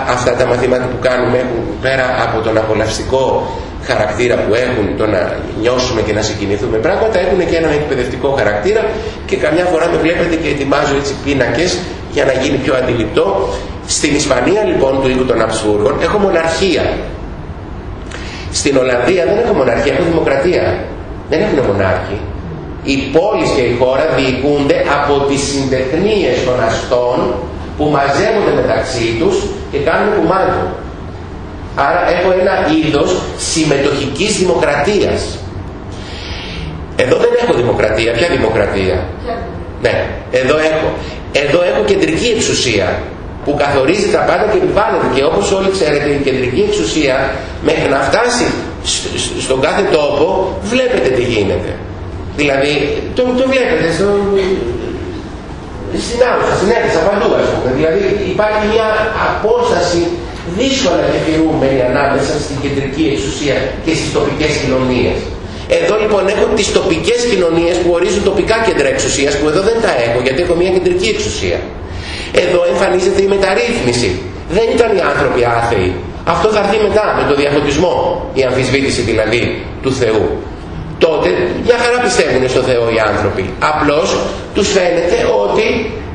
αυτά τα μαθήματα που κάνουμε έχουν πέρα από τον απολαυστικό χαρακτήρα που έχουν το να νιώσουμε και να συγκινηθούμε πράγματα έχουν και έναν εκπαιδευτικό χαρακτήρα και καμιά φορά με βλέπετε και ετοιμάζω έτσι πίνακες για να γίνει πιο αντιληπτό. Στην Ισπανία λοιπόν του οίκου των Αψούργων έχω μοναρχία στην Ολλανδία δεν έχουν μοναρχία, έχουν δημοκρατία. Δεν έχουν μονάρχη. Οι πόλεις και η χώρα διοικούνται από τις συντεχνίες των αστών που μαζεύονται μεταξύ τους και κάνουν κουμάντο. Άρα έχω ένα είδος συμμετοχικής δημοκρατίας. Εδώ δεν έχω δημοκρατία. Ποια δημοκρατία; Ναι, εδώ έχω. Εδώ έχω κεντρική εξουσία που καθορίζει τα πάντα και επιβάλλεται και όπως όλοι ξέρετε η κεντρική εξουσία μέχρι να φτάσει στον κάθε τόπο βλέπετε τι γίνεται δηλαδή το, το βλέπετε στο, στην άμεσα, στην αίθουσα παντού ας πούμε δηλαδή υπάρχει μια απόσταση δύσκολα επιφυρούμενη ανάμεσα στην κεντρική εξουσία και στις τοπικές κοινωνίες εδώ λοιπόν έχω τις τοπικές κοινωνίες που ορίζουν τοπικά κέντρα εξουσίας που εδώ δεν τα έχω γιατί έχω μια κεντρική εξουσία εδώ εμφανίζεται η μεταρρύθμιση. Δεν ήταν οι άνθρωποι άθεοι. Αυτό θα έρθει μετά με το διαφωτισμό, η αμφισβήτηση δηλαδή του Θεού. Τότε μια χαρά πιστεύουν στο Θεό οι άνθρωποι. Απλώς τους φαίνεται ότι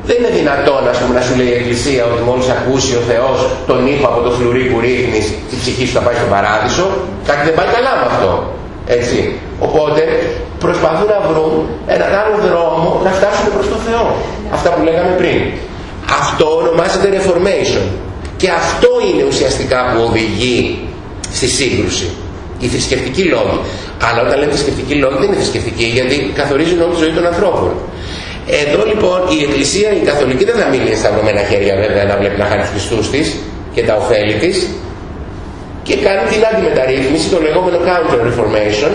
δεν είναι δυνατόν ας πούμε, να σου λέει η Εκκλησία ότι μόλις ακούσει ο Θεός τον ήχο από το φλουρί που ρίχνεις η ψυχή σου θα πάει στον παράδεισο. Κάτι δεν πάει καλά με αυτό. Έτσι. Οπότε προσπαθούν να βρουν έναν άλλο δρόμο να φτάσουν προς τον Θεό. Αυτά που λέγαμε πριν. Αυτό ονομάζεται reformation. Και αυτό είναι ουσιαστικά που οδηγεί στη σύγκρουση. Οι θρησκευτικοί λόγοι. Αλλά όταν λέμε θρησκευτικοί λόγοι δεν είναι θρησκευτικοί γιατί καθορίζουν όλη τη ζωή των ανθρώπων. Εδώ λοιπόν η Εκκλησία, η Καθολική δεν θα μείνει σταυρωμένα χέρια βέβαια να βλέπει να χάνει Χριστούς της και τα ωφέλη της και κάνει την αντιμεταρρύθμιση, το λεγόμενο counter-reformation,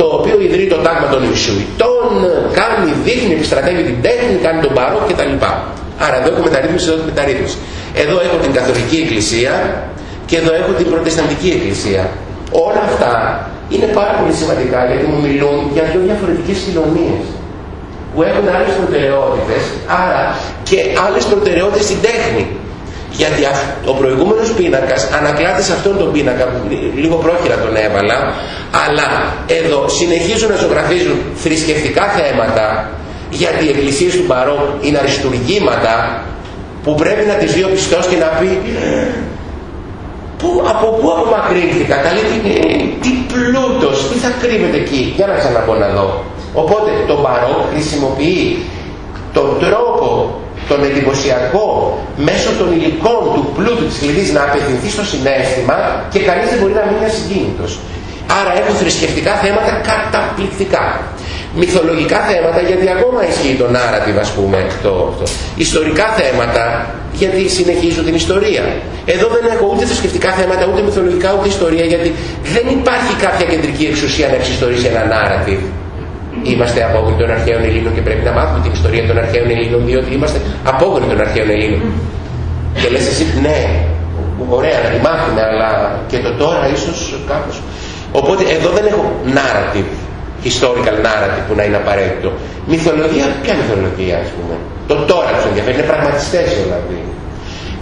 το οποίο ιδρύει το τάγμα των Ιησουητών, κάνει, δείχνει, επιστρατεύει την τέχνη, κάνει τον παρό κτλ. Άρα εδώ έχω μεταρρύθμιση, εδώ έχω μεταρρύθμιση. Εδώ έχω την Καθολική Εκκλησία και εδώ έχω την Προτεσταντική Εκκλησία. Όλα αυτά είναι πάρα πολύ σημαντικά γιατί μου μιλούν για δύο διαφορετικές κοινωνίες που έχουν άλλες προτεραιότητες, άρα και άλλες προτεραιότητες στην τέχνη. Γιατί ο προηγούμενος πίνακας ανακλάται σε αυτόν τον πίνακα, λίγο πρόχειρα τον έβαλα, αλλά εδώ συνεχίζουν να ζωγραφίζουν θρησκευτικά θέματα γιατί οι εκκλησίες του Μπαρόκ είναι αριστουργήματα που πρέπει να τις δει ο πιστός και να πει Πού, από πού απομακρύνθηκα, καλή τι, τι πλούτος, τι θα κρύβεται εκεί, για να ξαναπώ να δω. Οπότε το Μπαρόκ χρησιμοποιεί τον τρόπο, τον εντυπωσιακό, μέσω των υλικών του πλούτου της κλειδής να απευθυνθεί στο συνέστημα και κανείς δεν μπορεί να μείνει ασυγκίνητος. Άρα έχουν θρησκευτικά θέματα καταπληκτικά μυθολογικά θέματα γιατί ακόμα ισχύει το narrative ας πούμε το, το. ιστορικά θέματα γιατί συνεχίζουν την ιστορία εδώ δεν έχω ούτε θρησκευτικά θέματα ούτε μυθολογικά ούτε ιστορία γιατί δεν υπάρχει κάποια κεντρική εξουσία να εξιστορήσει ένα narrative Είμαστε απόγονοι των αρχαίων Ελλήνων και πρέπει να μάθουμε την ιστορία των αρχαίων Ελλήνων διότι είμαστε απόγονοι των αρχαίων Ελλήνων. Και λες εσύ, ναι, ωραία να τη μάθουμε, αλλά και το τώρα ίσως κάπως. Οπότε εδώ δεν έχω narrative historical narrative που να είναι απαραίτητο. Μυθολογία, ποια μυθολογία ας πούμε. Το τώρα τους ενδιαφέρει, είναι πραγματιστές δηλαδή.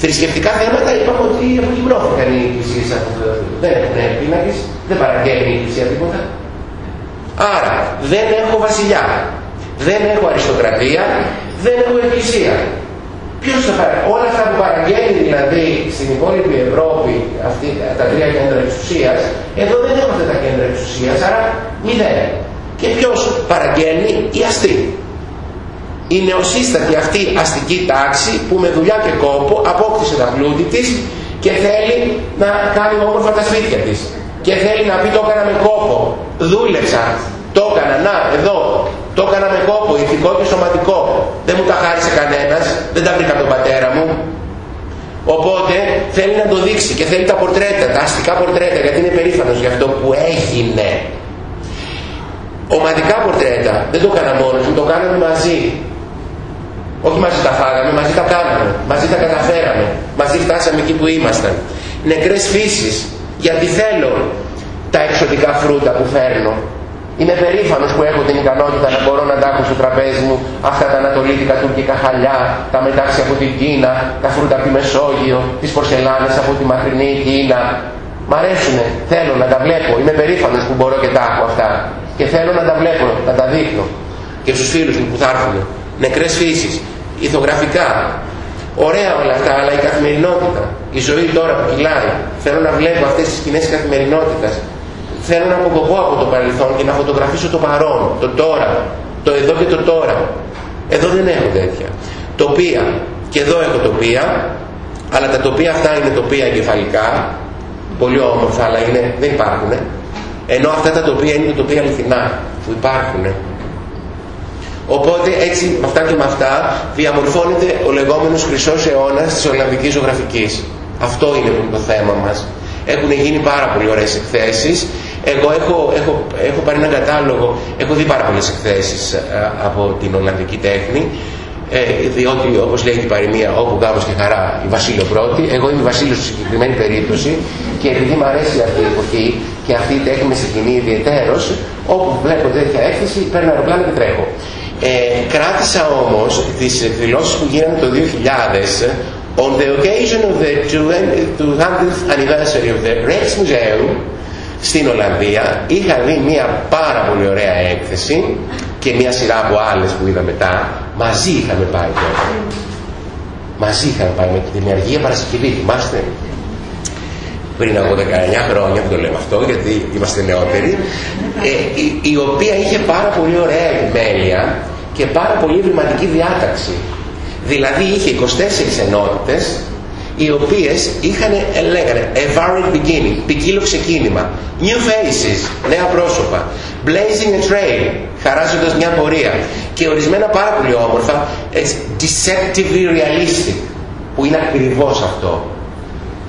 Θρησκευτικά θέματα είπαμε ότι αποκοιμνώθηκαν οι εκκλησίες από το Δεν έχουν πίνακες, δεν παραγγέλνει η εκκλησία τίποτα. Άρα δεν έχω βασιλιά, δεν έχω αριστοκρατία, δεν έχω εκκλησία. Ποιος θα πάρει όλα αυτά που παραγγέλνει δηλαδή στην υπόλοιπη Ευρώπη αυτή, τα τρία κέντρα εξουσίας, εδώ δεν έχω αυτά τα κέντρα εξουσίας, άρα μηδέν. Και ποιος παραγγέλνει η αστή. Η νεοσύστατη αυτή αστική τάξη που με δουλειά και κόπο απόκτησε τα πλούτη της και θέλει να κάνει όμορφα τα σπίτια της. Και θέλει να πει το έκανα με κόπο, δούλεψα, Το έκανα, να, εδώ. Το έκανα με κόπο, ηθικό και σωματικό. Δεν μου τα χάρισε κανένας, δεν τα βρήκα τον πατέρα μου. Οπότε θέλει να το δείξει και θέλει τα πορτρέτα, τα αστικά πορτρέτα, γιατί είναι περήφανος για αυτό που έγινε. Ομαδικά πορτρέτα, δεν το έκανα μόνος μου, το κάναμε μαζί. Όχι μαζί τα φάγαμε, μαζί τα κάναμε, μαζί τα καταφέραμε, μαζί φτάσαμε εκεί που ήμασταν. Νεκρές φύσεις, γιατί θέλω τα εξωτικά φρούτα που φέρνω. Είμαι περήφανος που έχω την ικανότητα να μπορώ να τα έχω στο τραπέζι μου αυτά τα ανατολίτικα τουρκικά χαλιά, τα μετάξι από την Κίνα, τα φρούτα από τη Μεσόγειο, τις πορσελάνες από τη μακρινή Κίνα. Μ' αρέσουνε, θέλω να τα βλέπω, είμαι περήφανος που μπορώ και τα έχω αυτά. Και θέλω να τα βλέπω, να τα δείχνω. Και στους φίλους μου που θα έρθουν. Νεκρές φύσεις, ηθογραφικά. Ωραία όλα αυτά, αλλά η καθημερινότητα, η ζωή τώρα που κυλάει. Θέλω να βλέπω αυτές τις σκηνές καθημερινότητας. Θέλω να αποκοπώ από το παρελθόν και να φωτογραφίσω το παρόν, το τώρα, το εδώ και το τώρα. Εδώ δεν έχω τέτοια. Τοπία. Και εδώ έχω τοπία, αλλά τα τοπία αυτά είναι τοπία εγκεφαλικά, πολύ όμορφα, αλλά είναι, δεν υπάρχουν. Ενώ αυτά τα τοπία είναι τα τοπία αληθινά, που υπάρχουν. Οπότε έτσι με αυτά και με αυτά διαμορφώνεται ο λεγόμενος χρυσός αιώνας της Ολλανδικής ζωγραφικής. Αυτό είναι το θέμα μας. Έχουν γίνει πάρα πολύ ωραίες εκθέσεις. Εγώ έχω, έχω, έχω πάρει έναν κατάλογο, έχω δει πάρα πολλές εκθέσεις ε, από την Ολλανδική τέχνη. Ε, διότι όπως λέει η παροιμία όπου γάμος και χαρά η Βασίλειο πρώτη εγώ είμαι Βασίλειος στη συγκεκριμένη περίπτωση και επειδή μου αρέσει αυτή η εποχή και αυτή η τέχνη με συγκινεί ιδιαιτέρως όπου βλέπω τέτοια έκθεση παίρνω αεροπλάνο και τρέχω ε, κράτησα όμως τις εκδηλώσεις που γίνανε το 2000 on the occasion of the 200th anniversary of the Rijksmuseum στην Ολλανδία είχα δει μια πάρα πολύ ωραία έκθεση και μια σειρά από άλλες που είδα μετά. Μαζί είχαμε πάει τότε. Μαζί είχαμε πάει με την Ενεργία Παρασκευή θυμάστε; Πριν από 19 χρόνια που το λέμε αυτό γιατί είμαστε νεότεροι ε, η, η, οποία είχε πάρα πολύ ωραία επιμέλεια και πάρα πολύ ευρηματική διάταξη. Δηλαδή είχε 24 ενότητες οι οποίες είχαν, ε, λέγανε a varied beginning, ποικίλο ξεκίνημα. New faces, νέα πρόσωπα blazing a trail, χαράζοντας μια πορεία και ορισμένα πάρα πολύ όμορφα deceptively realistic που είναι ακριβώς αυτό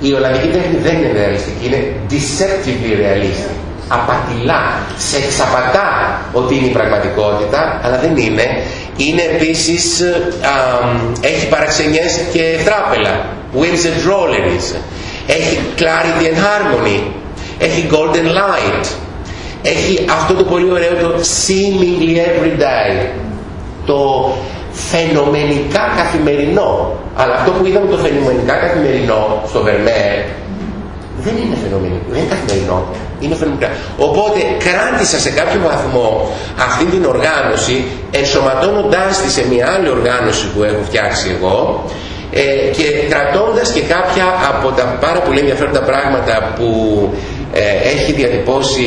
η Ολλανδική τέχνη δεν είναι ρεαλιστική, είναι deceptively realistic. Απατηλά, σε εξαπατά ότι είναι η πραγματικότητα, αλλά δεν είναι. Είναι επίσης, έχει παραξενιές και τράπελα, winds and drolleries. Έχει clarity and harmony. Έχει golden light. Έχει αυτό το πολύ ωραίο το seemingly every day. Το φαινομενικά καθημερινό. Αλλά αυτό που είδαμε το φαινομενικά καθημερινό στο Βερμέρ δεν είναι φαινομενικό, δεν είναι καθημερινό. Είναι φαινομενικά. Οπότε κράτησα σε κάποιο βαθμό αυτή την οργάνωση ενσωματώνοντάς τη σε μια άλλη οργάνωση που έχω φτιάξει εγώ ε, και κρατώντας και κάποια από τα πάρα πολύ ενδιαφέροντα πράγματα που ε, έχει διατυπώσει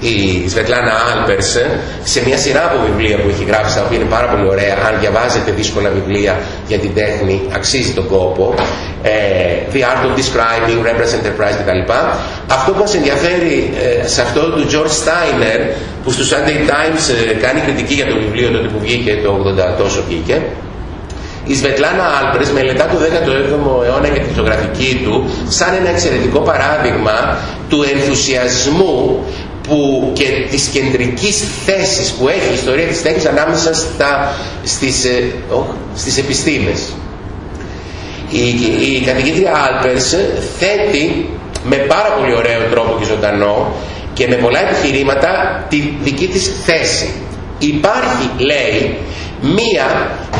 η Σβετλάνα Άλπερς σε μια σειρά από βιβλία που έχει γράψει τα οποία είναι πάρα πολύ ωραία αν διαβάζετε δύσκολα βιβλία για την τέχνη αξίζει τον κόπο. Ε, The Art of Describing, Rembrandt Enterprise κτλ. Αυτό που μας ενδιαφέρει ε, σε αυτό του George Steiner που στο Sunday Times κάνει κριτική για το βιβλίο τότε που βγήκε το 80 τόσο βγήκε η Σβετλάνα Άλπρες μελετά το 17ο αιώνα και τη ζωγραφική του σαν ένα εξαιρετικό παράδειγμα του ενθουσιασμού που και της κεντρικής θέσης που έχει η ιστορία της τέχνης ανάμεσα στα, στις, ε, στις επιστήμες. Η, η καθηγήτρια Άλπερς θέτει με πάρα πολύ ωραίο τρόπο και ζωντανό και με πολλά επιχειρήματα τη δική της θέση. Υπάρχει, λέει, μία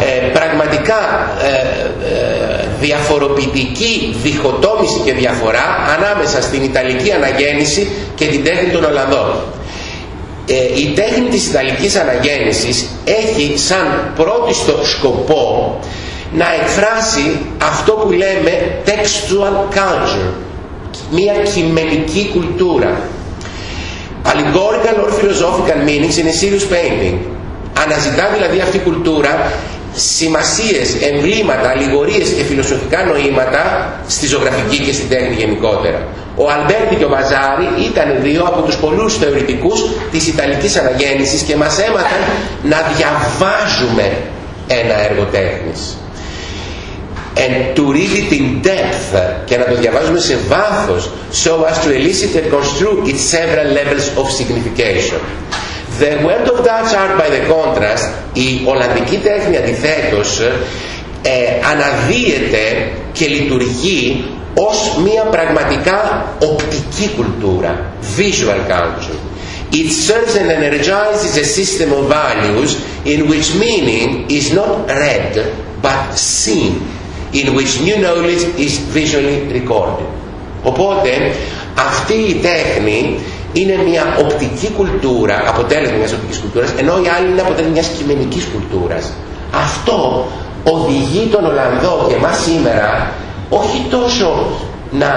ε, πραγματικά ε, ε, διαφοροποιητική διχοτόμηση και διαφορά ανάμεσα στην Ιταλική αναγέννηση και την τέχνη των Ολλανδών. Ε, η τέχνη της Ιταλικής αναγέννησης έχει σαν πρώτη στο σκοπό να εκφράσει αυτό που λέμε textual culture, μία κειμενική κουλτούρα. Allegorical or philosophical meanings in a serious painting Αναζητά δηλαδή αυτή η κουλτούρα σημασίες, εμβλήματα, αλληγορίες και φιλοσοφικά νοήματα στη ζωγραφική και στην τέχνη γενικότερα. Ο Αλμπέρτι και ο Βαζάρι ήταν δύο από τους πολλούς θεωρητικούς της Ιταλικής Αναγέννησης και μας έμαθαν να διαβάζουμε ένα έργο τέχνης. And to read it in depth και να το διαβάζουμε σε βάθος so as to elicit and construe its several levels of signification. The world of Dutch art by the contrast, η Ολλανδική τέχνη αντιθέτως, ε, αναδύεται και λειτουργεί ως μια πραγματικά οπτική κουλτούρα, visual culture. It serves and energizes a system of values in which meaning is not read but seen, in which new knowledge is visually recorded. Οπότε αυτή η τέχνη είναι μια οπτική κουλτούρα, αποτέλεσμα μιας οπτικής κουλτούρας, ενώ η άλλη είναι αποτέλεσμα μιας κειμενικής κουλτούρας. Αυτό οδηγεί τον Ολλανδό και εμάς σήμερα όχι τόσο να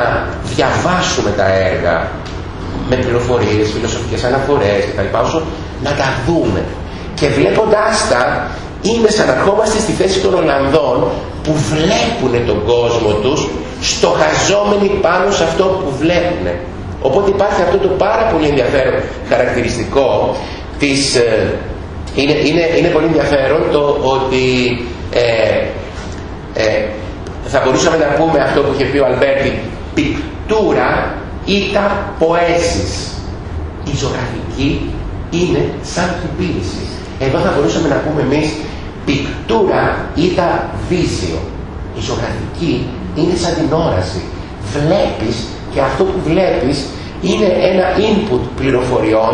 διαβάσουμε τα έργα με πληροφορίες, φιλοσοφικές αναφορές κτλ. όσο να τα δούμε. Και βλέποντάς τα είναι σαν να ερχόμαστε στη θέση των Ολλανδών που βλέπουν τον κόσμο τους στοχαζόμενοι πάνω σε αυτό που βλέπουν. Οπότε υπάρχει αυτό το πάρα πολύ ενδιαφέρον χαρακτηριστικό της... Ε, είναι, είναι, είναι πολύ ενδιαφέρον το ότι ε, ε, θα μπορούσαμε να πούμε αυτό που είχε πει ο Αλμπέρτι πικτούρα ή τα ποέσεις. Η ζωγραφική είναι σαν την ποίηση. Εδώ θα μπορούσαμε να πούμε εμείς πικτούρα ή τα βίζιο. Η ζωγραφική είναι σαν την όραση. Βλέπεις και αυτό που βλέπεις είναι ένα input πληροφοριών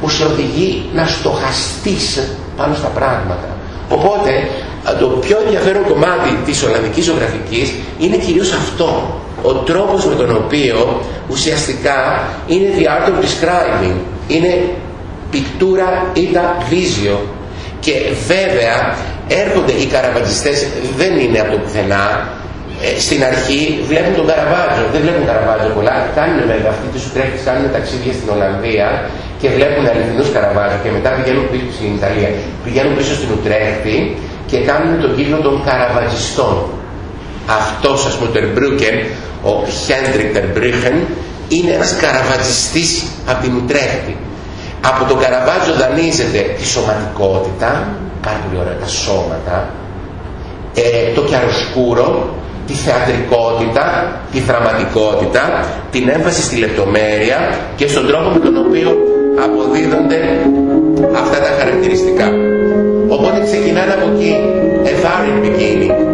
που σε οδηγεί να στοχαστείς πάνω στα πράγματα. Οπότε το πιο ενδιαφέρον κομμάτι της Ολλανδικής ζωγραφικής είναι κυρίως αυτό. Ο τρόπος με τον οποίο ουσιαστικά είναι the art of describing. Είναι πικτούρα ή τα βίζιο. Και βέβαια έρχονται οι καραβατζιστές, δεν είναι από το πουθενά, ε, στην αρχή βλέπουν τον Καραβάτζο. Δεν βλέπουν Καραβάτζο πολλά. Κάνουν βέβαια αυτοί τους τρέχει, κάνουν ταξίδια στην Ολλανδία και βλέπουν αληθινούς Καραβάτζο και μετά πηγαίνουν πίσω στην Ιταλία. Πηγαίνουν πίσω στην Ουτρέχτη και κάνουν τον κύκλο των Καραβατζιστών. Αυτός ας πούμε, ο Τερμπρούκεν, ο Χέντρικ Τερμπρούχεν, είναι ένας καραβατζιστής από την Ουτρέχτη. Από τον Καραβάτζο δανείζεται τη σωματικότητα, πάρα πολύ ωραία, τα σώματα, ε, το κιαροσκούρο, τη θεατρικότητα, τη δραματικότητα, την έμφαση στη λεπτομέρεια και στον τρόπο με τον οποίο αποδίδονται αυτά τα χαρακτηριστικά. Οπότε ξεκινάνε από εκεί, a very beginning.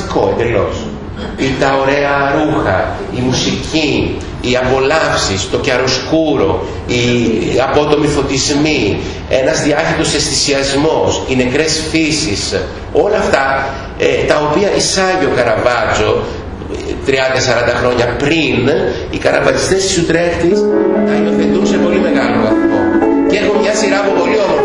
Που είναι καραβατζικό εντελώς. Τα ωραία ρούχα, η μουσική, οι απολαύσεις, το κιαροσκούρο, οι απότομοι φωτισμοί, ένας διάχυτος αισθησιασμός, οι νεκρές φύσεις, όλα αυτά ε, τα οποία εισάγει ο Καραβάτζο 30-40 χρόνια πριν, οι καραβατιστές της Ουτρέχτης τα υιοθετούν σε πολύ μεγάλο βαθμό. Και έχω μια σειρά από πολύ όμορφα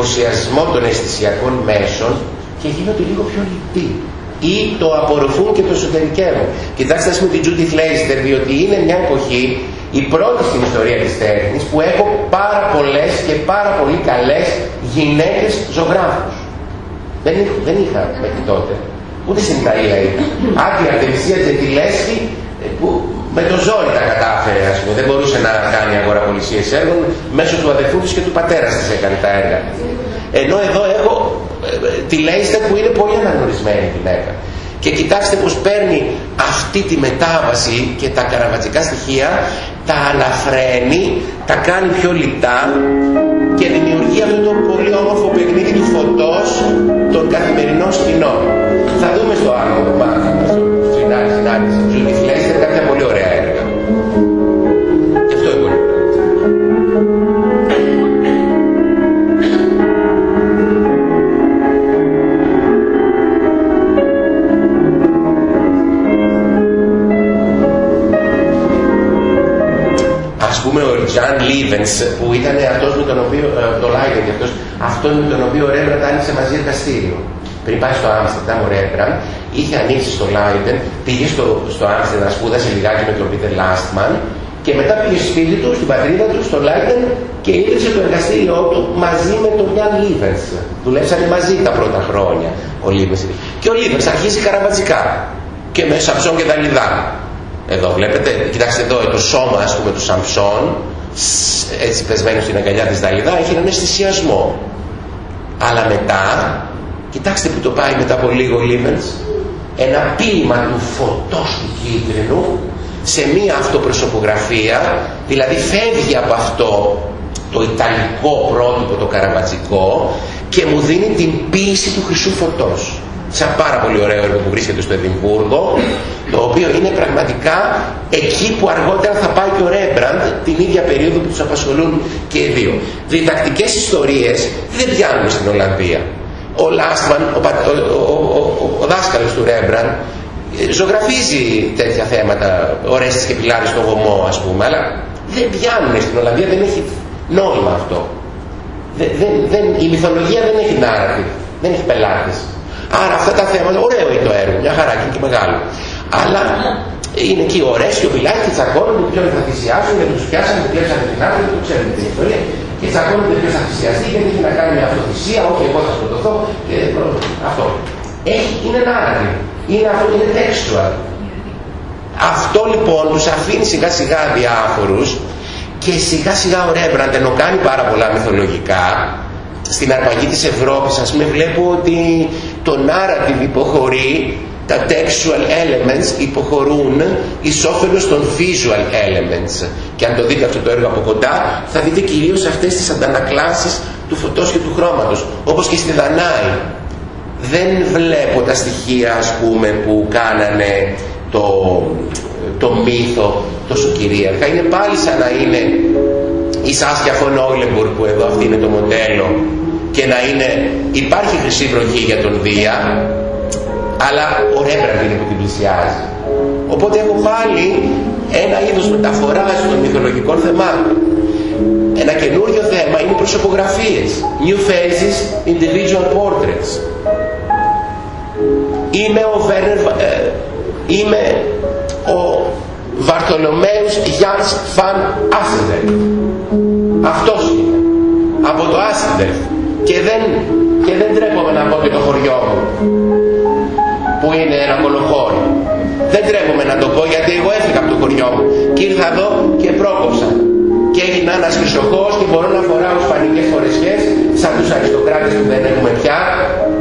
εντυπωσιασμό των αισθησιακών μέσων και γίνονται λίγο πιο λυπτοί ή το απορροφούν και το εσωτερικεύουν. Κοιτάξτε ας πούμε την Judith Leyster, διότι είναι μια εποχή, η πρώτη στην ιστορία της τέχνης, που έχω πάρα πολλές και πάρα πολύ καλές γυναίκες ζωγράφους. Δεν, δεν είχα μέχρι τότε. Ούτε στην Ιταλία είχα. Άκη Αρτεμισία Τζετιλέσκη, που με το ζόρι τα κατάφερε, ας πούμε. Δεν μπορούσε να κάνει αγοραπολισίες έργων, μέσω του αδερφού της και του πατέρας της έκανε τα έργα. Ενώ εδώ έχω ε, τη Λέιστερ που είναι πολύ αναγνωρισμένη γυναίκα. Και κοιτάξτε πως παίρνει αυτή τη μετάβαση και τα καραβατζικά στοιχεία, τα αναφραίνει, τα κάνει πιο λιτά και δημιουργεί αυτό το πολύ όμορφο παιχνίδι του φωτός των καθημερινών σκηνών. Θα δούμε στο άλλο το μάθημα, στην άλλη συνάντηση, Λίβενς που ήταν αυτός με τον οποίο, ε, το Λάιντεν και αυτός, αυτόν με τον οποίο ο Ρέμπραντ άνοιξε μαζί εργαστήριο. Πριν πάει στο Άμστερνταμ ο Ρέμπραντ, είχε ανοίξει στο Λάιντεν, πήγε στο, στο Άμστερνταμ, σπούδασε λιγάκι με τον Πίτερ Λάστμαν και μετά πήγε στο σπίτι του, στην πατρίδα του, στο Λάιντεν και ίδρυσε το εργαστήριό του μαζί με τον Γιαν Λίβενς. Δουλέψανε μαζί τα πρώτα χρόνια ο Λίβενς. Και ο Λίβενς αρχίζει καραβατζικά και με Σαμψόν και Δαλιδά. Εδώ βλέπετε, κοιτάξτε εδώ το σώμα ας πούμε του Σαμψόν, έτσι πεσμένος στην αγκαλιά της Δαλιδά, έχει έναν αισθησιασμό. Αλλά μετά, κοιτάξτε που το πάει μετά από λίγο Λίβενς, ένα ποίημα του φωτός του κίτρινου σε μία αυτοπροσωπογραφία, δηλαδή φεύγει από αυτό το ιταλικό πρότυπο, το καραβατζικό και μου δίνει την ποίηση του χρυσού φωτός. Σαν πάρα πολύ ωραίο έργο που βρίσκεται στο Εδιμβούργο, το οποίο είναι πραγματικά εκεί που αργότερα θα πάει και ο Ρέμπραντ την ίδια περίοδο που τους απασχολούν και οι δύο. Διδακτικές ιστορίες δεν πιάνουν στην Ολλανδία. Ο Λάστμαν, ο, ο, ο, ο δάσκαλος του Ρέμπραντ, ζωγραφίζει τέτοια θέματα, ορέστης και πιλάρες στο βωμό ας πούμε, αλλά δεν πιάνουν στην Ολλανδία, δεν έχει νόημα αυτό. Δεν, δεν, δεν, η μυθολογία δεν έχει νάρατη, δεν έχει πελάτες. Άρα αυτά τα θέματα, ωραίο είναι το έργο, μια χαρά και μεγάλο. Αλλά είναι εκεί ωραίες και ο Πιλάτης και τσακώνονται ποιον θα θυσιάσουν γιατί τους πιάσανε, τους πιάσανε την άκρη, το ξέρετε την ιστορία και τσακώνονται ποιος θα θυσιαστεί γιατί έχει να κάνει μια αυτοθυσία, όχι εγώ θα σκοτωθώ και αυτό. Έχει, είναι narrative. Είναι αυτό, είναι textual. Αυτό λοιπόν τους αφήνει σιγά σιγά διάφορους και σιγά σιγά ο Ρέμπραντ ενώ κάνει πάρα πολλά μυθολογικά στην αρπαγή της Ευρώπης ας πούμε βλέπω ότι το narrative υποχωρεί τα textual elements υποχωρούν εις όφελος των visual elements. Και αν το δείτε αυτό το έργο από κοντά θα δείτε κυρίως αυτές τις αντανακλάσεις του φωτός και του χρώματος όπως και στη Δανάη. Δεν βλέπω τα στοιχεία ας πούμε που κάνανε το, το μύθο τόσο κυρίαρχα είναι πάλι σαν να είναι η Σάσκια Φων που εδώ αυτή είναι το μοντέλο και να είναι υπάρχει χρυσή βροχή για τον Δία αλλά ο Ρέμπραντ είναι που την πλησιάζει. Οπότε έχω πάλι ένα είδος μεταφοράς των μυθολογικών θεμάτων ένα καινούριο θέμα είναι οι προσωπογραφίες. New faces, individual portraits. Είμαι ο Βέρνερ ε, είμαι ο Βαρτολομέους Γιάνς Φαν Άσεντερ. Αυτός είναι από το Άσεντερ. Και δεν, και δεν τρέπομαι να πω και το χωριό μου που είναι ένα κολοχώρι δεν τρέπομαι να το πω γιατί εγώ έφυγα από το χωριό μου και ήρθα εδώ και πρόκοψα. Και έγινα ένας χρυσοχός και μπορώ να φοράω σπανικές φορεσιές σαν τους αριστοκράτες που δεν έχουμε πια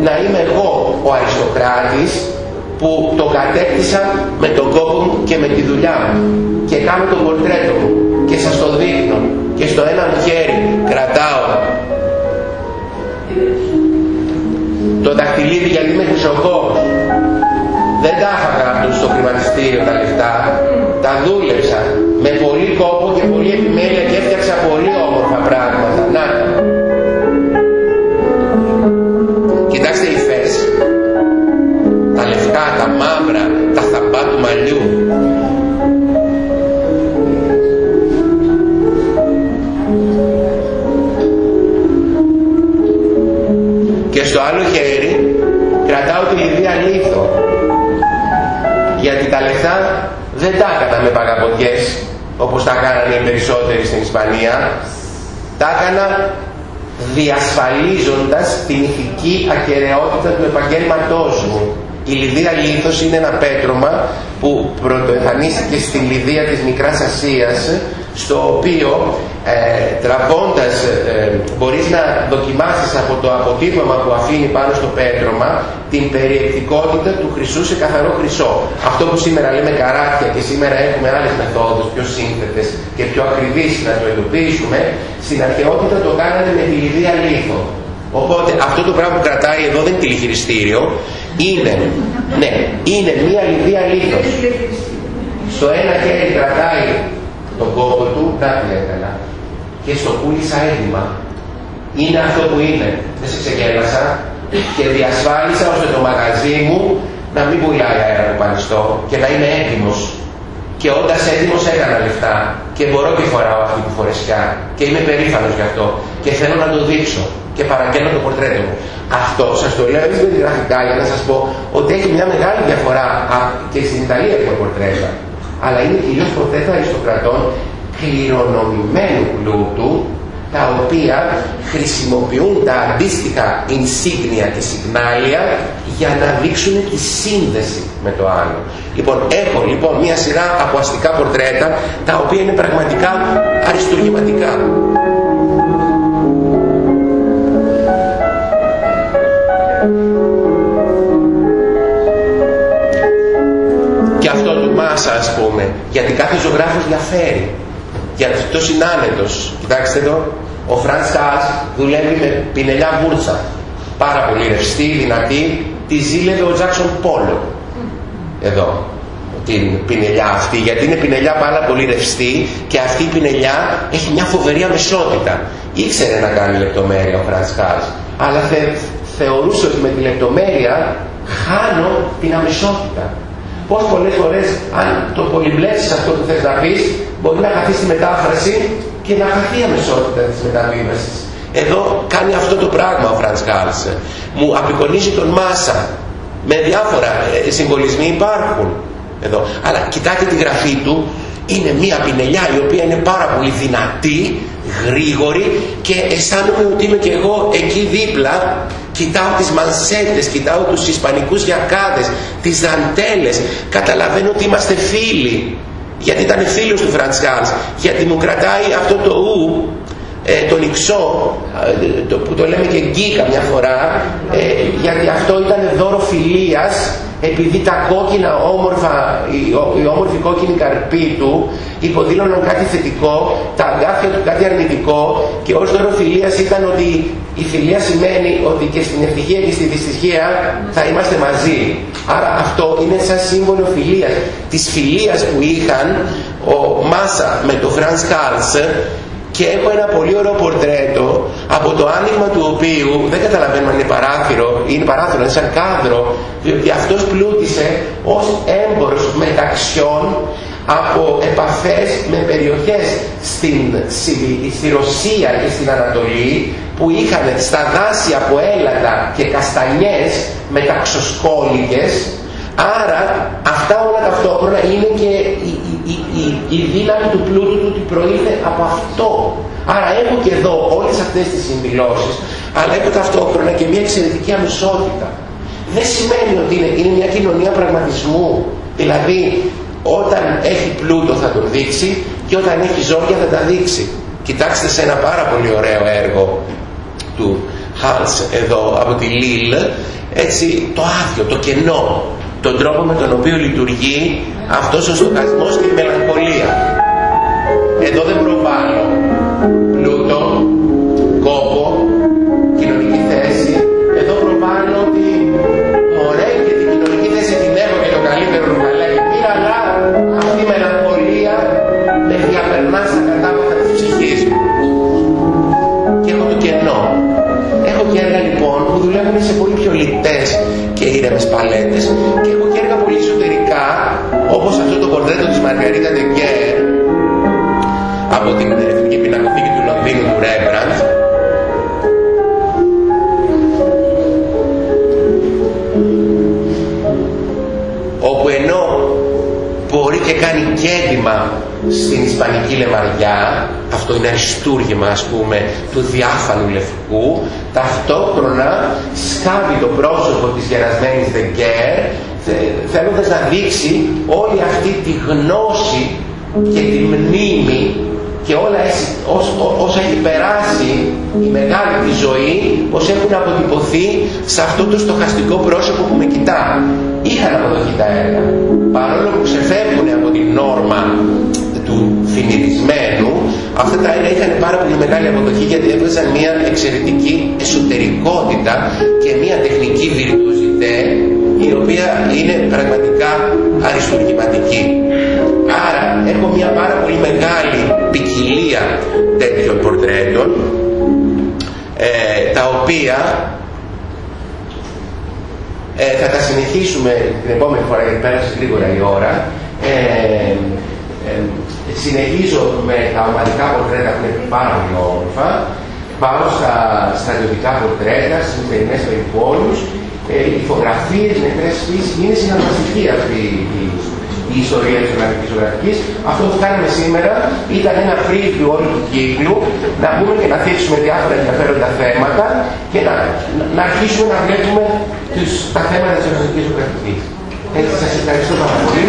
να είμαι εγώ ο αριστοκράτης που το κατέκτησα με τον κόπο μου και με τη δουλειά μου. Και κάνω το πορτρέτο μου και σας το δείχνω και στο ένα μου χέρι κρατάω. Το δαχτυλίδι γιατί είμαι χρυσοκός δεν τα είχα στο χρηματιστήριο τα λεφτά δεν τα έκανα με παγαποτιές όπως τα κάνανε οι περισσότεροι στην Ισπανία. Τα έκανα διασφαλίζοντας την ηθική ακαιρεότητα του επαγγέλματός μου. Η Λιδία Λίθος είναι ένα πέτρωμα που πρωτοεμφανίστηκε στη Λιδία της Μικράς Ασίας στο οποίο ε, τραβώντας ε, μπορείς να δοκιμάσεις από το αποτύπωμα που αφήνει πάνω στο πέτρωμα την περιεκτικότητα του χρυσού σε καθαρό χρυσό. Αυτό που σήμερα λέμε καράτια και σήμερα έχουμε άλλες μεθόδους πιο σύνθετες και πιο ακριβείς να το εντοπίσουμε, στην αρχαιότητα το κάνανε με τη λιδία λίθο. Οπότε αυτό το πράγμα που κρατάει εδώ δεν είναι τηλεχειριστήριο, είναι, ναι, είναι μία λιδία λίθος. Στο ένα χέρι κρατάει τον κόπο του, να την έκανα. Και στο πούλησα έτοιμα. Είναι αυτό που είναι. Δεν σε ξεκέλασα και διασφάλισα ώστε το μαγαζί μου να μην πουλάει αέρα που πανιστό και να είμαι έτοιμος. Και όντας έτοιμος έκανα λεφτά και μπορώ και φοράω αυτή τη φορεσιά και είμαι περήφανος γι' αυτό και θέλω να το δείξω και παραγγέλνω το πορτρέτο μου. Αυτό σας το λέω έτσι με τη γραφικά για να σας πω ότι έχει μια μεγάλη διαφορά και στην Ιταλία έχουμε πορτρέτα αλλά είναι κυρίως πορτρέτα αριστοκρατών κληρονομημένου πλούτου τα οποία χρησιμοποιούν τα αντίστοιχα insignia και συγνάλια για να δείξουν τη σύνδεση με το άλλο. Λοιπόν, έχω λοιπόν μια σειρά από αστικά πορτρέτα τα οποία είναι πραγματικά αριστουργηματικά. Και αυτό του Μάσα ας πούμε, γιατί κάθε ζωγράφος διαφέρει. Γιατί το συνάνετος, κοιτάξτε εδώ, ο Φραντς Χάς δουλεύει με πινελιά βούρτσα. Πάρα πολύ ρευστή, δυνατή, τη ζήλευε ο Τζάξον Πόλο. Εδώ την πινελιά αυτή, γιατί είναι πινελιά πάρα πολύ ρευστή και αυτή η πινελιά έχει μια φοβερή αμεσότητα. Ήξερε να κάνει λεπτομέρεια ο Φραντς Χάς, αλλά θε, θεωρούσε ότι με τη λεπτομέρεια χάνω την αμεσότητα. Πώς πολλές φορές αν το πολυμπλέξεις αυτό που θες να πεις μπορεί να χαθεί στη μετάφραση και να χαθεί η αμεσότητα της μεταβίβασης. Εδώ κάνει αυτό το πράγμα ο Φραντς Χάλς. Μου απεικονίζει τον Μάσα. Με διάφορα ε, συμβολισμοί υπάρχουν εδώ. Αλλά κοιτάξτε τη γραφή του. Είναι μία πινελιά η οποία είναι πάρα πολύ δυνατή, γρήγορη και αισθάνομαι ότι είμαι και εγώ εκεί δίπλα κοιτάω τις μανσέτες, κοιτάω τους ισπανικούς γιακάδες, τις δαντέλες, καταλαβαίνω ότι είμαστε φίλοι, γιατί ήταν φίλος του Φραντς γιατί μου κρατάει αυτό το ου, ε, τον Ιξό, ε, το, που το λέμε και γκί καμιά φορά, ε, γιατί αυτό ήταν δώρο φιλίας, επειδή τα κόκκινα όμορφα, οι, όμορφοι κόκκινοι καρποί του υποδήλωναν κάτι θετικό, τα αγκάθια του κάτι αρνητικό και ως δώρο φιλίας ήταν ότι η φιλία σημαίνει ότι και στην ευτυχία και στη δυστυχία θα είμαστε μαζί. Άρα αυτό είναι σαν σύμβολο φιλίας. Της φιλίας που είχαν ο Μάσα με τον Φρανς Χάλς και έχω ένα πολύ ωραίο πορτρέτο από το άνοιγμα του οποίου δεν καταλαβαίνουμε αν είναι παράθυρο ή είναι παράθυρο, είναι σαν κάδρο διότι αυτός πλούτησε ως έμπορος μεταξιών από επαφές με περιοχές στην, στη Ρωσία και στην Ανατολή που είχαν στα δάση από έλατα και καστανιές μεταξοσκόλικες. Άρα αυτά όλα ταυτόχρονα είναι και η, η, η, η δύναμη του πλούτου του ότι προήλθε από αυτό. Άρα έχω και εδώ όλες αυτές τις συμβιλώσεις αλλά έχω ταυτόχρονα και μια εξαιρετική αμεσότητα. Δεν σημαίνει ότι είναι, είναι μια κοινωνία πραγματισμού. Δηλαδή όταν έχει πλούτο θα τον δείξει και όταν έχει ζώδια θα τα δείξει. Κοιτάξτε σε ένα πάρα πολύ ωραίο έργο του Hans εδώ από τη Λίλ έτσι το άδειο, το κενό τον τρόπο με τον οποίο λειτουργεί αυτός ο στοχασμός και η μελαγχολία. Εδώ δεν προβάλλω πλούτο, κόπο, κοινωνική θέση. Εδώ προβάλλω ότι μωρέ και την κοινωνική θέση την έχω και το καλύτερο ρουχαλάκι πήρα αλλά αυτή η μελαγχολία με διαπερνά στα κατάπατα της ψυχής μου και έχω το κενό. Έχω και έργα λοιπόν που δουλεύουν σε πολύ πιο λιτές και ήρεμες παλέτες όπως αυτό το πορτρέτο της Μαργαρίτα Ντεγκέρ από την Εθνική Πινακοθήκη του Λονδίνου του Ρέμπραντ όπου ενώ μπορεί και κάνει κέντημα στην Ισπανική Λεμαριά αυτό είναι αριστούργημα ας πούμε του διάφανου λευκού ταυτόχρονα σκάβει το πρόσωπο της γερασμένης Δεγκέρ θέλοντας να δείξει όλη αυτή τη γνώση και τη μνήμη και όλα όσα έχει περάσει η μεγάλη τη ζωή πως έχουν αποτυπωθεί σε αυτό το στοχαστικό πρόσωπο που με κοιτά. Είχαν αποδοχή τα έργα. Παρόλο που ξεφεύγουν από την νόρμα του φινιτισμένου, αυτά τα έργα είχαν πάρα πολύ μεγάλη αποδοχή γιατί έβγαζαν μια εξαιρετική εσωτερικότητα και μια τεχνική βιρτουοζητέ η οποία είναι πραγματικά αριστουργηματική. Άρα έχω μια πάρα πολύ μεγάλη ποικιλία τέτοιων πορτρέτων ε, τα οποία ε, θα τα συνεχίσουμε την επόμενη φορά γιατί πέρασε γρήγορα η ώρα ε, συνεχίζω με τα ομαδικά πορτρέτα που είναι πάρα πολύ όμορφα. Πάω στα στρατιωτικά πορτρέτα, στις νυχτερινές περιπόλους. Ε, οι φωτογραφίες, οι νεκρές φύσεις, είναι συναρπαστική αυτή η, η ιστορία της Ολλανδικής Ζωγραφικής. Αυτό που κάναμε σήμερα ήταν ένα preview όλου του κύκλου, να μπούμε και να θίξουμε διάφορα ενδιαφέροντα θέματα και να, να αρχίσουμε να βλέπουμε τους, τα θέματα της Ολλανδικής Ζωγραφικής. Έτσι σας ευχαριστώ πάρα πολύ.